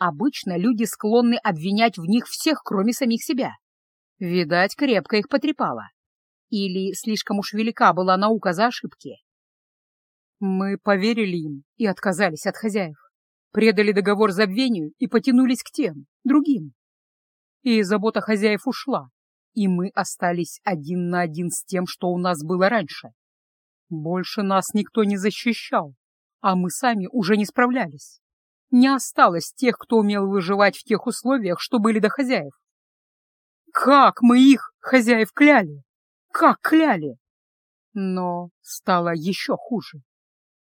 Speaker 1: Обычно люди склонны обвинять в них всех, кроме самих себя. Видать, крепко их потрепало. Или слишком уж велика была наука за ошибки. Мы поверили им и отказались от хозяев предали договор забвению и потянулись к тем, другим. И забота хозяев ушла, и мы остались один на один с тем, что у нас было раньше. Больше нас никто не защищал, а мы сами уже не справлялись. Не осталось тех, кто умел выживать в тех условиях, что были до хозяев. Как мы их, хозяев, кляли! Как кляли! Но стало еще хуже.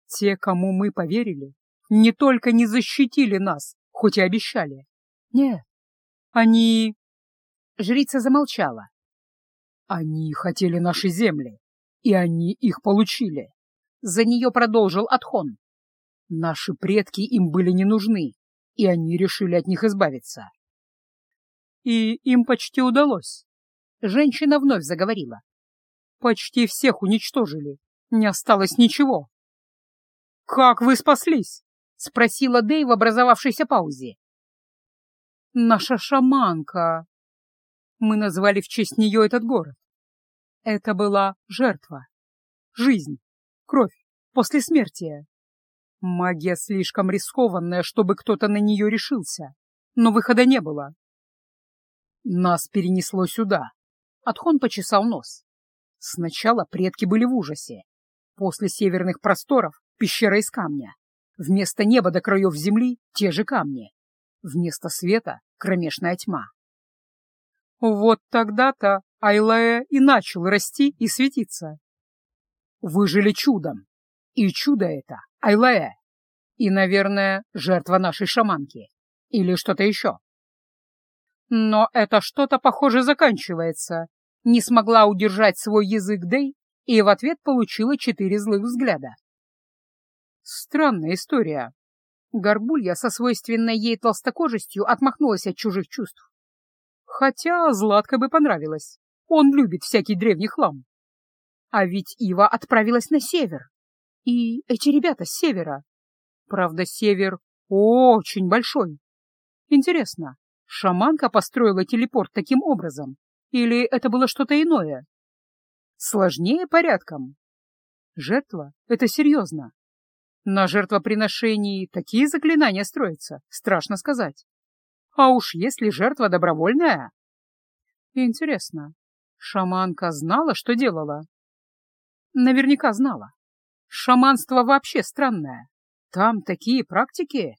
Speaker 1: Те, кому мы поверили, не только не защитили нас, хоть и обещали. Нет, они... Жрица замолчала. Они хотели наши земли, и они их получили. За нее продолжил Атхон. Наши предки им были не нужны, и они решили от них избавиться. И им почти удалось. Женщина вновь заговорила. Почти всех уничтожили, не осталось ничего. «Как вы спаслись?» — спросила Дэй в образовавшейся паузе. «Наша шаманка!» Мы назвали в честь нее этот город. Это была жертва. Жизнь, кровь, после смерти. Магия слишком рискованная, чтобы кто-то на нее решился, но выхода не было. Нас перенесло сюда. Отхон почесал нос. Сначала предки были в ужасе. После северных просторов — пещера из камня. Вместо неба до краев земли — те же камни. Вместо света — кромешная тьма. Вот тогда-то Айлая и начал расти и светиться. Выжили чудом. И чудо это — Айлая. И, наверное, жертва нашей шаманки. Или что-то еще. Но это что-то, похоже, заканчивается. Не смогла удержать свой язык Дэй и в ответ получила четыре злых взгляда. Странная история. Горбулья со свойственной ей толстокожестью отмахнулась от чужих чувств. Хотя Златко бы понравилось. Он любит всякий древний хлам. А ведь Ива отправилась на север. И эти ребята с севера. Правда, север очень большой. Интересно, шаманка построила телепорт таким образом? Или это было что-то иное? Сложнее порядком. Жертва — это серьезно. На жертвоприношении такие заклинания строятся, страшно сказать. А уж если жертва добровольная... Интересно, шаманка знала, что делала? Наверняка знала. Шаманство вообще странное. Там такие практики.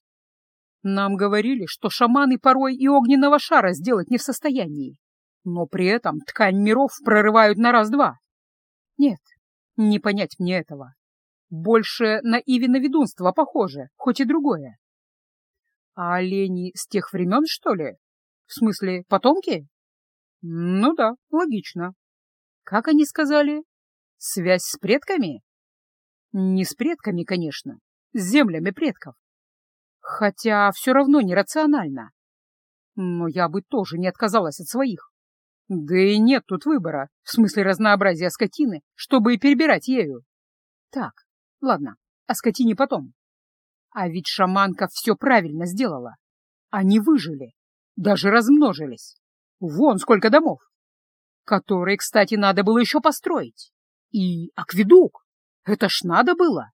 Speaker 1: Нам говорили, что шаманы порой и огненного шара сделать не в состоянии, но при этом ткань миров прорывают на раз-два. Нет, не понять мне этого. Больше на Ивино похоже, хоть и другое. А олени с тех времен, что ли? В смысле, потомки? Ну да, логично. Как они сказали? Связь с предками? Не с предками, конечно, с землями предков. Хотя все равно нерационально. Но я бы тоже не отказалась от своих.
Speaker 2: Да и нет тут выбора, в смысле разнообразия скотины, чтобы и перебирать ею. Так, ладно, о скотине потом. А ведь шаманка все правильно сделала. Они выжили, даже размножились. Вон сколько домов. Которые, кстати, надо было еще построить. И акведук. Это ж надо было.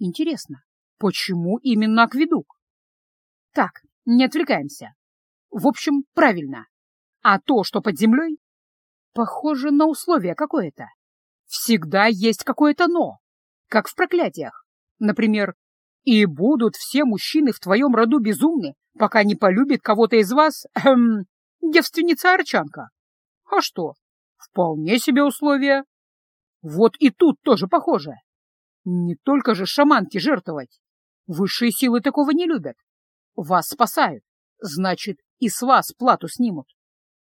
Speaker 2: Интересно, почему именно акведук? Так, не отвлекаемся. В общем, правильно. А то, что под землей, похоже на условие какое-то. Всегда есть какое-то «но», как в проклятиях. Например, «И будут все мужчины в твоем роду безумны, пока не полюбит кого-то из вас, эм, девственница-арчанка». А что, вполне себе условия. Вот и тут тоже похоже. Не только же шаманки жертвовать. Высшие силы такого не любят. Вас спасают, значит, и с вас плату снимут.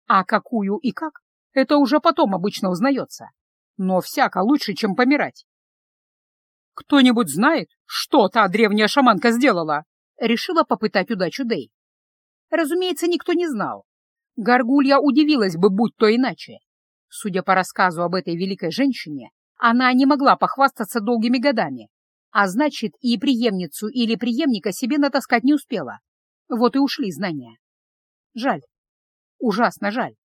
Speaker 2: А какую и как, это уже потом обычно узнается. Но всяко лучше, чем помирать. «Кто-нибудь знает, что та древняя шаманка сделала?» Решила попытать удачу Дэй. Разумеется, никто не знал. Горгулья удивилась бы, будь то иначе. Судя по рассказу об этой великой женщине, она не могла похвастаться долгими годами, а значит, и преемницу или преемника себе натаскать не успела. Вот и ушли знания. Жаль. Ужасно жаль.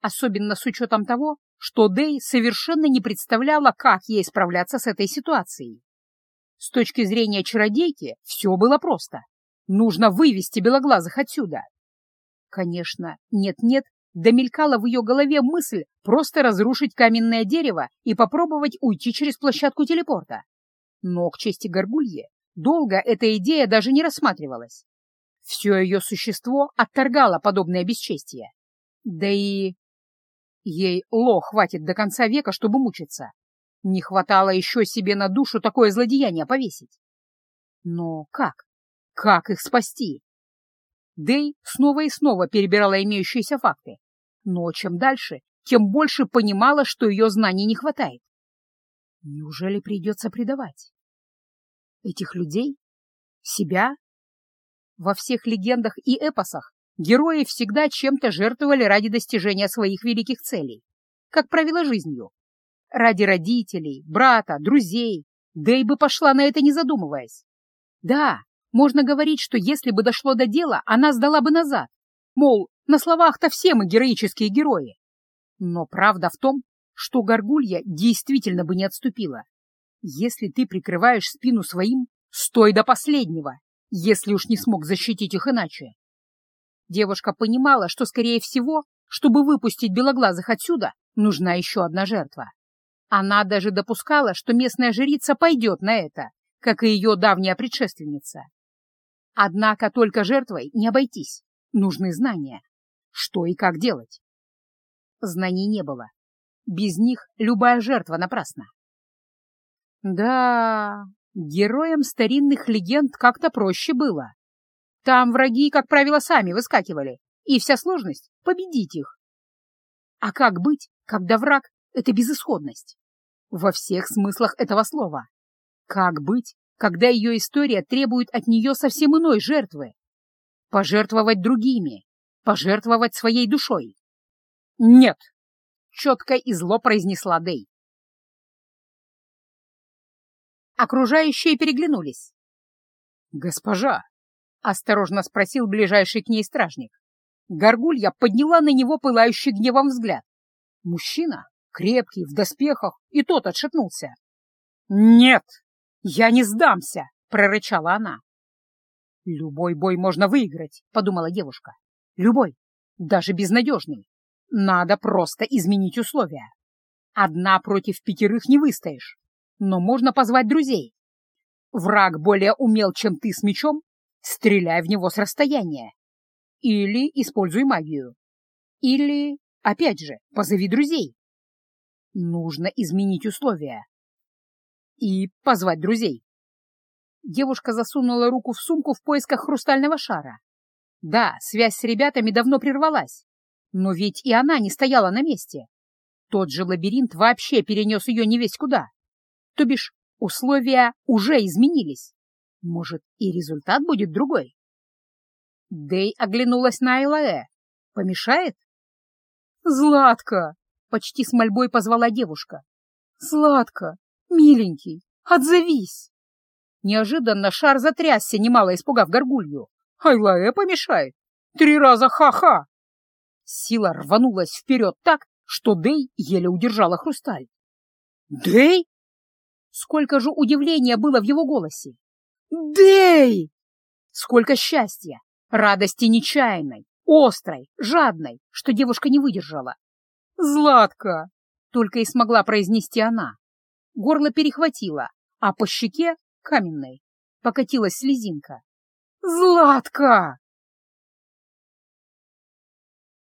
Speaker 2: Особенно с учетом того, что Дэй совершенно не представляла, как ей справляться с этой ситуацией. С точки зрения чародейки все было просто. Нужно вывести белоглазых отсюда. Конечно, нет-нет, домелькала в ее голове мысль просто разрушить каменное дерево и попробовать уйти через площадку телепорта. Но, к чести Горгулье, долго эта идея даже не рассматривалась. Все ее существо отторгало подобное бесчестие. Да и... Ей ло хватит до конца века, чтобы мучиться. Не хватало еще себе на душу такое злодеяние повесить. Но как? Как их спасти? Дэй снова и снова перебирала имеющиеся факты. Но чем дальше, тем больше понимала, что ее знаний не хватает. Неужели придется предавать? Этих людей? Себя? Во всех легендах и эпосах герои всегда чем-то жертвовали ради достижения своих великих целей, как правило, жизнью. Ради родителей, брата, друзей, и бы пошла на это не задумываясь. Да, можно говорить, что если бы дошло до дела, она сдала бы назад. Мол, на словах-то все мы героические герои. Но правда в том, что горгулья действительно бы не отступила. Если ты прикрываешь спину своим, стой до последнего, если уж не смог защитить их иначе. Девушка понимала, что, скорее всего, чтобы выпустить белоглазых отсюда, нужна еще одна жертва. Она даже допускала, что местная жрица пойдет на это, как и ее давняя предшественница. Однако только жертвой не обойтись, нужны знания. Что и как делать? Знаний не было. Без них любая жертва напрасна. Да, Героям старинных легенд как-то проще было. Там враги, как правило, сами выскакивали, и вся сложность — победить их. А как быть, когда враг — это безысходность? Во всех смыслах этого слова. Как быть, когда ее история требует от нее совсем иной жертвы? Пожертвовать другими, пожертвовать своей душой. «Нет!» — четко и зло произнесла Дэй. Окружающие переглянулись. «Госпожа!» — осторожно спросил ближайший к ней стражник. Горгулья подняла на него пылающий гневом взгляд. Мужчина, крепкий, в доспехах, и тот отшатнулся. «Нет, я не сдамся!» — прорычала она. «Любой бой можно выиграть», — подумала девушка. «Любой, даже безнадежный. Надо просто изменить условия. Одна против пятерых не выстоишь но можно позвать друзей. Враг более умел, чем ты с мечом, стреляй в него с расстояния. Или используй магию. Или, опять же, позови друзей. Нужно изменить условия. И позвать друзей. Девушка засунула руку в сумку в поисках хрустального шара. Да, связь с ребятами давно прервалась, но ведь и она не стояла на месте. Тот же лабиринт вообще перенес ее не весь куда. То бишь, условия уже изменились. Может, и результат будет другой? Дэй оглянулась на Элаэ. Помешает?
Speaker 1: Златка!» — почти с мольбой позвала девушка. «Златка, миленький, отзовись!» Неожиданно шар затрясся, немало испугав горгулью. Айлае помешает. Три раза ха-ха. Сила рванулась вперед так, что Дэй еле удержала хрусталь. «Дэй?» Сколько же удивления было в его голосе! «Дэй!» Сколько счастья, радости нечаянной, острой, жадной, что девушка не выдержала. «Златка!» — только и смогла произнести она. Горло перехватило, а по щеке, каменной, покатилась слезинка. «Златка!»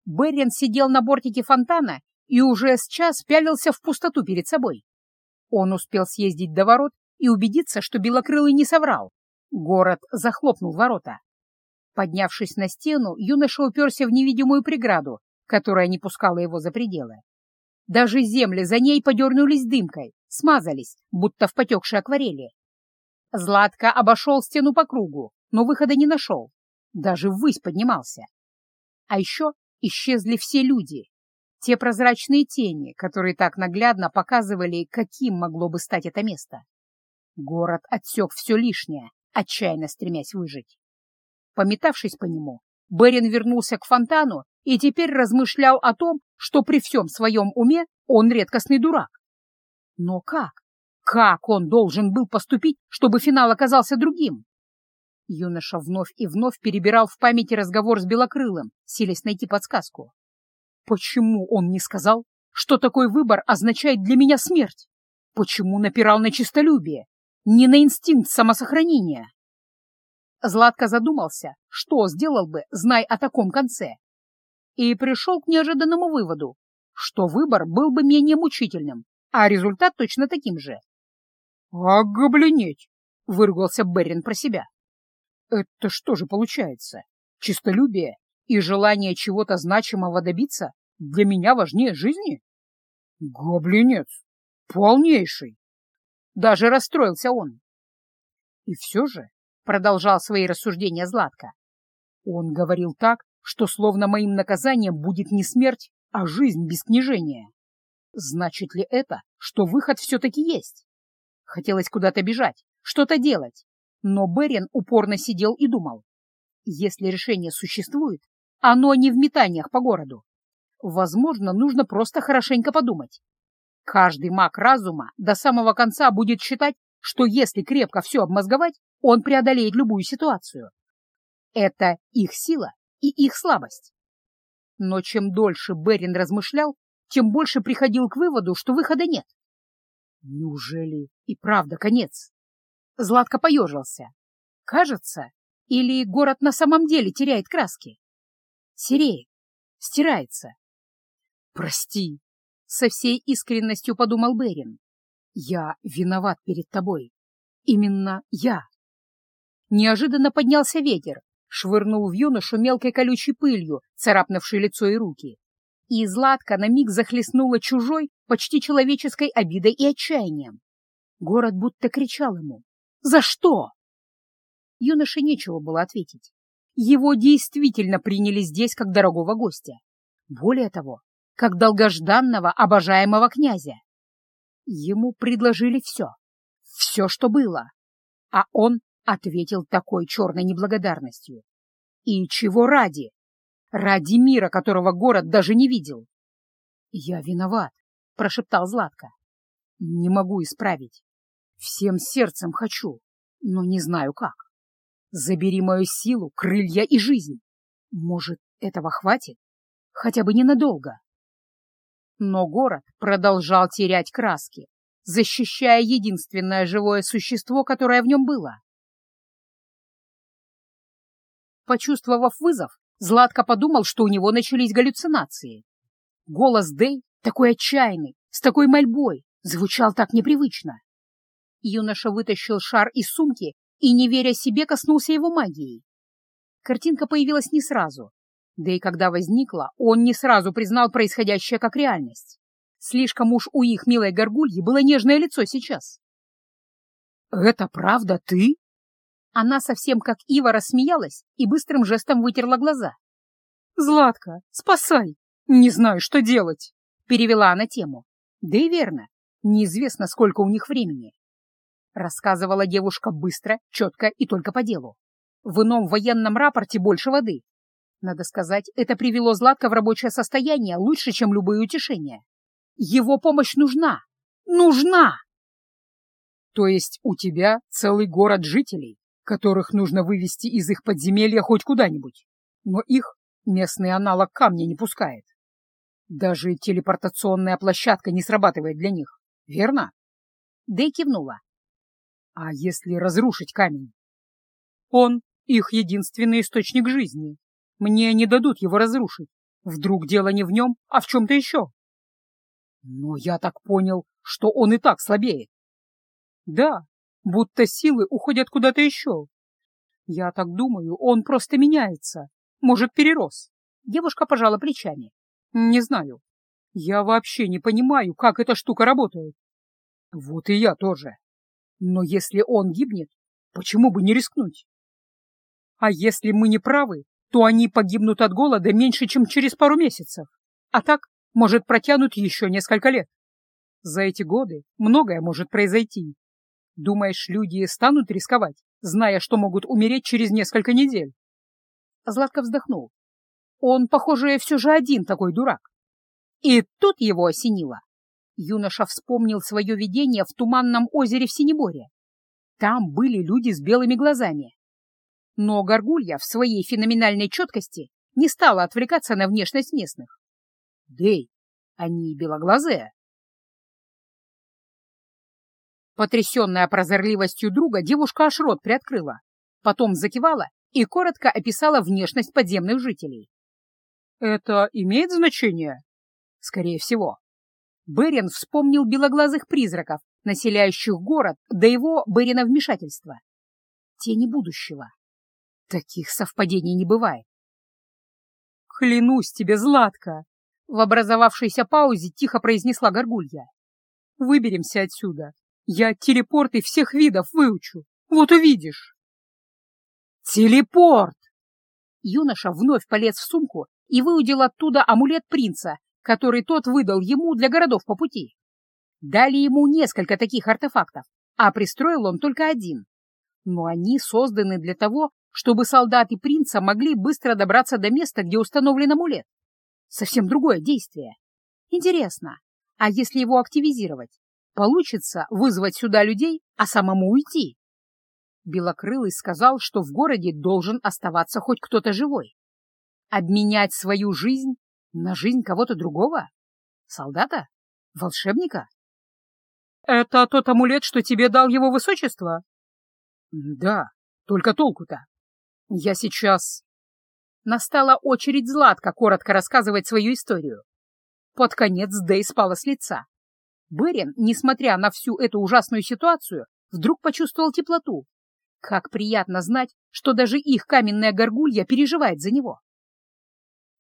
Speaker 1: Беррин сидел на бортике фонтана и уже с час пялился в пустоту перед собой. Он успел съездить до ворот и убедиться, что Белокрылый не соврал. Город захлопнул ворота. Поднявшись на стену, юноша уперся в невидимую преграду, которая не пускала его за пределы. Даже земли за ней подернулись дымкой, смазались, будто в потекшей акварели. Златко обошел стену по кругу, но выхода не нашел. Даже ввысь поднимался. А еще исчезли все люди. Те прозрачные тени, которые так наглядно показывали, каким могло бы стать это место. Город отсек все лишнее, отчаянно стремясь выжить. Пометавшись по нему, Берин вернулся к фонтану и теперь размышлял о том, что при всем своем уме он редкостный дурак. Но как? Как он должен был поступить, чтобы финал оказался другим? Юноша вновь и вновь перебирал в памяти разговор с Белокрылым, силясь найти подсказку. Почему он не сказал, что такой выбор означает для меня смерть? Почему напирал на честолюбие, не на инстинкт самосохранения? Златко задумался, что сделал бы, зная о таком конце, и пришел к неожиданному выводу, что выбор был бы менее мучительным, а результат точно таким же. — Оглянеть! — выругался Берин про себя. Это что же получается? Чистолюбие и желание чего-то значимого добиться для меня важнее жизни? Гоблинец! Полнейший! Даже расстроился он. И все же продолжал свои рассуждения Златко. Он говорил так, что словно моим наказанием будет не смерть, а жизнь без княжения. Значит ли это, что выход все-таки есть? Хотелось куда-то бежать, что-то делать, но Берин упорно сидел и думал. Если решение существует, оно не в метаниях по городу. Возможно, нужно просто хорошенько подумать. Каждый маг разума до самого конца будет считать, что если крепко все обмозговать, он преодолеет любую ситуацию. Это их сила и их слабость. Но чем дольше Берин размышлял, тем больше приходил к выводу, что выхода нет. Неужели и правда конец? Златко поежился. Кажется, или город на самом деле теряет краски? Сереет, стирается. Прости, со всей искренностью подумал Берин. Я виноват перед тобой. Именно я. Неожиданно поднялся ветер, швырнул в юношу мелкой колючей пылью, царапнувшей лицо и руки. И Златка на миг захлестнула чужой, почти человеческой обидой и отчаянием. Город будто кричал ему за что? Юноше нечего было ответить. Его действительно приняли здесь как дорогого гостя. Более того, как долгожданного, обожаемого князя. Ему предложили все, все, что было, а он ответил такой черной неблагодарностью. И чего ради? Ради мира, которого город даже не видел. «Я виноват», — прошептал Златко. «Не могу исправить. Всем сердцем хочу, но не знаю как. Забери мою силу, крылья и жизнь. Может, этого хватит? Хотя бы ненадолго. Но город продолжал терять краски, защищая единственное живое существо, которое в нем было. Почувствовав вызов, Златко подумал, что у него начались галлюцинации. Голос Дэй, такой отчаянный, с такой мольбой, звучал так непривычно. Юноша вытащил шар из сумки и, не веря себе, коснулся его магией. Картинка появилась не сразу. Да и когда возникла, он не сразу признал происходящее как реальность. Слишком уж у их милой горгульи было нежное лицо сейчас. «Это правда ты?» Она совсем как Ива рассмеялась и быстрым жестом вытерла глаза. «Златка, спасай! «Не знаю, что делать», — перевела она тему. «Да и верно, неизвестно, сколько у них времени». Рассказывала девушка быстро, четко и только по делу. В ином военном рапорте больше воды. Надо сказать, это привело Златка в рабочее состояние лучше, чем любые утешения. Его помощь нужна. Нужна! То есть у тебя целый город жителей, которых нужно вывести из их подземелья хоть куда-нибудь, но их местный аналог камня не пускает. Даже телепортационная площадка не срабатывает для них, верно? Дэй кивнула. А если разрушить камень? Он их единственный источник жизни. Мне не дадут его разрушить. Вдруг дело не в нем, а в чем-то еще. Но я так понял, что он и так слабеет. Да, будто силы уходят куда-то еще. Я так думаю, он просто меняется. Может, перерос. Девушка пожала плечами. Не знаю. Я вообще не понимаю, как эта штука работает. Вот и я тоже. Но если он гибнет, почему бы не рискнуть? А если мы не правы, то они погибнут от голода меньше, чем через пару месяцев. А так, может, протянут еще несколько лет. За эти годы многое может произойти. Думаешь, люди станут рисковать, зная, что могут умереть через несколько недель? Златко вздохнул. Он, похоже, все же один такой дурак. И тут его осенило. Юноша вспомнил свое видение в туманном озере в Синеборе. Там были люди с белыми глазами, но Горгулья в своей феноменальной четкости не стала отвлекаться на внешность местных. Дэй, они белоглазые. Потрясенная прозорливостью друга, девушка аж рот приоткрыла, потом закивала и коротко описала внешность подземных жителей. «Это имеет значение?» «Скорее всего». Берин вспомнил белоглазых призраков, населяющих город, до его Берина вмешательства. Тени будущего. Таких совпадений не бывает. «Клянусь тебе, Златка!» В образовавшейся паузе тихо произнесла Горгулья. «Выберемся отсюда. Я телепорты всех видов выучу. Вот увидишь!» «Телепорт!» Юноша вновь полез в сумку и выудил оттуда амулет принца, который тот выдал ему для городов по пути. Дали ему несколько таких артефактов, а пристроил он только один. Но они созданы для того, чтобы солдаты принца могли быстро добраться до места, где установлен амулет. Совсем другое действие. Интересно, а если его активизировать, получится вызвать сюда людей, а самому уйти? Белокрылый сказал, что в городе должен оставаться хоть кто-то живой. Обменять свою жизнь на жизнь кого-то другого? Солдата? Волшебника? «Это тот амулет, что тебе дал его высочество?» «Да, только толку-то. Я сейчас... Настала очередь Златка коротко рассказывать свою историю. Под конец Дэй спала с лица. Берин, несмотря на всю эту ужасную ситуацию, вдруг почувствовал теплоту. Как приятно знать, что даже их каменная горгулья переживает за него.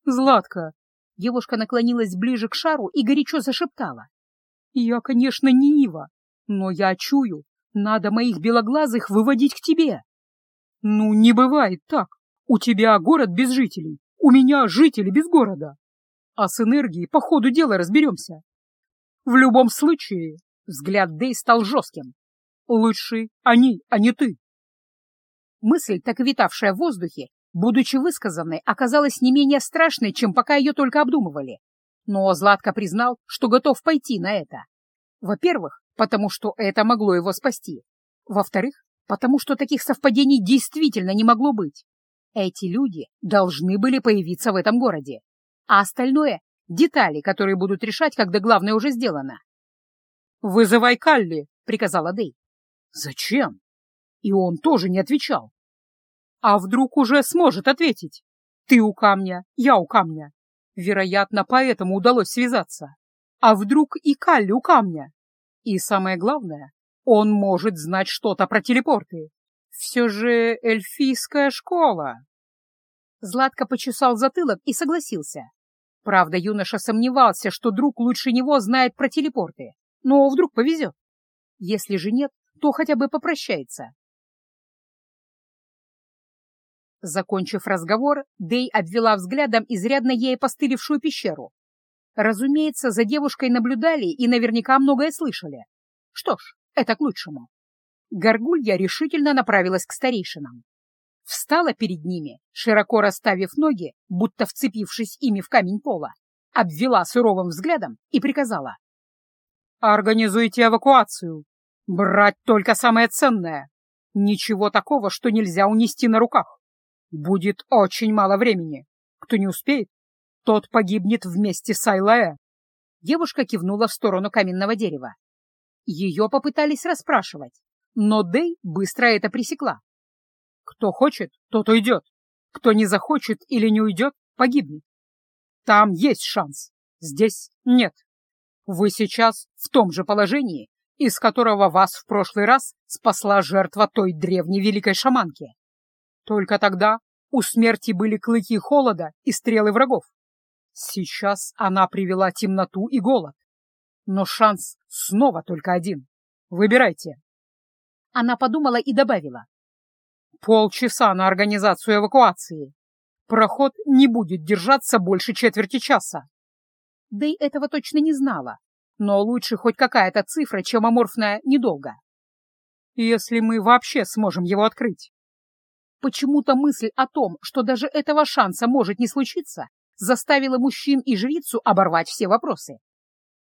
Speaker 1: «Златка!» Девушка наклонилась ближе к шару и горячо зашептала. «Я, конечно, не Ива, но я чую, надо моих белоглазых выводить к тебе. Ну, не бывает так. У тебя город без жителей, у меня жители без города. А с энергией по ходу дела разберемся. В любом случае, взгляд Дэй стал жестким. Лучше они, а не ты. Мысль, так витавшая в воздухе, будучи высказанной, оказалась не менее страшной, чем пока ее только обдумывали. Но Златко признал, что готов пойти на это. Во-первых, потому что это могло его спасти. Во-вторых, потому что таких совпадений действительно не могло быть. Эти люди должны были появиться в этом городе, а остальное — детали, которые будут решать, когда главное уже сделано. «Вызывай Калли», — приказала Дэй. «Зачем?» И он тоже не отвечал. «А вдруг уже сможет ответить? Ты у камня, я у камня. Вероятно, поэтому удалось связаться. А вдруг и Калли у камня? И самое главное, он может знать что-то про телепорты. Все же эльфийская школа. Златко почесал затылок и согласился. Правда, юноша сомневался, что друг лучше него знает про телепорты. Но вдруг повезет. Если же нет, то хотя бы попрощается. Закончив разговор, Дэй обвела взглядом изрядно ей постылившую пещеру. Разумеется, за девушкой наблюдали и наверняка многое слышали. Что ж, это к лучшему. Горгулья решительно направилась к старейшинам. Встала перед ними, широко расставив ноги, будто вцепившись ими в камень пола, обвела суровым взглядом и приказала. «Организуйте эвакуацию. Брать только самое ценное. Ничего такого, что нельзя унести на руках. Будет очень мало времени. Кто не успеет, тот погибнет вместе с Айлая. Девушка кивнула в сторону каменного дерева. Ее попытались расспрашивать, но Дэй быстро это пресекла. Кто хочет, тот уйдет. Кто не захочет или не уйдет, погибнет. Там есть шанс, здесь нет. Вы сейчас в том же положении, из которого вас в прошлый раз спасла жертва той древней великой шаманки. Только тогда у смерти были клыки холода и стрелы врагов. Сейчас она привела темноту и голод. Но шанс снова только один. Выбирайте. Она подумала и добавила. Полчаса на организацию эвакуации. Проход не будет держаться больше четверти часа. Да и этого точно не знала. Но лучше хоть какая-то цифра, чем аморфная «недолго». Если мы вообще сможем его открыть. Почему-то мысль о том, что даже этого шанса может не случиться, заставила мужчин и жрицу оборвать все вопросы.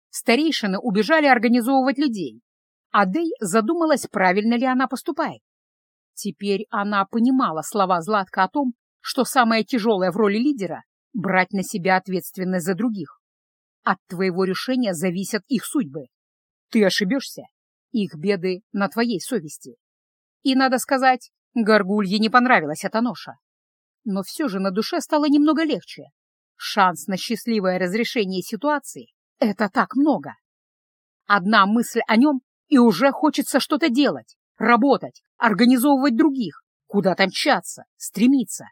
Speaker 1: Старейшины убежали организовывать людей, а Дэй задумалась, правильно ли она поступает. Теперь она понимала слова Златка о том, что самое тяжелое в роли лидера — брать на себя ответственность за других. От твоего решения зависят их судьбы. Ты ошибешься, их беды на твоей совести. И, надо сказать, Горгулье не понравилась эта ноша. Но все же на душе стало немного легче. Шанс на счастливое разрешение ситуации — это так много. Одна мысль о нем, и уже хочется что-то делать, работать, организовывать других, куда-то мчаться, стремиться.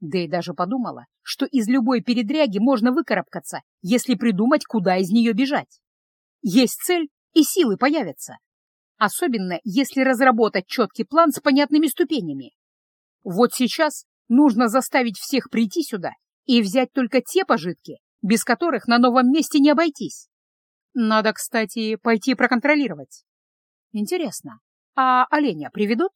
Speaker 1: Да и даже подумала, что из любой передряги можно выкарабкаться, если придумать, куда из нее бежать. Есть цель, и силы появятся. Особенно, если разработать четкий план с понятными ступенями. Вот сейчас нужно заставить всех прийти сюда и взять только те пожитки, без которых на новом месте не обойтись. Надо, кстати, пойти проконтролировать. Интересно, а оленя приведут?